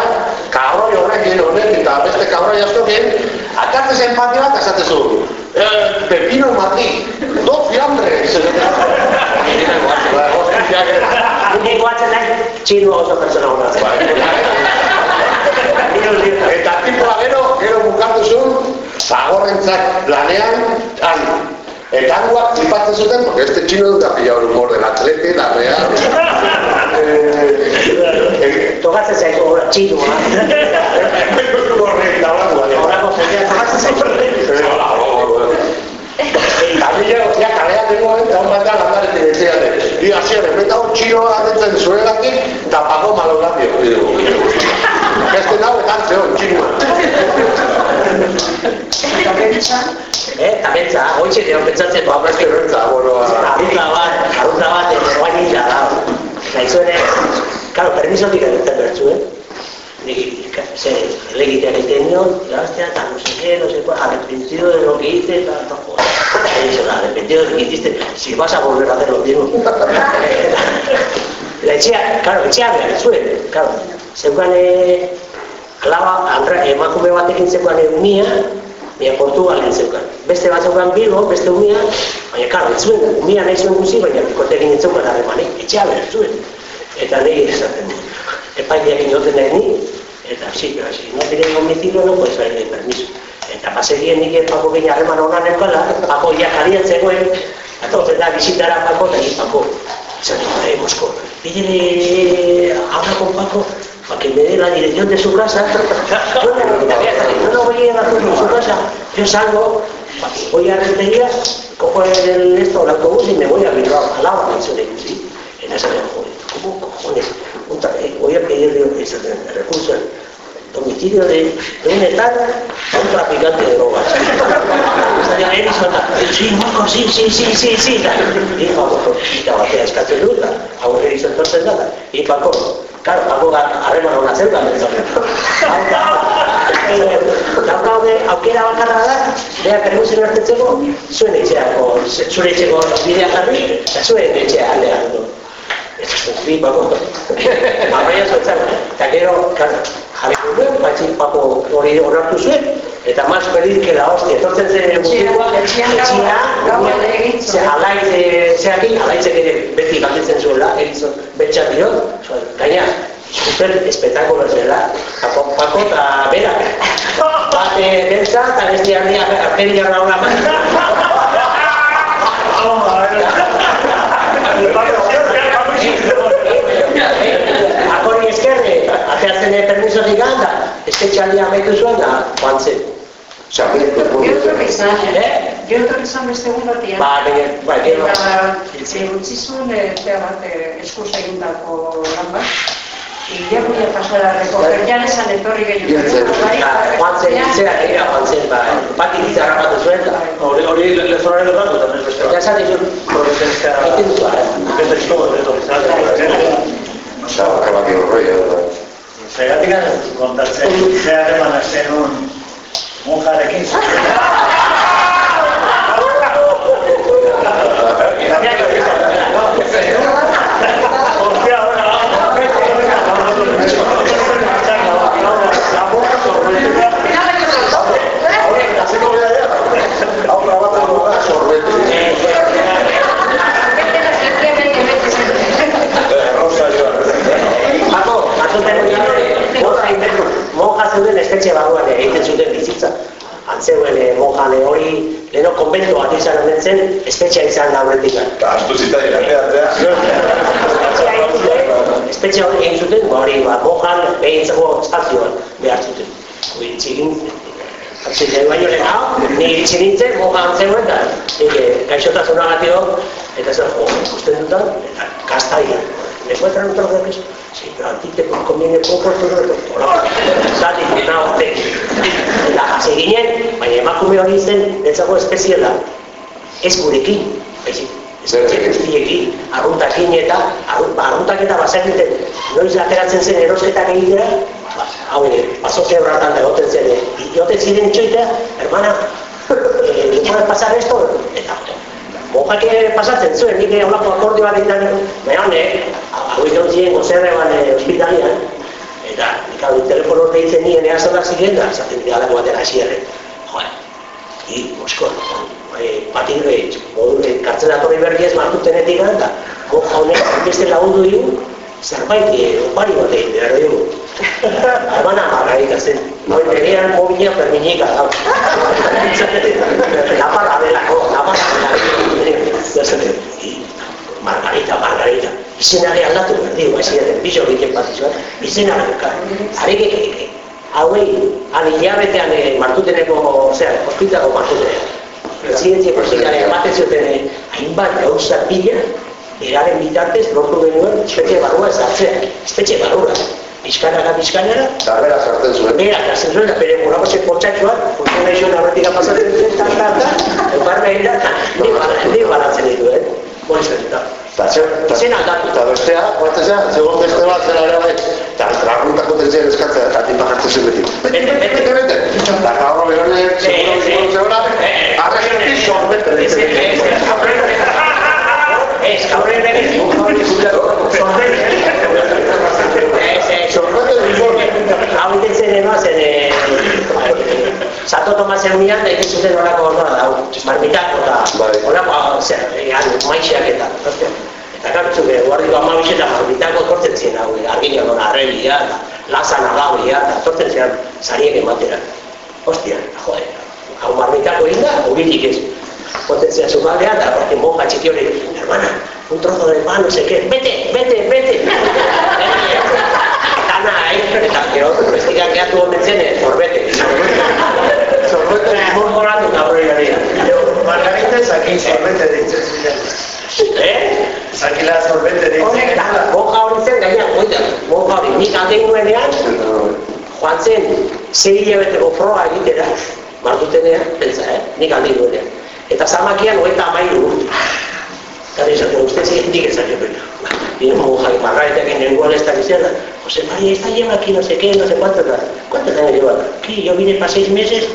kabroi horrekin honek eta beste kabroi askokin, akatzen zen pati bat, esaten zu, eh, pepino mati, do fiambre. Nik guatzen nahi, txino oso persona hona. Eta tipoa gero, gero bukatu zuen, zagorrentzak lanean, han, Eta hangoak flipatzen zuten, porque este chino da pilla el humor del atlete, la real. Togatzen zaitu gora Horako zaitu, togatzen zaitu. Eta mila gozia kalea tengo, eta hon batean landaretik etxeate. Y así, repeta un chino atetzen zuegatik, eta pago malo labio. Beste nau etan zeon, txinoa. Eta pentsa, eh, eta pentsa, hoitxe deo pentsatzen, ba, Beste bertza, bueno, arrutla bat, arrutla bat, egoan hila da. Naizuene, claro, permisotik egiten bertzu, eh? Nik, ze, legitean egiten nion, irabaztea, eta no sé qué, no sé cuál, arrepentido de lo que hice, eta, eta, joder. Eta dice, arrepentido de lo que hiciste, si vas a volver a hacer lo mismo. Eta etxea, claro, etxea behar zuen, claro. Zeukan eh, alaba, andra, emakume batekin zeukan umia, Baina Portugalen zeukan. Beste bat zeukan Bilbo, beste umia, baina karo, ez zuen, umia nahi zuen guzi, baina pikotekin ez zeukan harremanik, etxea behar zuen. Eta nahi esaten, epaileak nahi ni, eta si no tiene domicilio no salir de permiso. Eta pasegien nik ez pako gine harreman honan eukala, pako ja jarian zegoen, atotzen da bizitara pako, eta ni pako. Zerri, eh, Mosko, pídele, habla con Paco, para que me dé la dirección de su casa. no, no voy a ir a su casa. Yo salgo, voy a Rentería, cojo el, esto, el autobús y me voy a Bilbao, al lado, ¿sí? En esa de joder, ¿cómo cojones? Voy a pedirle el recurso, el domicilio de, de un etal a un traficante de drogas. Estaría Edison, sí, Marco, sí, sí, sí, sí, sí. Y Paco, y la batea eskatzen a un Edison entonces nada. Y Paco, Claro, Paco harreman hona zeukan, Daukaude, aukera bakarra da, beha permusen hartetzeko, zuen etxeako, zure etxeko bidea jarri, eta zuen etxea aldean du. Bi, Paco. Baina zuetzak, eta gero, claro, jarri duen, batxin Paco hori onartu zuen, eta mas pedir que la hostia, etortzen zen guztikoa, etxia, alaitze, zeakin, alaitze ere beti galditzen zuela, egizon betxak dio, gaina, super espetakulo zela, Pako, pako eta bera, bate beltza, eta beste handia, arperi jarra hona Akori eskerre, ateatzen permiso ziganda, espetxalia amaitu zuen da, joan zen. Yo otro mensaje, ¿eh? Yo otro mensaje segundo tiempo. Vale, vale, Se muchísimo de debate excusa egin dako lan bat. Y ya voy a pasar a recoger ya esa etorri gehiago. Joan zen, itzera gehiago, joan zen, ba, bat iritzea rapatu zuen, da. Hori, hori lezonaren dut dut, también beste bat. Esan dizu, Providencia, egiten duzu, ara. beste eskogo, edo, Osa, bakabak irroi, edo. Zergatik kontatzen, zer eman zen un monjarekin Pako, batzuten monja zeuden espetxe barruan egiten zuten bizitza. Antzeuen eh, monjane hori, leheno konbento bat izan honetzen, espetxea izan da horretik. Astu zita irateatzea. Espetxea egin zuten, espetxea hori egin zuten, ba hori, ba, monjan behintzako espazioan behar zuten. Hori txigin, Hasi da baino lehenago, ni iritsi nintzen, moga antzegoen, eta nik gaixotasuna gatio, eta zer, jo, dutan, eta kastaia. ¿Me trozo de queso? Sí, pero a ti te conviene poco el trozo de doctorado. Zati, eta horte. Eta hasi ginen, baina emakume hori zen, netzako espeziela, ez gurekin, baizik, espetxe guztiekin, arruntakin eta, arruntak eta bazakiten, noiz ateratzen zen erosketak egitea, ba, hau ere, basoze horretan egoten zen, joten ziren itxoitea, hermana, eh, ¿le puedes pasar esto? Mojak pasatzen zuen, nik holako akordio bat egiten, baina honek, hau izan ziren gozerre ban hospitalian, eta nik hau telefono deitzen nien ea zonak ziren, da, zaten dira alako batera asierre. Joder, i, mosko, eh, patin gehi, modu, eh, kartzela torri berri ez martutenetik eta moja honek beste lagundu digu, zerbait, eh, opari bat egin behar dugu. Hermana Margarita zen, hori tenían mobila perminika da. Naparra delako, naparra delako. Margarita, Margarita. Izenare aldatu dugu, ez ziren, bizo egiten bat izan, izenare duka. Harek, hauei, han hilabetean martuteneko, ozera, hospitako martutenean. Presidentzia presidentzia ematen zuten hainbat gauza pila, eraren bitartez lortu genuen espetxe barrua ez hartzea, espetxe barrua. Bizkanara, bizkanara. Eta bera sartzen zuen. Bera, sartzen zuen, bere murako zen potxatxoak, funtzionazioan aurretik pasatzen zuen, eta eta, eukarra egin da, ni baratzen ditu, eh? Moizen, eta. Eta Izen aldatu. eta bestea, guartzea, zegoen beste bat zera ere bai, eta laguntako tentzien eskatzea, eta tipa jartzen zen beti. Bete, bete, Bete, bete. Eta gaur beronek, seguro, seguro, seguro, arrezti sorbete. Ez, Sorprende el informe. Hau ditzen ema, zen... Eh, Zato Tomasen mirat, da ikusten horako horra da, marmitako eta bai. horako, zer, eh, egan, maixeak eta. Eta kartzuk, eh, guardiko amabixeta marmitako tortzen ziren, hau, argin egon arrebia, lasan agabia, tortzen ziren, zariek ematera. Ostia, joder, hau marmitako inda, hubilik ez. Tortzen ziren zu madea, da, parte monja txiki hori, hermana, un trozo de pan, no sé qué, vete, vete, vete. Eta nahi, eta gero, bestikak gehiatu omentzen, sorbete. Sorbete, morgoratu eta horri gari. Margarita zakin sorbete deitzen ziren. Eh? Zakila sorbete deitzen Horrek da, monja hori zen gainean, oita, monja hori, nik aldein nuenean, joan zen, zei hilabeteko froga egitera, martutenean, pentsa, eh? nik aldein nuenean. Eta zamakian, hogeita amairu urte. Eta esaten, usted sigue, nik esan jo, pero, viene monja y Margarita que ningún esta diciendo, José María, esta lleva aquí no sé qué, no sé cuántos, ¿cuántos años lleva? Aquí, yo vine para seis meses,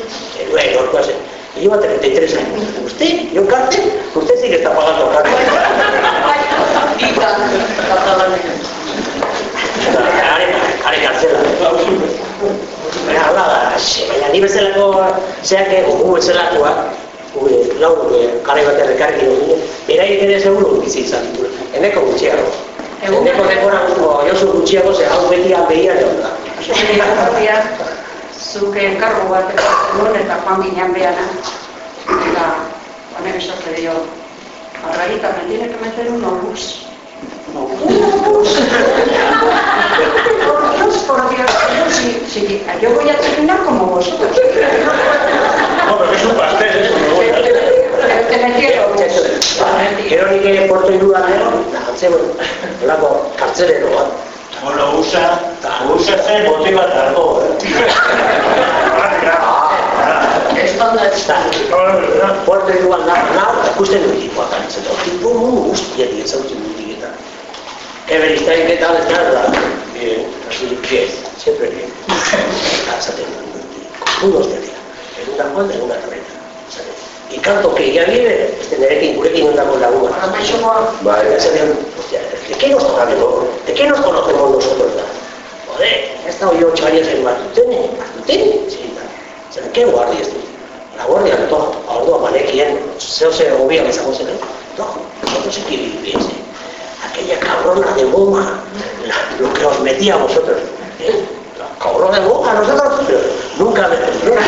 bueno, no sé, lleva 33 años. ¿Usted? ¿Yo cárcel? Usted sí que está pagando cárcel. Are, kartzela. Hala da, baina ni bezalako, zeak, gu bezalakoa, gure lau kare bat errekarri dugu, beraiek ere seguru bizi izan ditu. Eneko gutxiago. Eneko denbora gutxo, josu gutxiago, ze hau beti begia joan da. Zure zuk enkargo bat egon eta joan ginen behana. Eta, honek esate dio, Margarita, me tiene que meter un obús. ¿Un obús? por Dios, por Dios, yo, si, si, yo voy a terminar como vosotros. No, pero es un pastel, eso me metieron obús. Gero nik ere porto irudan ero, jantze, olako kartzelero bat. Bueno, usa, usa zen bote bat dago, Eta, porto irudan da, nau, eta ikusten dut ikuak kantzen. Tipo mundu guztia dira zautzen dut dira. Eber iztain, ¿qué tal estás? Da, Bien, así, bien, siempre bien. Eta, esaten dut, unos de dira. En una cuadra, en una carreta. Y canto que ya vive, este nerekin, gurekin ondako laguna. Bai. Esaten, hostia, ¿de qué nos conocemos? ¿De qué nos conocemos nosotros? Joder, he estado yo ocho años en Martutene. ¿Martutene? Sí. Esaten, ¿qué guardia es La guardia, todo, orduan banekien, zeo ze hobiak izango zen, no, nosotros aquí viviese. Aquella cabrona de monja, la- lo que os metía a vosotros. ¿eh? La cabrona de monja, nosotros, pero nunca, nunca,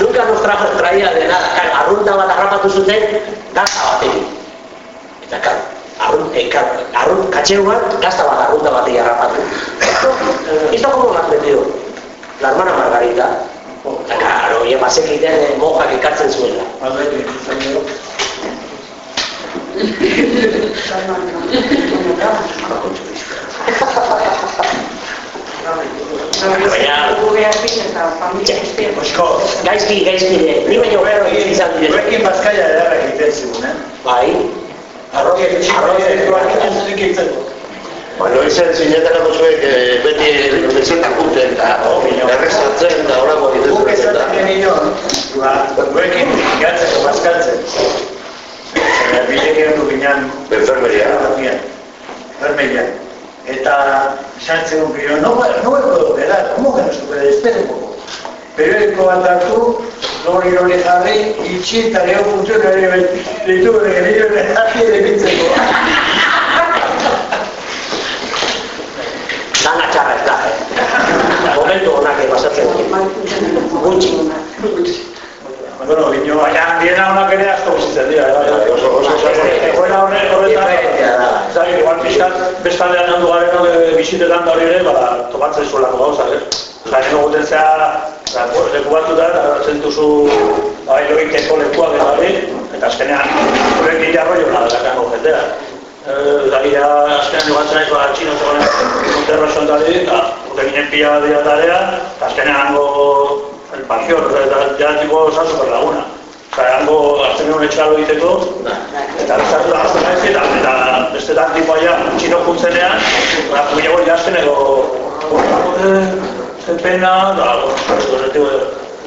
nunca nos trajo, traía de nada. Claro, arrunta bat harrapatu zuten, gazta batekin. Eta, claro, arrun, eh, claro, arrun, katxeuan, gazta bat arrunta batekin harrapatu. Esto, esto como lo has metido? La hermana Margarita, Eta, Claro, ya bazekiten eh, mojak ekartzen zuela. Gaizki, gaizki, ni baino gero izan dire. Gurekin bazkaia edarra egiten zigun, eh? Bai, Arroia arroia Bueno, izan zinetarako zuek eh, beti bezetak guten eta errezatzen eta horako egiten Guk zuen eta esaten genion, gurekin gatzeko bazkaltzen. Eta bilek du ginen enfermeria. enfermeria. Eta sartzen un gero, no, no me puedo quedar, ¿cómo que no se puede? Espere un poco. Periodiko bat hartu, lori hori jarri, itxi eta leo funtzionari ditu bere gero jarri egitzeko. Dana txarra ez da, eh? Momentu honak pasatzen gutxi. Bueno, bino, baina biena honak ere asko bizitzen dira, bai, oso, oso, oso, egoera horre, horretan, zari, igual pixkat, bestaldean handu garen eh, bisitetan da hori ere, ba, tomatzen zuelako gauza, ez? Osa, nire guten zea, leku eta hartzen duzu, bai, logikeko lekuak eta hori, eta azkenean, horrekin jarroio nada, dakango jendea. Eh, Dagira, azkenean jogatzen naiz, ba, txino zegoen, Monterro sontari, eta, urte ginen pila bat dira tarea, eta azkenean hango, el panteón, o sea, ya, ya tipo esa super laguna. O sea, hango, hartzen un etxalo egiteko, eta bezartu da hartzen naiz, eta, eta bestetan tipo aia, txino juntzenean, ba, guiago jazten edo, eh, zen pena, da, bueno, tipo,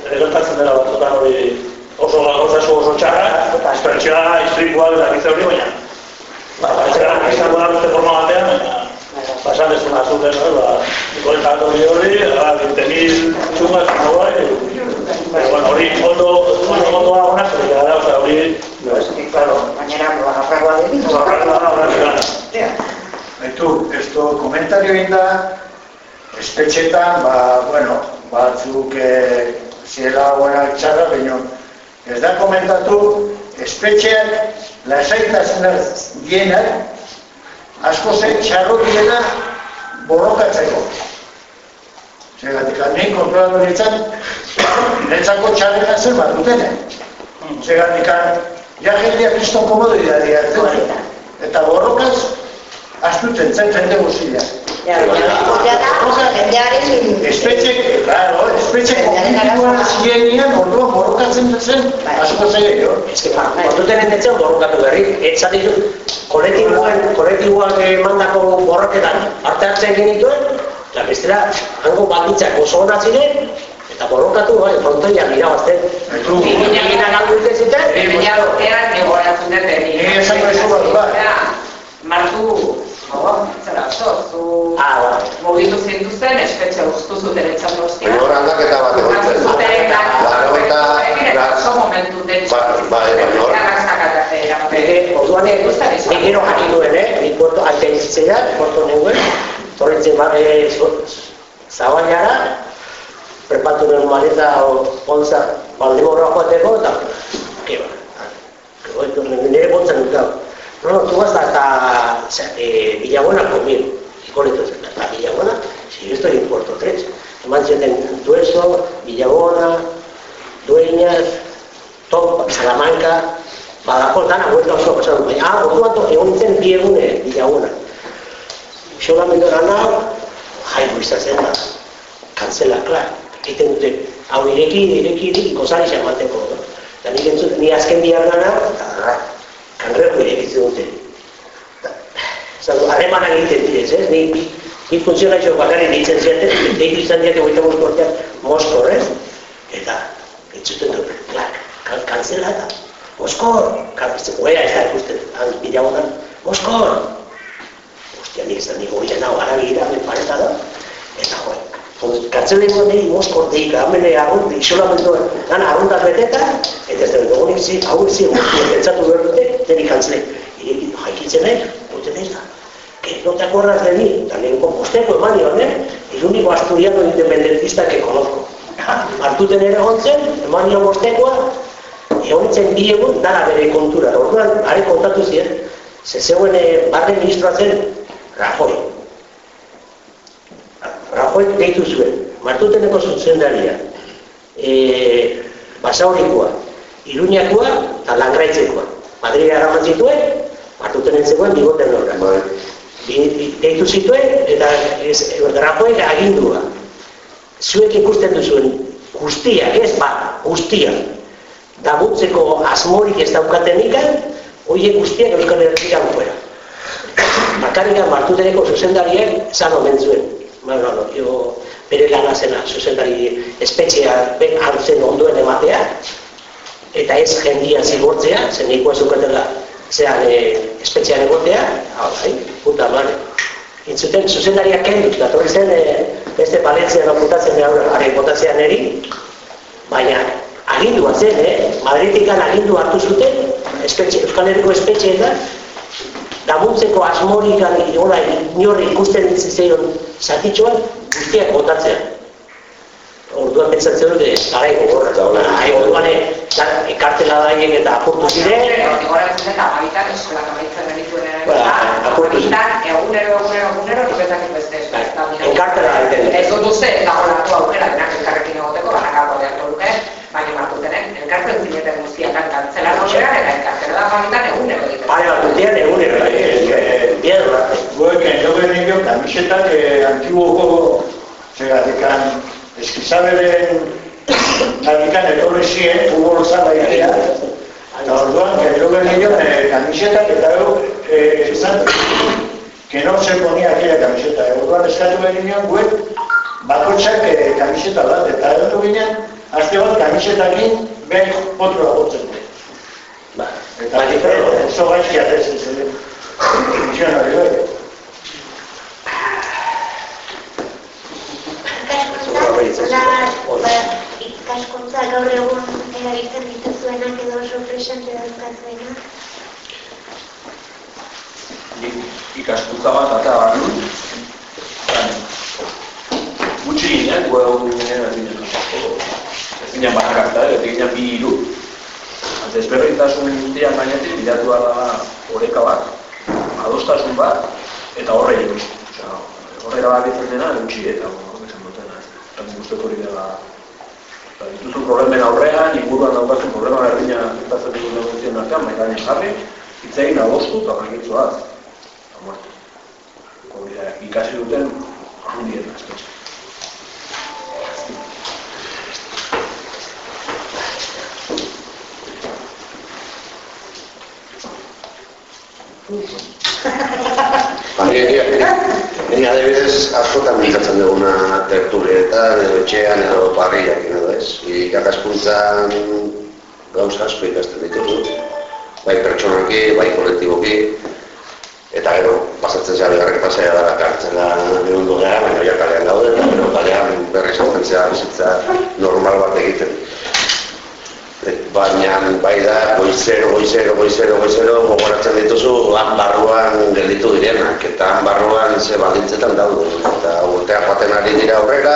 gertatzen dela batzutan hori oso oso oso txarra, espertxea, istripuak eta gizte hori, baina, ba, izango da beste forma batean, pasan ez da zuten, ba, ikoletan hori hori, ba, 20.000 txungas, no bai, pero bueno, hori ondo, ondo, ondo da, o sea, hori, No, es que, claro, mañana me van a pagar de mí. Baitu, esto komentario egin da, espetxetan, ba, bueno, batzuk e, ziela buena txarra, baina ez da komentatu, espetxean lasaitasunaz dienak, asko ze txarro diena borrokatzeko. Zegatik, nahi kontrolatu nintzen, niretzako txarrena zer bat dutene. Zegatik, ja jendea kriston komodidadi hartzen. Eta borrokaz, astutzen zen jende guztia. Da, jendearen... Espetxe, claro, espetxe konfliktua zienian orduan borrokatzen zen asko zei jo. Ez que, ordu tenen etzen borrokatu berri, etzat ditu, kolektiboan, kolektiboak emandako borroketan parte hartzen genituen, eta bestela, hango baldintzak oso onak ziren, eta borrokatu, bai, frontoian irabazten. Egin galdu dute zuten, Baina urtean egoratzen dut esango dizu bat, bai. Martu, oh, zera zu Ah, bai. mugitu zintuzten, espetxe ustu zuten etxan. Baina hor aldaketa bat egon zen. Laurogeita, Oso momentu den Bai, bai, baina hor- orduan, nik gero jakin nuen, eh? Nik porto, aite izitzea, porto nengoen, torritzen ba, eh, zo- zabailara, prepatu nuen maleta o onza, baldemorra joateko, eta, ba, ba, nire botzen dut, gau. No, no, tú vas hasta o sea, eh, Villabuena conmigo, y con esto, hasta Villabuena, si yo estoy en Puerto 3, eman zieten Dueso, Villabona, Dueñas, Topa, Salamanca, Badajoz, dana, huelta oso pasatu. Baina, ah, orduan to, egon nintzen bi egune, Villabona. Solamente nau, jaibu izan zen da, kantzela, klar. Egiten dute, hau ireki, ireki, ireki, gozari xamateko. No? Eta nik entzut, ni azken bihar gana, eta kanreko irekitzen dute. Harremanak egiten direz, ez? Ni, bi funtzionaixo bakarrik ditzen ziaten, deitu izan diate goita bosko urtean, Moskor, ez? Eta, entzuten dut, klak, kan, kantzela eta, Moskor, kantzela, goea ez da ikusten, han bidea honan, Moskor! Ostia, nik da, nik goia nago, aragira, men pareta da, eta joe, Kartzelen nahi Moskor deik, hamene agun, isolamentu, lan arrundak beteta, eta ez da, dugu nik zi, hau zi, entzatu behar dute, deni kantzelen, irekin, jaikitzen nahi, dute ez da, que no te acuerdas de mí, también composteko eman nion, eh? El único asturiano independentista que conozco. Artuten ere gontzen, eman nion bostekoa, egon zen bi egun, dara bere kontura. Orduan, are kontatu ziren, ze zeuen eh, barne ministroa zen, Rajoy. Rajoy deitu zuen, martuteneko zuzendaria, e, basaurikoa, iruñakoa eta langraitzekoa. Madrila eraman zituen, martutenen zegoen bigoten horra. Deitu zituen, eta ez, Rajoyek agindua. Zuek ikusten duzuen guztiak, ez bat, guztiak, damutzeko asmorik ez daukaten ikan, horiek guztiak Euskal Herrian fuera. Bakarrikan martuteneko zuzendariek zan omen zuen. Ba, no, jo, bere lana zena, zuzendari espetxea hartzen ondoen ematea, eta ez jendia zigortzea, zen nahikoa zukatela zean e, espetxean egotea, hau, bai, puta mare. Intzuten, zuzendariak kendu, datorri zen e, beste paletzean okutatzen behar, are botatzean eri, baina agindua zen, eh? Madritikan agindu hartu zuten, espetxe, Euskal Herriko espetxeetan, damuntzeko asmorik hola inorri ikusten zitzaion zatitxoan guztiak botatzea. Orduan pentsatzen dute, garai gogorra, eta hola, ai, orduan eh, da- ekartela daien eta apurtu ziren, Goratzen dut, amabitan, eskolak amaitzen genituen ere. Ba, apurtu ziren. Amabitan, egunero, egunero, egunero, nik ezakit beste ez. ez da, mira. Enkartela egiten dute. Ez dut uste, eta holatu aukera denak elkarrekin egoteko, banakako beharko luke, baina martutenen, elkartzen zineten guztiakan kantzelar horrean, eta elkartela da amabitan egunero egiten. pare bat urtean egunero, eh, piedra, Gueken, jo genio kamisetak eh, antiguoko segatikan eskizaberen gatikan etorri ziren, futbol zala itea. Eta orduan, jo genio eh, kamisetak eta gero eh, esan que no se ponía aquella camiseta. Orduan eskatu genioan guet bakotxak eh, kamiseta bat, eta edo ginen, azte bat kamisetakin behin potroa gotzen. ba, Eta baina, claro, oso gaizki atezen zen. Funtzionari bai. Hola, ba, ikaskuntza gaur egun erabiltzen dituzuenak edo oso presente dauzkazuenak. Nik ikaskuntza bat eta bat nun. Gutxi ginen, gu egun ginen, ez ginen, ez ginen bakarta, ez ginen bi hiru. Desberdintasun dian gainetik, bilatu da oreka bat, adostasun bat, eta horre egin. Bat ditzen dena, gutxi eta. Eta uste hori dela Eta dituzu problemen aurrean, inguruan daukazu problema berdina zintatzen dugu negozioen artean, mai gainean jarri, hitz egin adostu eta bakitzuaz. Eta muertu. Hori da, ikasi duten handien espetxe. Baina, Ni adibidez askotan mikatzen duguna tertulietan, edo etxean, edo parriak, edo ez. Ikakaskuntzan gauza asko ikasten dituzu, bai pertsonaki, bai kolektiboki, eta gero, pasatzen zea bigarren pasea da kartzela egun gara, baina ja kalean daude, eta gero kalean berri zautzen bizitza bat egiten. Baina bai da, goizero, goizero, goizero, goizero, gogoratzen dituzu han barruan gelditu direnak, eta han barruan ze baldintzetan daude, eta urteak baten ari dira aurrera,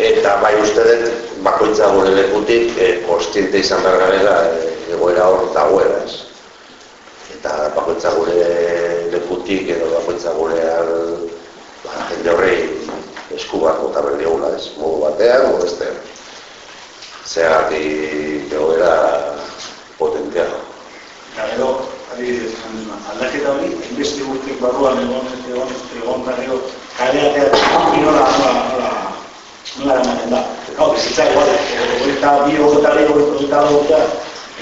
eta bai uste dut, bakoitza gure lekutik, e, kostiente izan behar garela, e, egoera hor dagoela, ez. Eta bakoitza gure lekutik, edo bakoitza gure al, ba, jende horrei esku bat bota berdi ez, modu batean, modu bestean zeagatik egoera potentea. Eta gero, adibidez, aldaketa hori, inbesti urtik barruan egon, egon, egon barrio, kaleatea, nola, nola, nola, eramaten da. Hau, bizitza igual, eta bi bi hori eta bi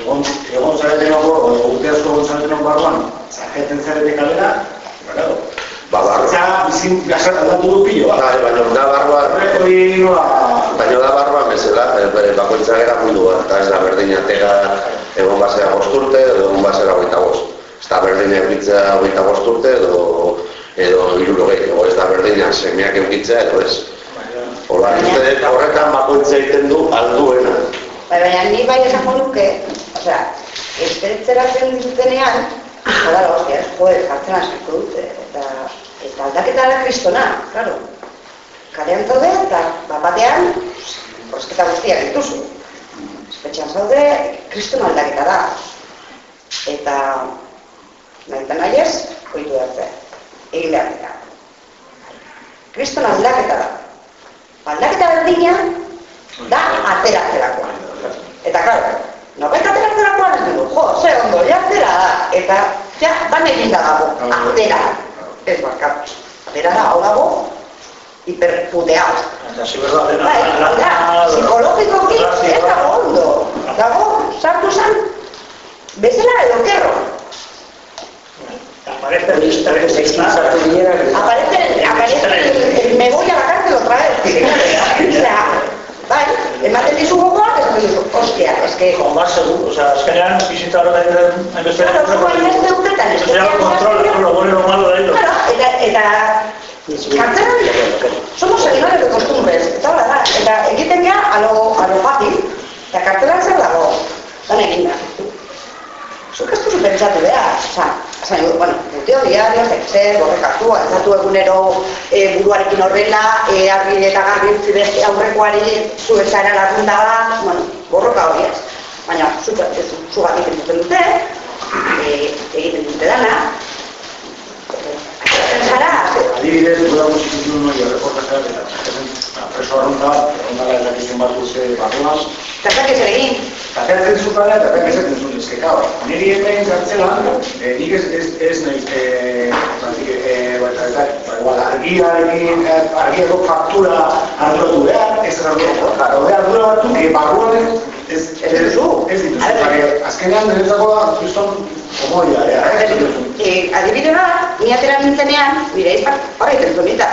egon, egon zareten hori, urte asko egon zareten hori barruan, zareten zarete kalera, gara, Ba, barruan. bizin, gasat aldatu du pilo, ba. Baina da nola, Baina da barruan bezala, bere bakoitza gara mundua, eta ez da berdin atera egon basera bosturte edo egon basera hogeita bost. Ez da berdin eukitzea hogeita bosturte edo edo irurogei, edo ez da berdin semeak eukitzea edo ez. Hola, uste horretan bakoitza egiten du alduena. Bai, baina ni bai esango nuke, osea, esperitzeratzen ditutenean, hola, hostia, joder, jartzen asko dute, eta, eta aldaketa da kristona, claro. Kalean zaude, eta bat batean, horrezketa guztiak dituzu. Espetxean zaude, kristona aldaketa da. Eta, nahi eta nahi ez, koitu darte, egin behar dira. Kristona aldaketa da. Aldaketa berdina, da ateratzerakoa. Eta, claro, Nobait ateratzerakoan ez dugu, jo, ze ondo, ja atera da, eta ja, ban egin da dago, atera, ez barkatu, atera da, hau dago, hiperputeado. Eta ziberda dena. Bai, da, psikologikoki ez dago ondo, dago, sartu zan, bezala edo kerro. Aparece el Aparece, aparece, me voy a la cárcel otra vez. Bai, ematen dizu gogoa, ez dizu, hostia, es que... Con más seguro, o sea, azkenean bizitza horretan hainbeste... Claro, zuko hainbeste urtetan, ez Eso control, lo bueno malo de ellos. Claro, eta, eta kartzelan, somos animales de costumbres, eta hola da, eta egiten gea a lo, a lo fácil, eta kartzelan zer dago, dan egin da. Zuk ez duzu pentsatu behar, oza, zain, bueno, puteo diario, zer, horrek hartu, altzatu egunero e, buruarekin horrela, e, argi eta garbi utzi beste aurrekoari zu etxara lagunda bat, bueno, borroka hori ez. Baina, zuk ez zu bat egiten duten dute, e, egiten dute dana, zara, Adibidez, gura musikutu noi erreportazioak eta eta preso arrunta, egon dara errakizun bat urte barruan, eta zak ez egin, zertzen zutara eta zertzen esaten zuen, eske, kao, niri hemen gartzelan, eh, nik ez, ez, ez nahiz, eh, zantik, eh, ba, eta, eta, ba, igual, argiarekin, eh, argiako faktura arduratu behar, ez arduratu, eta daude ardura batzuk, eh, barruan ez, ez, Ez ez dituzu, A ver. Porque azkenean niretzako da, kriston, komodia, eh, ez dituzu. e, adibide bat, ni atera nintzenean, nire izpak horra egiten zuen nita.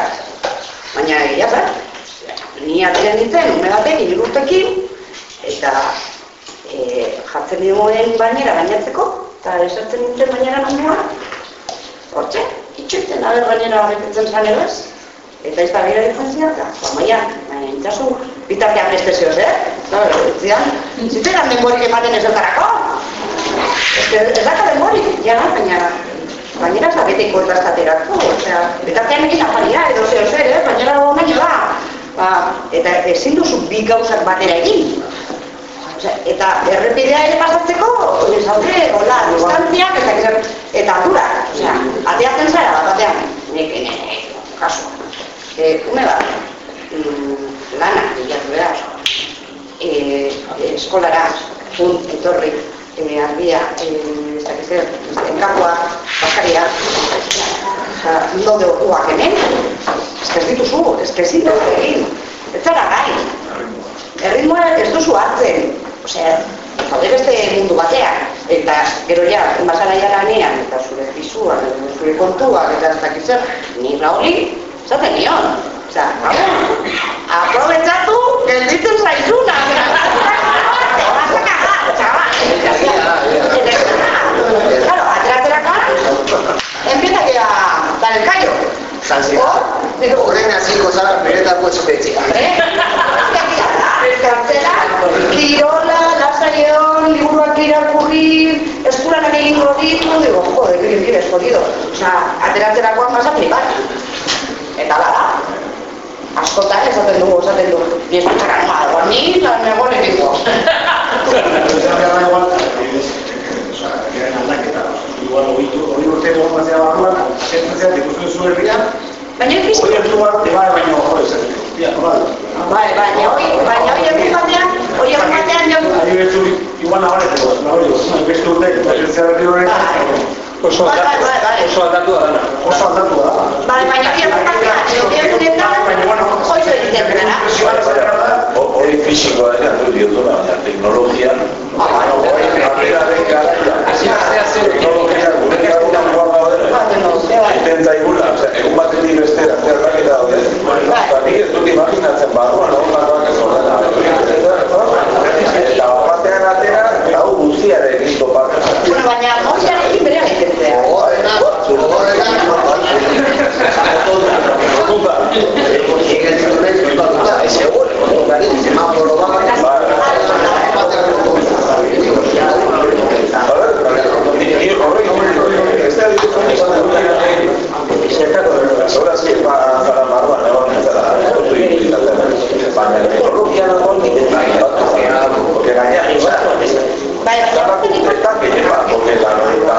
Baina egia ni atera nintzen, ume batek, inurtekin, eta e, jartzen dioen bainera bainatzeko, eta esertzen nintzen bainera nondua, hortxe, itxoiten, aber bainera horretzen zan edo ez. Eta ez da gira ditzen zian, da, baina, baina, intzazu, bitartean beste zehoz, eh? Zabe, zian, ziteran denborik ematen ez dutarako. Ez que ez daka denborik, ja, baina, baina ez da beteko ez daztaterako, osea, bitartean egin afaria edo zehoz ere, eh? baina dago nahi da. Ba, eta ezin duzu bi gauzak batera egin. Osea, eta errepidea ere pasatzeko, ez haude, hola, distantziak, eta, eta durak, osea, ateatzen zara bat batean, nek, nek, kasu. E, ume bat, mm, lana, bilatu behar, e, eskolara, un etorri, e, arbia, e, ez dakiz zer, enkakua, baskaria, oza, no de hemen, ez que ez dituzu, ez que dugu egin, ez zara gai, erritmoa ez duzu hartzen, osea, zaude beste mundu batean, eta gero ja, basara jaranean, eta zure pisuak, zure kontuak, eta ez dakiz zer, ni hori, Zaten nion. Osa, hau, aprobetsatu, gelditzen zaizuna. Claro, empieza que a dar el callo. Zanzira. Horren hasiko zara beretako espetzia. Kartzela, kirola, lasaion, liburuak irakurri, eskulan egingo ditu, digo, jode, que bien vives, jodido. O sea, ateratzerakoan pasa flipar. Eta lara, askotan esaten dugu, esaten dugu, ni eskutzara noa, ni lan egon egingo. Igual, hori urte egon bazea barruan, asetzen zera, ikusten zuen herria, Baina ez hori hartu bat, baina ojo esateko. Ia, nola? Bai, baina hori, baina hori egun batean, hori egun batean jo... Ari betzu, igual nabareteko, nabareteko, beste urte, asetzen berri horrek, Oso Bai, bai, bai, bai. oso aldatua dana. oso aldatu da. Bai, baina hori egun batean, hori egunetan, joizo egiten gara. Hori fisikoa dena, du diotuna, baina teknologian, atera den garaia. Hasi basea zer, Teknologia, gure garaia guarda daudela. Eten zaigula, osea, egun batetik bestera, zer aldaketa daude. Eta nik ez dut imaginatzen barruan, egon barruak ez ordena. Eta bat batean atera, eta hau guztiarekin topatzen. Bueno, baina moziarekin bere egitetzea. Bai, Porque la noventa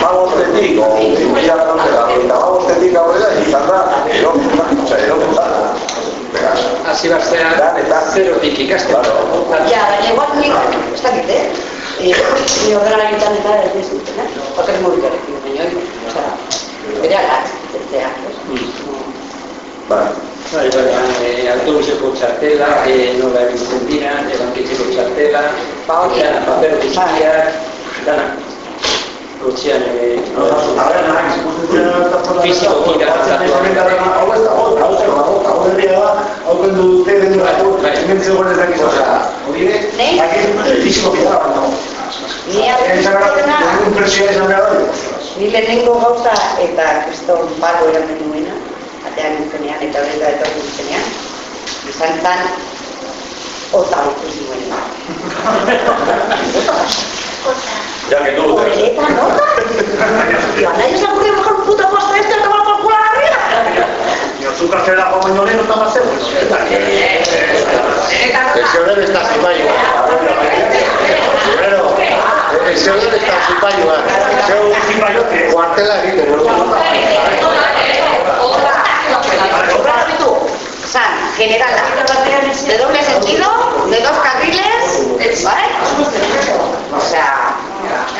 magostetik, o mila la noventa magostetik aurrera, izan da, erokuta, osea, erokuta. hasi basea zerotik ikasten. Ja, baina igual nik, ez dakit, eh? Eh, Ni ordena egiten eta ez dizut, eh? Hotel mugikarekin, baina hori, osea, bere zetzea. Bai. Bai, bai, eh, autobuseko txartela, eh, nola egitzen dira, ebankitzeko txartela, Ba, paper guztiak, dana. Gotxian, eh, Fisikoki garrantzatu. Hau ez da, hau, hau, hau, hau herria da, hau kendu dute dendu dago, hemen zegoen ez dakiz, osea, hori ere, Nei? dakiz, fisiko bizarra baina. Ni aurkeztena, Egun presioa izan behar da, ni lehenengo gauza eta kriston palo eramen nuena, atean nintzenean eta horreta eta nintzenean, izan zan, ota ikusi nuena. Ya que tú, nota? Digo, nadie se ha ocurrido mejor puta pasta esta que va por culo la arriba. y azúcar se da como leno, está más seguro. Ese orden está su paio. Pero, ese orden está su paio. Zeu, kuartela egiten, no? San, generala, de doble sentido, de dos carriles, ¿vale? O sea,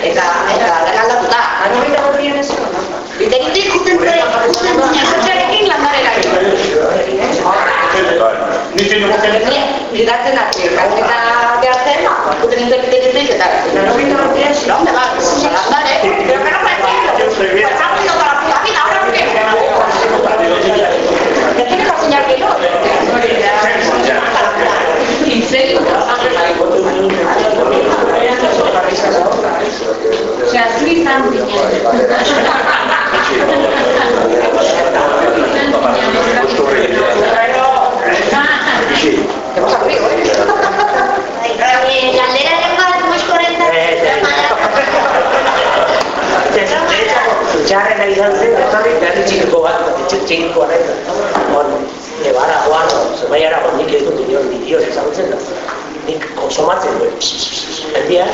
eta, eta, dena aldatuta. Biteritik juten zen, juten zen, jatxarekin landarerakin. Lidatzen da, kalketa behartzen, juten nintzen biteritik, eta, ¿dónde vas? A landare, pero que no me entiendo. Más rápido para la vida, ahora. ¿Qué tiene que enseñar que yo? ¿En serio? O sea, sí están viniendo. Justo psikikoa nahi, bon, lebara, guardo, zebaiara, bon, nik ez dut inion, inion, ezagutzen da. Nik konsomatzen duen, jendia,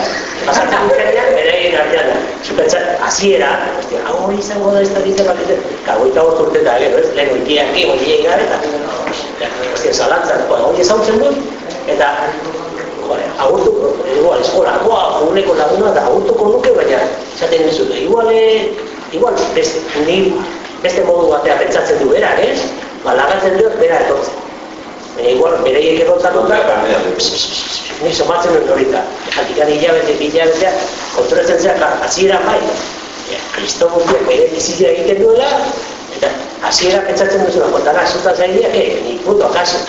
pasatzen dutenean, bere egin artean da. Zupentza, hasiera, hostia, hau hori izango da ez da ditzen bat kagoita hor urte eta gero, ez, lehen oikiak, oikiak gara, eta, hostia, zalantzan, hori ezagutzen duen, eta, jore, agurtuko, igual, eskolakoa, uneko laguna, da agurtuko nuke, baina, esaten dizut, igual, eh, igual, beste, ni, beste modu batea pentsatzen du berak, ez? Ba, lagatzen dut, bera etortzen. Baina igual, bereiek erotzen dut, ni somatzen dut horita. Jatikan hilabete, hilabetea, kontoretzen zera, hasiera bai. Kristo guztiak bere bizitza egiten duela, eta hasiera pentsatzen duzuna, kontara, zuta zaideak, eh, nik puto, akaso,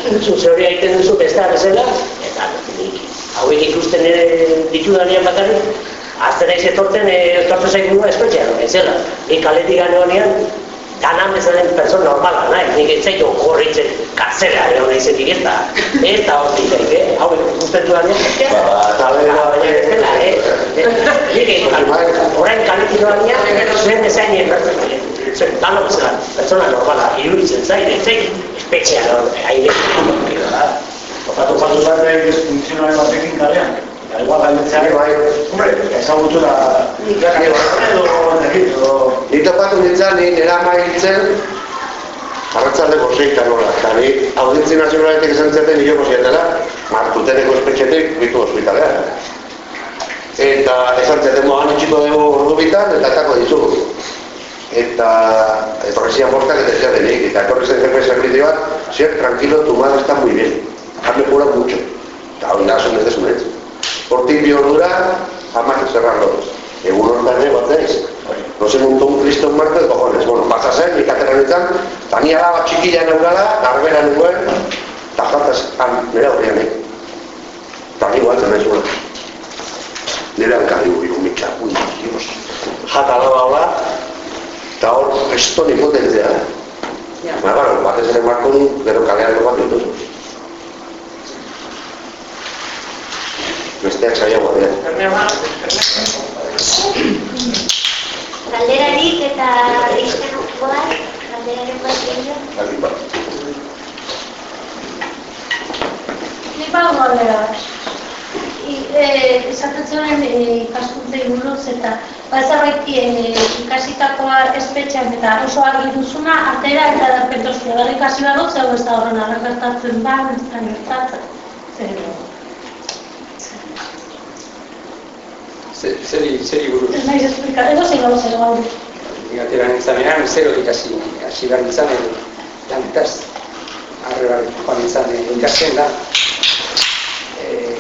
hori egiten duzu bestea bezala, eta nik hauek ikusten ere ditudanean bakarrik, Azte naiz etortzen, etortzen zaiguna espetxean, ez zela. Nik kaletik gane honean, danan bezalen pertsona normala, nahi, nik ez zaitu horritzen karzela, egon nahi zetik ez da, ez da hor ditek, eh? Hau ikusten duanean, eta baina ez dela, eh? Nik egin, orain kaletik honean, zuen bezain zuen, dano bezala, pertsona normala, iruditzen zain, ez zain, espetxean, aire, Tokatu patu zarte funtzionale batekin kalean. Eta igual galdetzea bai, hombre, ezagutu da edo Ni topatu nintzen, ni nera maitzen, arratzaldeko zeitan nola, eta ni audientzi nazionaletik esan zaten nire posietela, martuteneko espetxetik bitu hospitalean. Eta esan zaten moan itxiko dugu ordu bitan, eta etako ditugu. Eta etorri zian bortak eta ez denik, eta etorri zen jefe sakriti bat, zier, tranquilo, tu madre está muy bien, ha mejorado mucho. Eta hori da, son ez desunetz. Hortik bi ordura, amak zerran loruz. Egun hortan ere bat daiz. No se montó un Cristo en Marte de cojones. Bueno, pasa zen, nik atera nintzen, eta ni alaba txikila neugala, garbera nuen, eta jataz, han, nire horrean, eh? Eta ni guatzen nahi zuen. Nire hankari guri, mitxa, ui, dios. Jata alaba hola, eta hor, esto ni potentzia, eh? Ja. Ba, bueno, batez ere markon, gero kalean bat dituzu. Besteak saiagoa dira. Galderarik eta iztenukoak, galderaren bat gehiago. Aldi bat. Nik bau galdera bat. I- eh, Esaten zuen eh, ikaskuntzei buruz eta ba zerbait eh, ikasitakoa espetxean eta oso argi duzuna atera eta derpentozia berri ikasi behar dut, zeu ez da horren arra gertatzen da, ez da gertatzen. Zer, Zeri, zeri buruz. ez naiz esplika, edo zein gauza zer gaudu. Ni atera nintzanean, zerotik hasi, hasi behar nintzanen, lanetaz, arre behar joan nintzanen, ikasten da. Eh,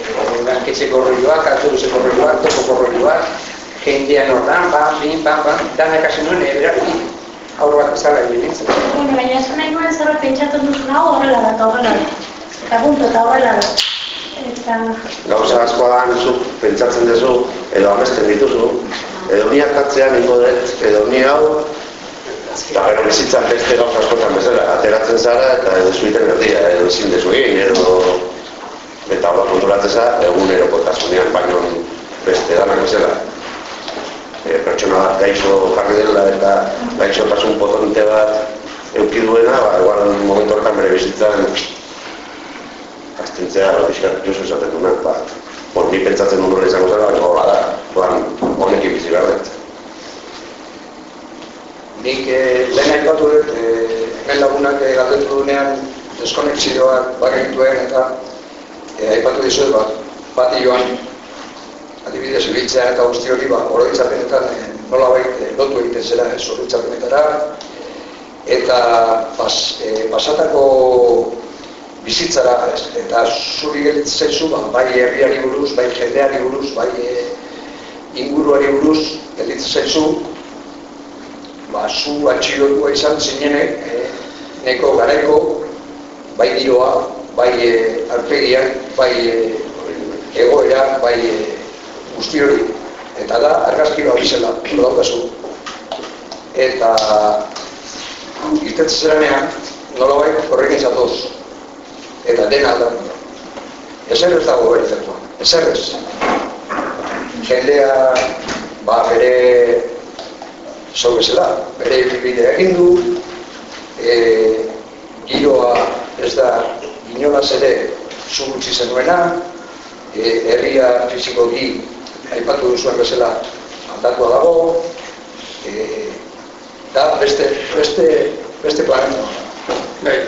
Banketxeko horrelioak, autobuseko horrelioak, topoko horrelioak, jendean hortan, pam, pim, pam, pam, dana ikasen nuen, eberak, aurro bat bezala egin nintzen. Bueno, baina esan nahi nuen zerbait pentsatzen duzuna hau horrela da horrela da. Eta punto eta horrela da. Eta... Gauza askoa da, pentsatzen duzu, edo amesten dituzu, edo ni akatzean ingo dut, edo ni hau, eta gero bizitzan beste gauza askotan bezala, ateratzen zara eta edo zuiten erdia, edo ezin dezu egin, edo eta hori konturatzen zara, egunerokotasunean baino beste danak bezala. E, pertsona bat gaixo jarri dela eta gaixotasun potente bat euki duena, ba, igual momentu horretan bere bizitzan astintzea, pixkat, Josu esaten duna, ba, bon, ni pentsatzen dut hori izango zela, baina da, plan, honekin bizi behar dut. Nik eh, lehen aipatu dut, eh, hemen lagunak eh, galdetu duenean deskonexioak bakituen eta eh, aipatu dizuet bat, bat joan adibidez ibiltzea eta guzti hori ba, oroitzapenetan eh, nola eh, lotu egiten zera ez oroitzapenetara eta pas, eh, pasatako bizitzara ez, eta zuri gelditzen zu ba, bai herriari buruz, bai jendeari buruz, bai eh, inguruari buruz gelditzen zaizu ba, zu atxilotua izan zinenek, eh, neko garaiko, bai giroa, bai eh, arpegiak, bai eh, egoera, bai eh, guzti hori. Eta da, argazki bat bizela, daukazu. Eta irtetzen zeranean, nola bai, horrekin zatoz. Eta dena aldatu. Ezer ez dago bere zertua, ezer ez. Jendea, ba, bere zau bezala, bere bidea egin du, e, giroa ez da inolaz ere zu gutxi zenuena, e, herria fizikoki aipatu duzuen bezala aldatua dago, e, da beste, beste, beste planeta. Bai.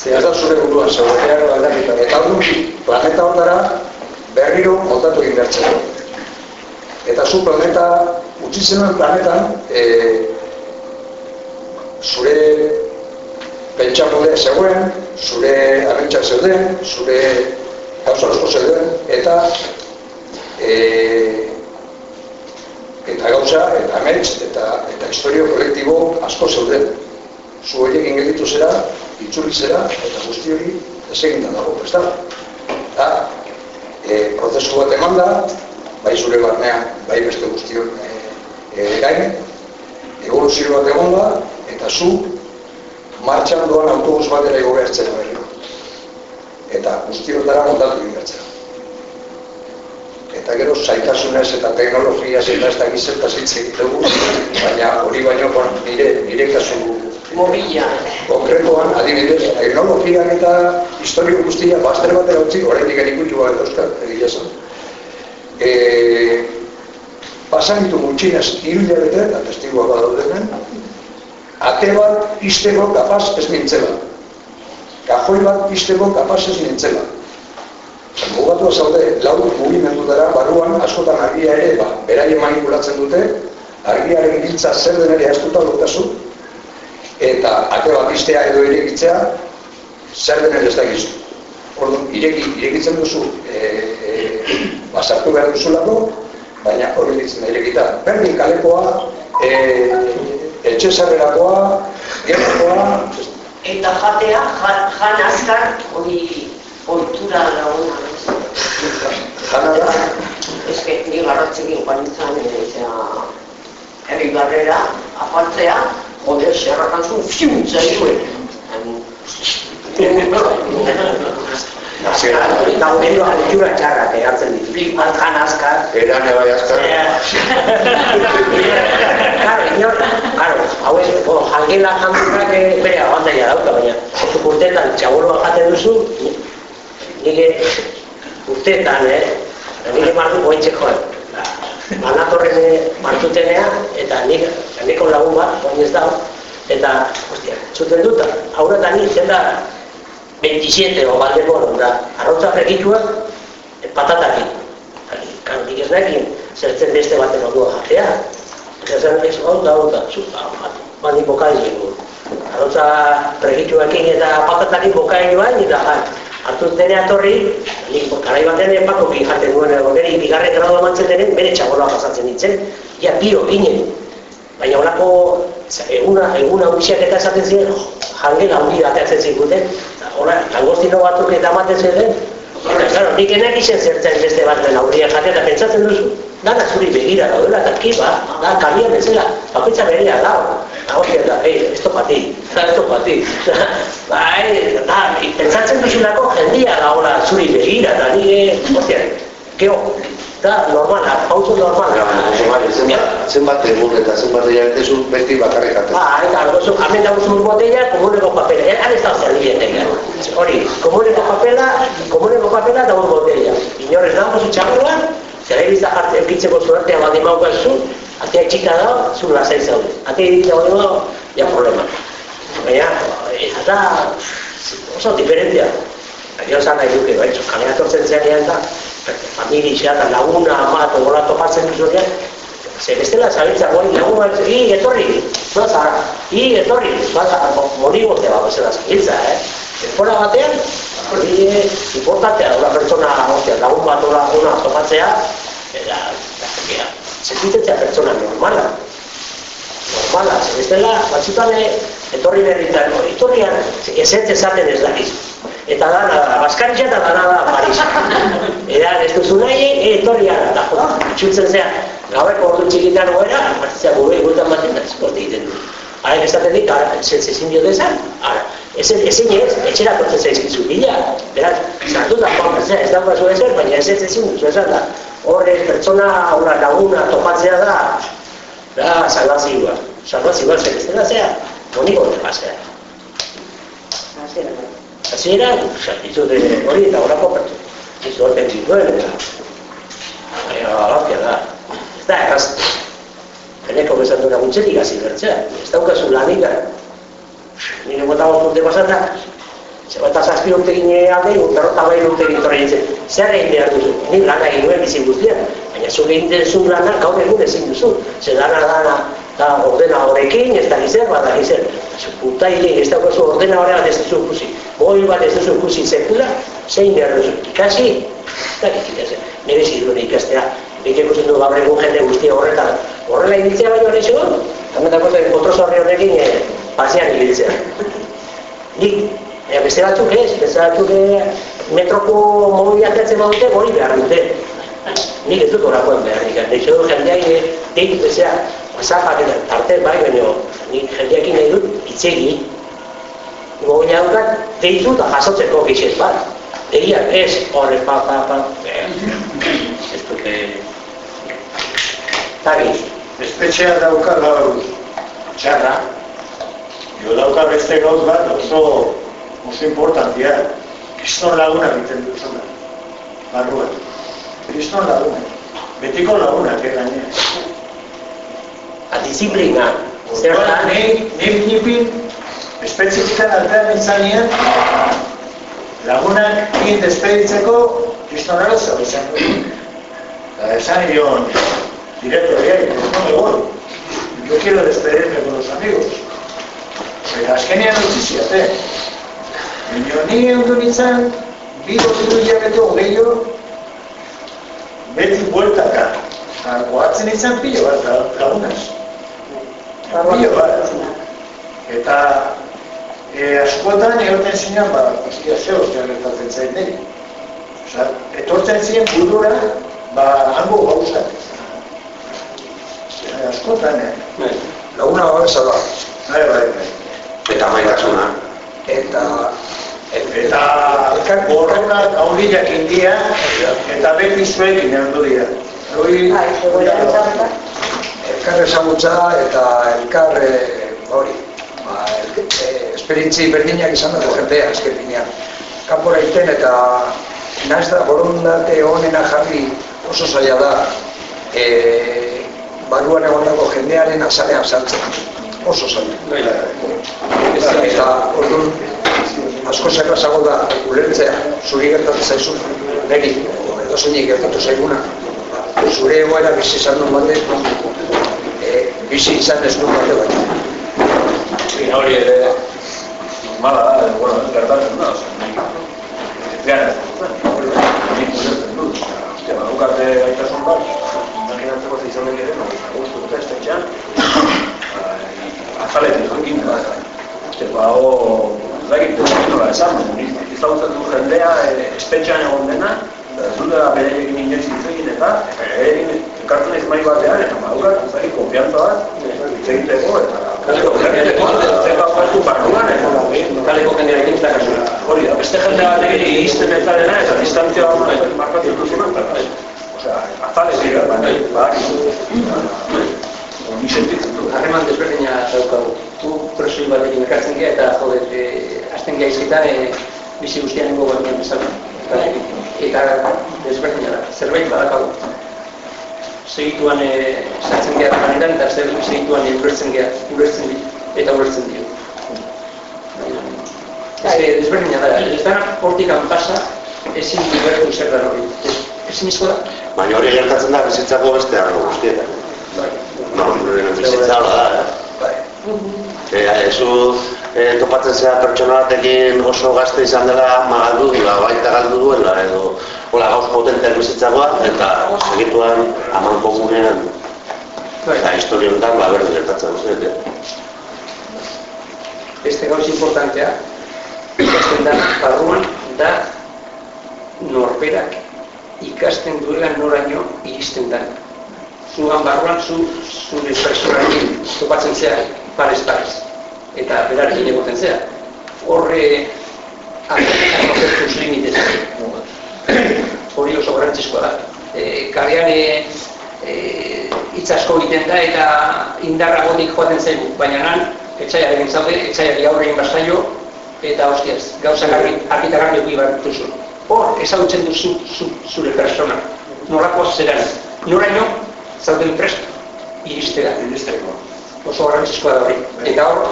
Da zure buruan zegoen, eta hori planeta hortara berriro moldatu egin bertzen. Eta zu planeta, utzi zenuen planetan, e, zure pentsamode zegoen, zure abentzak zeuden, zure gauza asko zeuden, eta e, eta gauza, eta amets, eta, eta historio kolektibo asko zeuden. Zu horiek ingelitu zera, itzuli zera, eta guzti hori ez egin dago, ez da? Eta, e, prozesu bat eman da, bai zure barnean, bai beste guztion e, e, gain, evoluzio bat egon da, eta zu martxan doan autobus batera ego behartzen berriro. Eta guztiotara montatu egin Eta gero zaitasunez eta teknologiaz eta ez da gizerta zitzen dugu, baina hori baino nire, nire kasu Mobila. Konkretoan, adibidez, teknologiak eta historio guztia bazter batera utzi, horretik erikutu bat euskal, egia esan. E, Pasan ditu gutxinez, irudia bete, eta testigua bat daudenen, ate bat izteko kapaz ez nintzela. Kajoi bat izteko kapaz ez nintzela. Mugatu zaude, lau mugimendu dara, baruan askotan argia ere, ba, beraien manipulatzen dute, argiaren giltza zer denari astuta dutazu, eta ate bat iztea edo irekitzea, zer denari ez da gizu. Orduan, ireki, irekitzen duzu, e, e, basartu behar duzulako, baina hori ditzen irekita. Berdin kalekoa, e, etxe zarrerakoa, gerrakoa... Eta jatea, jan azkar, hori oitura laguna. Jana da? Ez que, ni garratzekin guan izan, eta herri barrera, gero altura txarrak egatzen ditu. Jan azkar. Eran azkar. Claro, inor, claro, hauen, bueno, jangela jantzak bere abantaia dauka, baina urteetan txaboloa jaten duzu, nire urteetan, eh? Nire martu goitzeko, manatorren martutenea, eta nik, niko lagun bat, baina ez dago, eta, ostia, zuten dut, aurretan nintzen da, 27 o balde bono, da, arrotza frekituak, patatakin. Kan, nik ez nekin, zertzen beste baten odua jatea. Eta zen, ez, hau da, hau da, zu, bandi bokai dugu. Arrotza frekituekin eta patatakin bokai duain, eta ja, hartu zene atorri, karai batean epako kin jaten duen, bere bigarre grado mantzen denen, bere txaboloa pasatzen ditzen, ja, biro ginen. Baina horako, eguna, eguna uxiak eta esaten ziren, jangela handi bateatzen zikuten, Hora, langostino batzuk eta ematen zen, eta, claro, nik enak izen zertzen beste bat den aurria jatea eta pentsatzen duzu, dana zuri begira daudela, eta kiba, da, kalian bezala, bakitza begira da, hori da, ei, esto pati, esto pati, bai, da, pentsatzen duzulako jendia dagoela zuri begira, eta nire, hostia, geho, da, normala, pauzu normala. Ja, zenbat egun eta zenbat hilabete zu beti bakarrik jaten. Ba, eta gozu, hamen dago zuen botella, komuneko papela, eh, han ez da zer dietek, hori, komuneko papela, komuneko papela dago botella. Inorez dago zu txakurra, zer egin da jartzen kitzeko zuertea bat emauko ez zu, atea txika da, zu lasai zaude. Atea egin da ja problema. Baina, eta da, oso diferentia. Gero zan nahi duke, bai, kalea tortzen zean da, familia eta laguna, ama, eta gola topatzen duzunean, ze bestela zabiltza goi lagun bat, etorri, zoaz, i, etorri, zoaz, mori gote bat bezala zabiltza, eh? Denbora batean, hori importantea, una pertsona, ostia, lagun bat ola, una topatzea, eta, eta, sentitzea pertsona normala. Normala, ze bestela, batzutan, etorri berritan, etorrian, ezetz esaten ez dakiz. Eta da, baskaritza eta da, nada, Parisa. Eta ez duzu nahi, e, etorri ara, eta jo, txutzen zean, gaueko ordu txikitan goera, martzea gure egutan baten, da, esporte egiten du. Ara, esaten dik, ara, ezin dio dezan, ara, ezin ez, etxera kortzen zaizkizu bila, beraz, zartu da, joan, ez da, pasu ezer, baina ez ez ezin duzu esan da. Horre, pertsona, una laguna, topatzea da, da, salvazioa. Salvazioa, zer ez dela zea, moniko dut pasea. Hasiera. Hasiera, dizute hori eta horako pertu. Dizu horten zituen eta... Baina, da. Ez da, erraz. Eneko bezan duena gutxetik hasi bertzea. Ez daukazu lanik gara. Nire gota urte pasatak, Zer bat zazpi urte gine alde, berrota bai urte nintzen. Zer egin behar duzu? Ni lana egin nuen bizi guztian. Baina zure egin duzu lana gaur egun ezin duzu. Zer lana dana da ordena horrekin, ez da gizer, bat da gizer. Zu puta hile, ez daukazu ordena horrean ez duzu ikusi. Goi bat ez duzu ikusi sekula, zein behar duzu. Ikasi, da gizik ez. Nire ziduen ikastea. Nik ikusten du gaur egun jende guztia horretan. Horrela iritzea baino hori zugu, tamen dakote kontrol horri horrekin eh, pasean iritzea. Nik E, beste batzuk ez, beste batzuk e, metroko mobiak jatzen badute hori behar dute. Nik ez dut horakoen behar nik. Deixo du jendeak e, deitu bezea, zapak eta tarte bai, baina nik jendeak nahi dut itzegi. Mobila dukat, deitu eta jasotzeko gixez bat. Egia, ez, horre, pa, pa, pa. Ez dute... Tagi. Espetxea dauka gaur txarra. Jo dauka beste gauz bat oso oso importantia. Kriston laguna egiten dut zona. Barruan. Kriston laguna. Betiko laguna, que gaine. A disiplina. Zer da? Ni, ni nipin, espetzifikan artean izanien, lagunak egin despeditzeko kriston arazo izan. Eta esan nion, directoriai, no me voy. Yo quiero despedirme con los amigos. Eta azkenean utzi ziate. Baina ni egun nintzen, bi doziru hilabete hogeio, beti bueltaka. Goatzen nintzen pilo bat, lagunaz. Pilo bat. Eta e, askotan egoten zinean, ba, ostia, ze ostia gertatzen zain niri. Osa, etortzen ziren burura, ba, hango gauzak. Askotan, eh? Laguna babesa da. Bai, bai, bai. Eta maitasuna. Eta Eta borronak aurriak india, eta beti zuekin handu dira. Hori, elkar ezagutza eta elkar eh, hori, ba, eh, esperientzi berdinak izan dago jendea, azken finean. Kanpora iten eta naz da borondate honena jarri oso zaila da e, barruan egondako jendearen azalean sartzen. Oso zaila. Eta orduan asko zerrazago da ulertzea, zuri gertatzen zaizu, niri, edo zeinik gertatu zaiguna. Zure egoera bizi izan duen batek, e, bizi izan ez duen bate bat. Hori ere, normala da, eh, bueno, gertatzen da, gara, nik ulertzen dut, ostia, badukate gaitasun bat, imaginatzeko ze izan den ere, no, gustu dut estetxean, azaletik jokin, ba, ba, o, dakit nola esan, ezagutzen du jendea, eh, espetxean egon dena, eta ez da bereikin inoiz hitz egin eta, eta bereikin elkartzen ez mai batean, eta badukat, ez dakit, konfiantza bat, hitz egiteko, eta kaleko jendearekin, zeka faltu barruan, eta kaleko jendearekin ez da kasura. Hori da, beste jende batekin iristen ez da dena, eta distantzia bat markatzen duzuna, eta, osea, azalez dira, baina, badakizu. Ni sentitzen dut. Harreman desberdina daukagu. Gu prosoi batekin ekartzen gea eta jode, e, azten gea izketan e, bizi guztian bat bezala. Eta, eta desberdina da, zerbait badakagu. Segituan e, sartzen gea harremanetan eta zer segituan e, ulertzen gea, ulertzen di, eta ulertzen dio. Ez desberdina da, ez da hortikan pasa, ezin ulertu zer da hori. Ez- Ezin izko da, Baina hori gertatzen da bizitzako beste arlo guztietan. No, bizitza hori da, eh? E, ezu e, topatzen zera pertsona batekin oso gazte izan dela magaldu dula, baita galdu duela, edo hola gauz potenteak bizitzakoa, eta segituan aman komunean eta historia honetan ba, berdin gertatzen zuen. beste gauz importantea, ikasten da, barruan, da norberak ikasten duela noraino iristen da. Zugan barruan, zu, zure personarekin topatzen zea, parez parez. Eta berarekin egoten zea. Horre, azokertuz limitez. Hori oso garrantzizkoa da. E, kalean e, e, hitz asko egiten da eta indarra gotik joaten zaigu, baina nan, etxaiarekin zaude, etxaiari aurre egin bazaio, eta hostiaz, gauza garbi, argita garbi eki behar duzu. Hor, ezagutzen duzu zu, zure persona, nolako zeran, noraino, zauden prest, iristera. Iristeko. Oso garrantzizkoa da hori. Eta hor,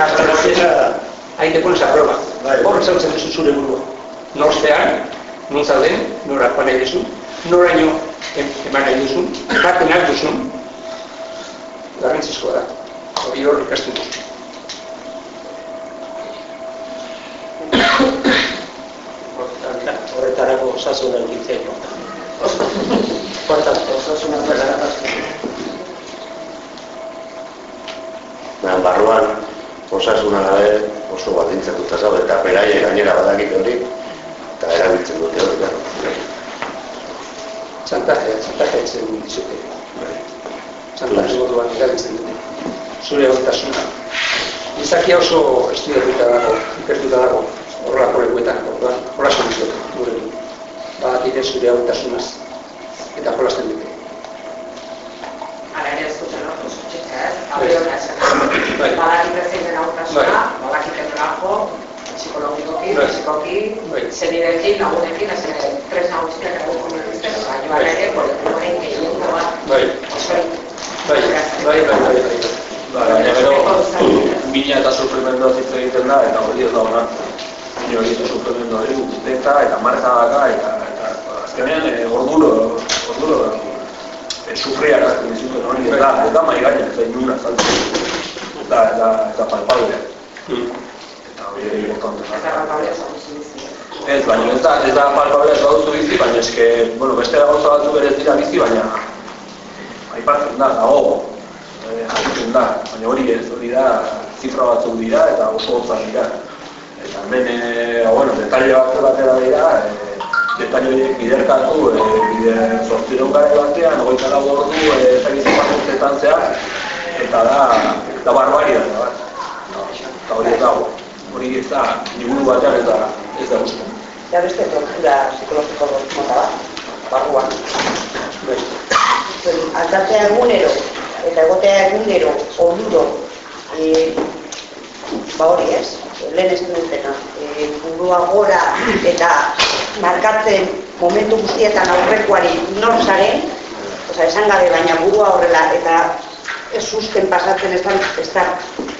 hasta la fecha, ahí te pones a prueba. Hor ezagutzen duzu zure burua. Norzean, non zauden, nora joan nahi duzu, noraino em- eman nahi duzu, baten nahi duzu, garrantzizkoa da. Hori hor ikasten duzu. Horretarako osasuna egitzen. Hortan, osasuna bera. Baina barruan osasuna gabe oso baldintzatuta zaude eta beraie gainera badakite hori eta erabiltzen dute hori. claro. Txantajea, txantajea itzen dizute. Txantaje moduan erabiltzen dute. Zure hortasuna. Gizakia oso estudiatuta dago, ikertuta dago, horrelako lekuetan, orduan, horra soluzio, gure du. Zure hortasunaz. Eta jolasten dute. Hala ere ez duten lortu zutxika, ez? Hona esan. Bai. Badakite zein den hautasuna, Bai. badakite nolako, psikologikoki, Bai. fisikoki, Bai. zenidekin, lagunekin, ez ere, tres nagusiak egun dituzte, baina hala ere, kolektiboaren gehiengo bat, Bai, oso bai, bai, bai, bai, bai. Ba, baina gero, mina eta sufrimenduaz hitz egiten da, eta hori ez da hona. Mina hori eta hori, eta markadaka, eta, eta azkenean, e, orduro, orduro, e, sufriak azken dizuten hori, eta, eta mai gaina, eta inuna zaltzen, eta, eta, eta palpable. Eta hori ere importante. Eta rapablia zagutzen bizi. Ez, baina ez da, ez da palpable ez baduzu bizi, baina eske, bueno, beste gauza batzuk ere ez dira bizi, baina aipatzen da, dago, eh, jakiten da, baina hori ez, hori da, zifra batzuk dira eta oso hotzak dira. Eta hemen, e, bueno, detalle batzuk batera dira, e, detalle horiek biderkatu, e, bider zortziron gara batean, hogeita lau ordu, e, ezagitzen bat zehar, eta da, da barbaria da bat. Eta hori ez dago, hori ez da, liburu batean ez da, ez da uste. Ja beste tortura psikologiko mota bat, barruan. Zuen, aldatzea egunero, eta egotea egunero, onduro, e, ba hori ez, lehen ez dutena, e, burua gora eta markatzen momentu guztietan aurrekoari nor zaren, oza, esan gabe baina burua horrela eta ez susten pasatzen ez da, ez da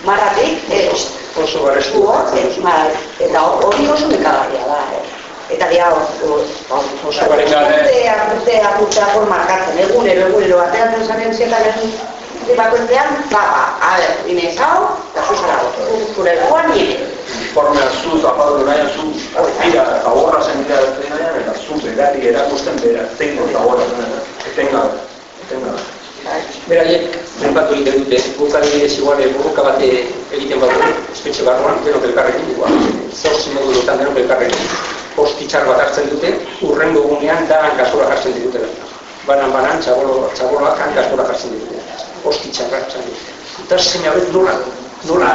marratik, ez, Oso gareztu. bai, eta hori oso nekagarria da, eh? Eta dira, Oso gareztu. urteak, urteak, urteak hor markatzen, egunero, egunero, ateratzen zaren zietan egin de bakoitzean, ba, ba, a ber, inez hau, eta zuzara, zure guan nire. Informea zu, zapatu nahi, zu, tira, zaborra zentia dut nahian, eta zu berari erakusten bera, tengo zaborra, etenga, etenga. Beraiek, zenbatu egiten dute, guk adibidez igual burruka bat egiten bat dugu, espetxe barruan, denok elkarrekin, igual, zortzi modulotan denok elkarrekin, ostitxar bat hartzen dute, urrengo gunean da hankasora jartzen ditutela. Banan, banan, txabolo, txaboloak hankasora jartzen ditute. Hartzen dute. Eta zein hauek nola, nola,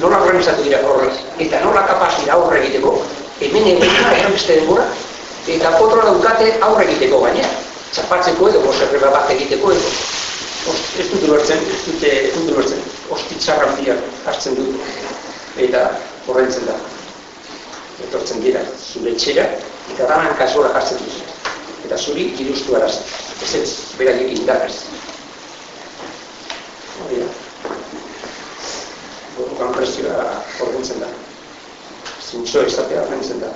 nola organizatu dira horrela, eta nola kapaz dira aurre egiteko, hemen egiten da beste denbora, eta potroa daukate aurre egiteko gainera, txapatzeko edo boserreba bat egiteko edo. Ost, ez dut ulertzen, ez dut ulertzen, ostitzarra handiak hartzen dut, eta horrentzen da. Etortzen dira, zure etxera, eta danan kasora jartzen duzu. Eta zuri iruztu araz, ez ez, beraiek indarraz. Hori da. Borrokan presioa ordentzen da. Zintzo izatea ordentzen da.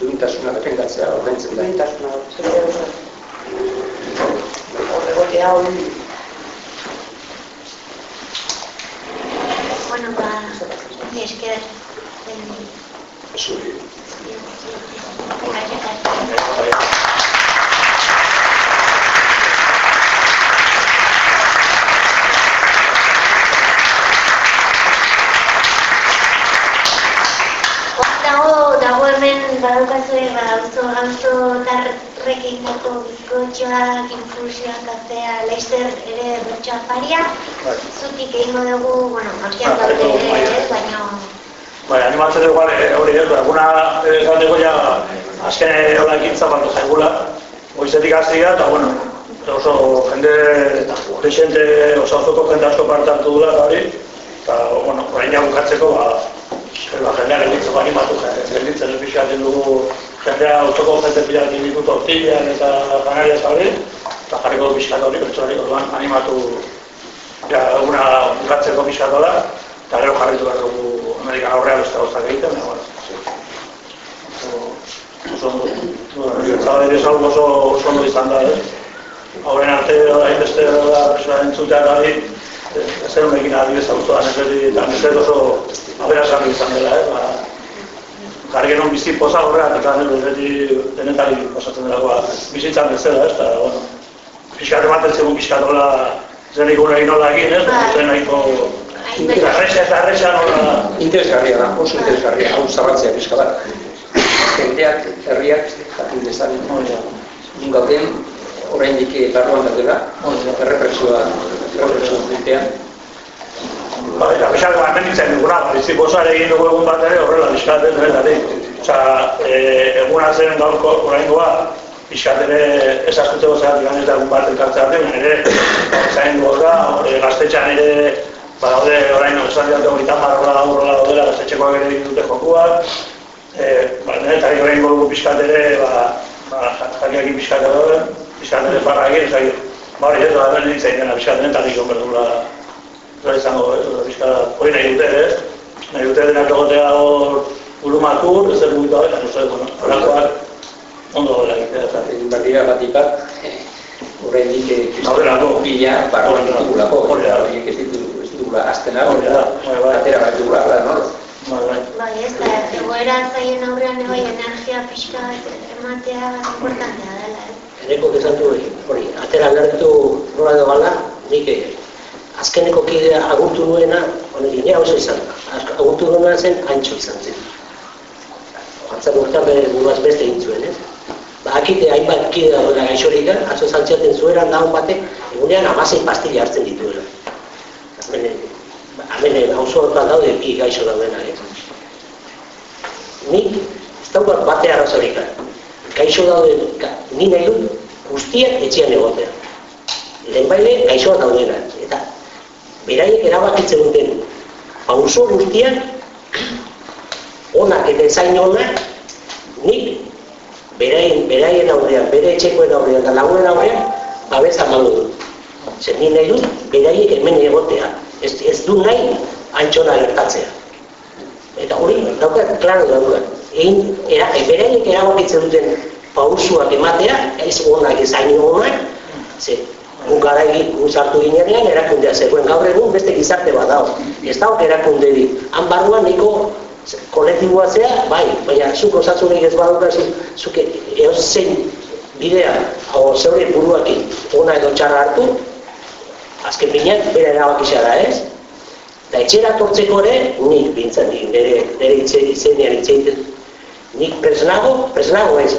Duintasuna defendatzea ordentzen da. Duintasuna, zure eroso. Hor egotea hori, Bueno, ba, mi esker. Zuri. Dago, dago hemen badaukazue, ba, auzo, auzo tarrekin dako bizkotxoak, infusioak, kafea, leister ere bertxoa faria. Zutik egingo dugu, bueno, markian Ba, daude dugu, bai. ere, baina Bai, animatzen dugu, eh, hori ez, eguna esateko ja, azken hola ekintza bat zaigula, goizetik hasi eta bueno, oso jende desente, oso auzoko jende asko parte hartu dula, eta hori, Eta, bueno, orain bukatzeko, ba, ba, jendea gelditzeko animatu, gelditzen pixkatzen dugu jendea autoko jende pila ditu tortillan eta kanaria zaure, eta jarriko pixkat hori, pertsonari orduan animatu ja, eguna bukatzeko pixkat dola, eta gero jarritu behar dugu Amerikan aurrea beste gauzak egiten, eta, bueno, oso ondo. Salgo oso, ondo izan da, eh? Horren arte, hain beste da, persona entzuteak ari, ez zer honekin adibidez auzoan ez beti, eta ez oso aberasak izan dela, eh? Ba, jarri genuen bizi poza horrean, eta beti denetari posatzen dela, ba, bizitzan ez zela, ez, eta, bueno, pixkat ematen zegoen pixkat hola, zen ikun egin nola egin, ez, zen nahiko, arresa eta arresa nola... Interesgarria da, oso interesgarria, hau zabaltzea pixka bat. Jendeak, herriak, jakin dezan, nun gauden, oraindik barruan daudela, errepresioa, errepresioa. Ba, eta pixak bat menditzen duguna, bizi bozare egin dugu egun bat ere horrela pixkaten denetatik. Osa, e, eguna zen gaurko orain goa, pixkat ere ez digan ez da egun bat elkartzea den, ere zain dugu da, e, gaztetxean ere ba, daude orain esan diatu hori tamar horrela horrela daudela, gaztetxekoak ere ditute jokuak, e, ba, denetari orain dugu pixkat ere, ba, ba, jakiak pixkat daude, pixkat ere parra egin, ez da, ba, hori ez da, ben nintzen dena pixkat denetatik onberdula Zora izango, ez, eh? pixka, hori nahi dute, ez? Nahi dute denak egotea hor urumakur, ez er mugitu hau, eta bueno, horakoak ondo dela egitea. Eta egin behar dira bat ipat, horrein dik kristalako pila, barroan ditugulako, horiek ez ditugula aztena, atera bat ditugula, da, no? Bai, ez da, egoera zaien aurrean bai energia pixka ematea importantea dela, eh? Eneko kezatu hori, atera gertu nola edo gala, nik azkeneko kidea agurtu nuena, honekin, nire oso izan, agurtu nuena zen antxo izan zen. Antzak urtean bere buruaz beste egin zuen, ez? Ba, akite hainbat kide dagoela gaixorik, atzo zantziaten zueran daun batek, egunean amasei pastilla hartzen dituela. Hemen, hemen hauzo hortan daude bi gaixo daudena, ez? Nik, ez daukat bate arrazorik, gaixo daude, ni nahi dut, guztiak etxean egotea. Lehenbaile gaixoa daudena, eta beraiek erabakitzen duten pauso guztiak onak eta ezain onak nik beraien, beraien aurrean, bere etxekoen aurrean eta lagunen aurrean babesa emango dut. Zer ni nahi dut beraiek hemen egotea. Ez, ez du nahi antxona gertatzea. Eta hori, daukat, klaro daukat. Egin, era, beraiek erabakitzen duten pausuak ematea, ez onak ezain onak, guk gara egin, sartu ginean, erakundea zegoen gaur egun beste gizarte bat dago. Ez dago erakunde di. Han barruan niko kolektiboa zea, bai, baina zuk osatzunik ez badura, zuk eos zein bidea, hau zeure buruakin, ona edo txarra hartu, azken binean, bere erabakisa da ez, eta etxera tortzeko ere, nik bintzen, nire, nire itzenean itzeiten, nik presnago, presnago ez,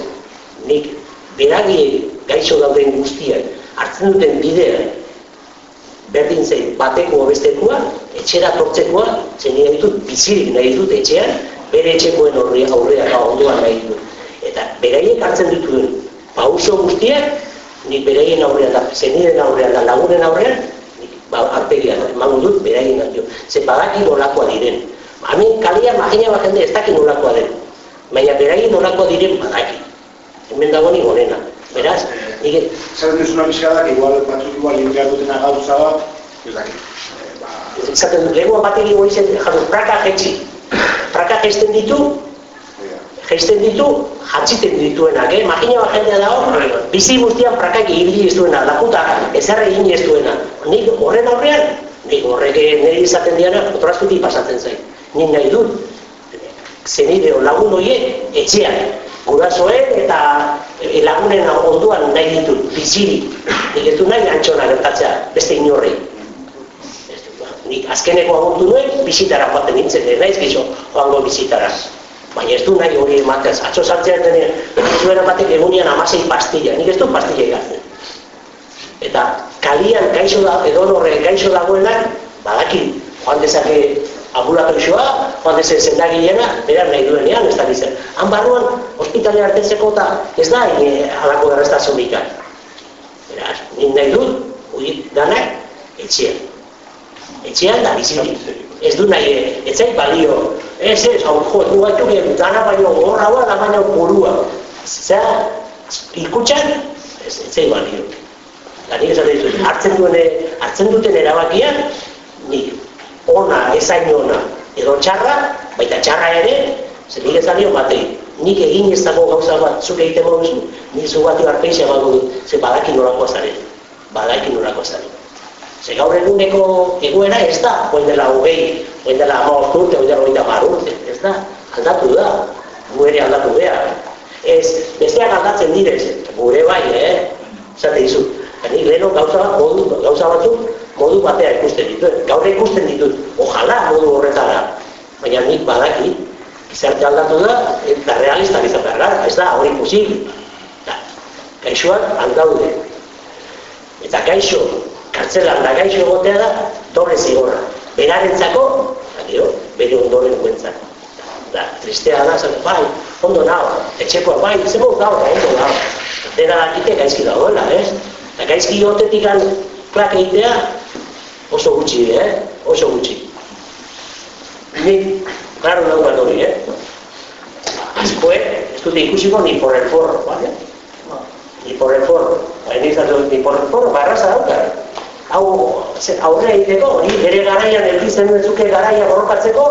nik beragi gaixo dauden guztiak, hartzen duten bidea berdin zein bateko bestekua, etxera tortzekoa, nahi ditut bizirik nahi dut etxean, bere etxekoen horri aurrea da ondoan nahi ditut. Eta beraiek hartzen dituen pauso guztiak, nik beraien aurrean da, zeniden aurrean lagunen aurrean, ba, arpegian, emango dut beraien nahi Ze badaki nolakoa diren. Hemen kalia magina bat jende ez dakit nolakoa den. Baina beraien nolakoa diren badaki. Hemen dago nik honena. Beraz, nik... Zer duzuna pixka igual batzuk igual limpiatu dena gauza bat, ez dakit. Zaten, lehenua bat egin hori zen, jatu, praka jetxi. Praka jesten ditu, jesten ditu, jatziten dituenak, eh? Makina bat jendea dago, bizi guztian prakak ibili ez duena, lakuta ezerre egin ez duena. Nik horren aurrean, nik horrek nire izaten diana, otraztutik pasatzen zain. Nik nahi dut, zenideo lagun horiek etxean, gurasoen eta lagunen onduan nahi ditut, bizirik. Nik ez du nahi antxona gertatzea, beste inorri. Nik azkeneko agurtu nuen, bizitara joaten nintzen, naiz gizo joango bizitara. Baina ez du nahi hori ematez. Atzo sartzean denean, zuera batek egunean amasei pastilla, nik ez du pastilla egatzen. Eta kalian gaixo da, edo horre gaixo dagoenak, badaki, joan dezake ambulatorioa, joan dezen zendagileena, beran nahi duenean, ez da gizan. Han barruan, ospitale hartetzeko eta ez da e, alako garrastasunik. Beraz, nint nahi dut, huit danak, etxean. Etxean da bizitik. ez du nahi, ez zait balio. Ez ez, hau, jo, du gaitu gen, dana baino gorra hua, da baino burua. Zera, ikutxan, ez, zait balio. Eta nik esan ditut, hartzen, duen, hartzen duten erabakiak, nik ona, ezain ona, edo txarra, baita txarra ere, zer nik ezan dio batei. Nik egin ez dago gauza bat zuk egiten moduzu, nik zu bat ibarpeixe bago dut, ze badakin norakoa zaren. Badakin norakoa zaren. Ze gaur eguneko egoera ez da, oin dela hogei, oin dela ama urte, oin dela oin mar urte, ez da, aldatu da, gu ere aldatu behar. Ez, besteak aldatzen direz, gure bai, eh? Zate izu, nik leheno gauza, modu, gauza batzuk modu batea ikusten ditut, gaur ikusten ditut, ojala modu horretara, baina nik badaki, gizarte aldatu da, eta realista izan behar gara, ez da, hori posible. Gaixoak aldaude. Eta gaixo, kartzelan da gaixo egotea da, doble zigorra. Berarentzako, gero, bere ondoren guentzak. Da, tristea da, zen, bai, ondo nago, etxekoa, bai, zebo gau da, ondo nago. Dena dakite gaizki dagoela, ez? Eta gaizki jotetik klak egitea, oso gutxi, eh? Oso gutxi. Nik, klaro nago bat hori, eh? Azkoe, ez dute ikusiko ni por el forro, ¿vale? Ni por el forro. Baina izan dut, ni por el forro, barraza daukar hau aurre egiteko, hori bere garaian elkizen duzuke garaia borrokatzeko,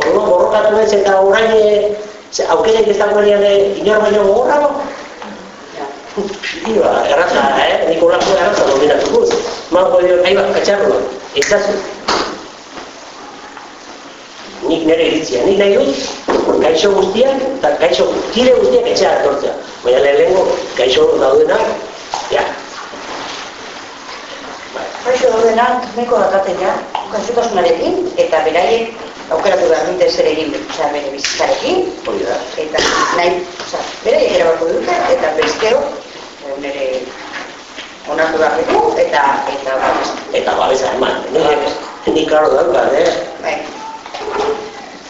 orduan borrokatu ez eta orain e, aukerek ez dagoenean e, inor baino gogorrago? Iba, erraza, eh? Niko lako erraza dominatu guz. Mango dio, nahi bat katxarroa, ezazu. Nik nire iritzia, nik nahi dut, gaixo guztiak, eta gaixo kire guztiak etxea atortzea. Baina lehenengo gaixo daudenak, ja, Gaixo daudenak neko dakatea, gaixotasunarekin, eta beraiek aukeratu behar dute zer egin oza, bere bizitzarekin, eta nahi, oza, beraiek erabako dute, eta besteo, nire onartu behar dugu, eta, eta, babesa. Eta babesa eman, nik, nik klaro daukat, eh? Bai.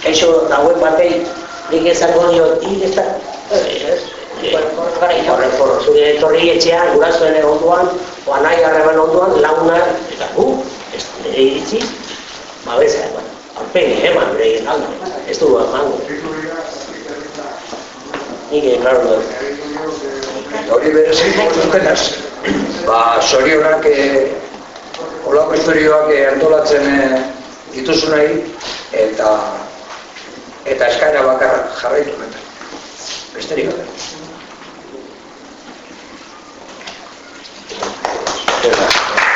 Gaixo dagoen batei, nik ezango dio, nik ez da, ez, Horre, zure etorri etxean, gurasoen onduan, oa nahi harreman onduan, launa, eta gu, ez nire iritzi, babesa eman. Alpegi eman, bere egin alda, ez du emango. Nik egin klaro dut hori berezi dutenez, ba, sorionak e, eh, olako historioak e, eh, antolatzen e, dituzunei eta eta eskaera bakarra jarraitu eta. Besterik gabe. Thank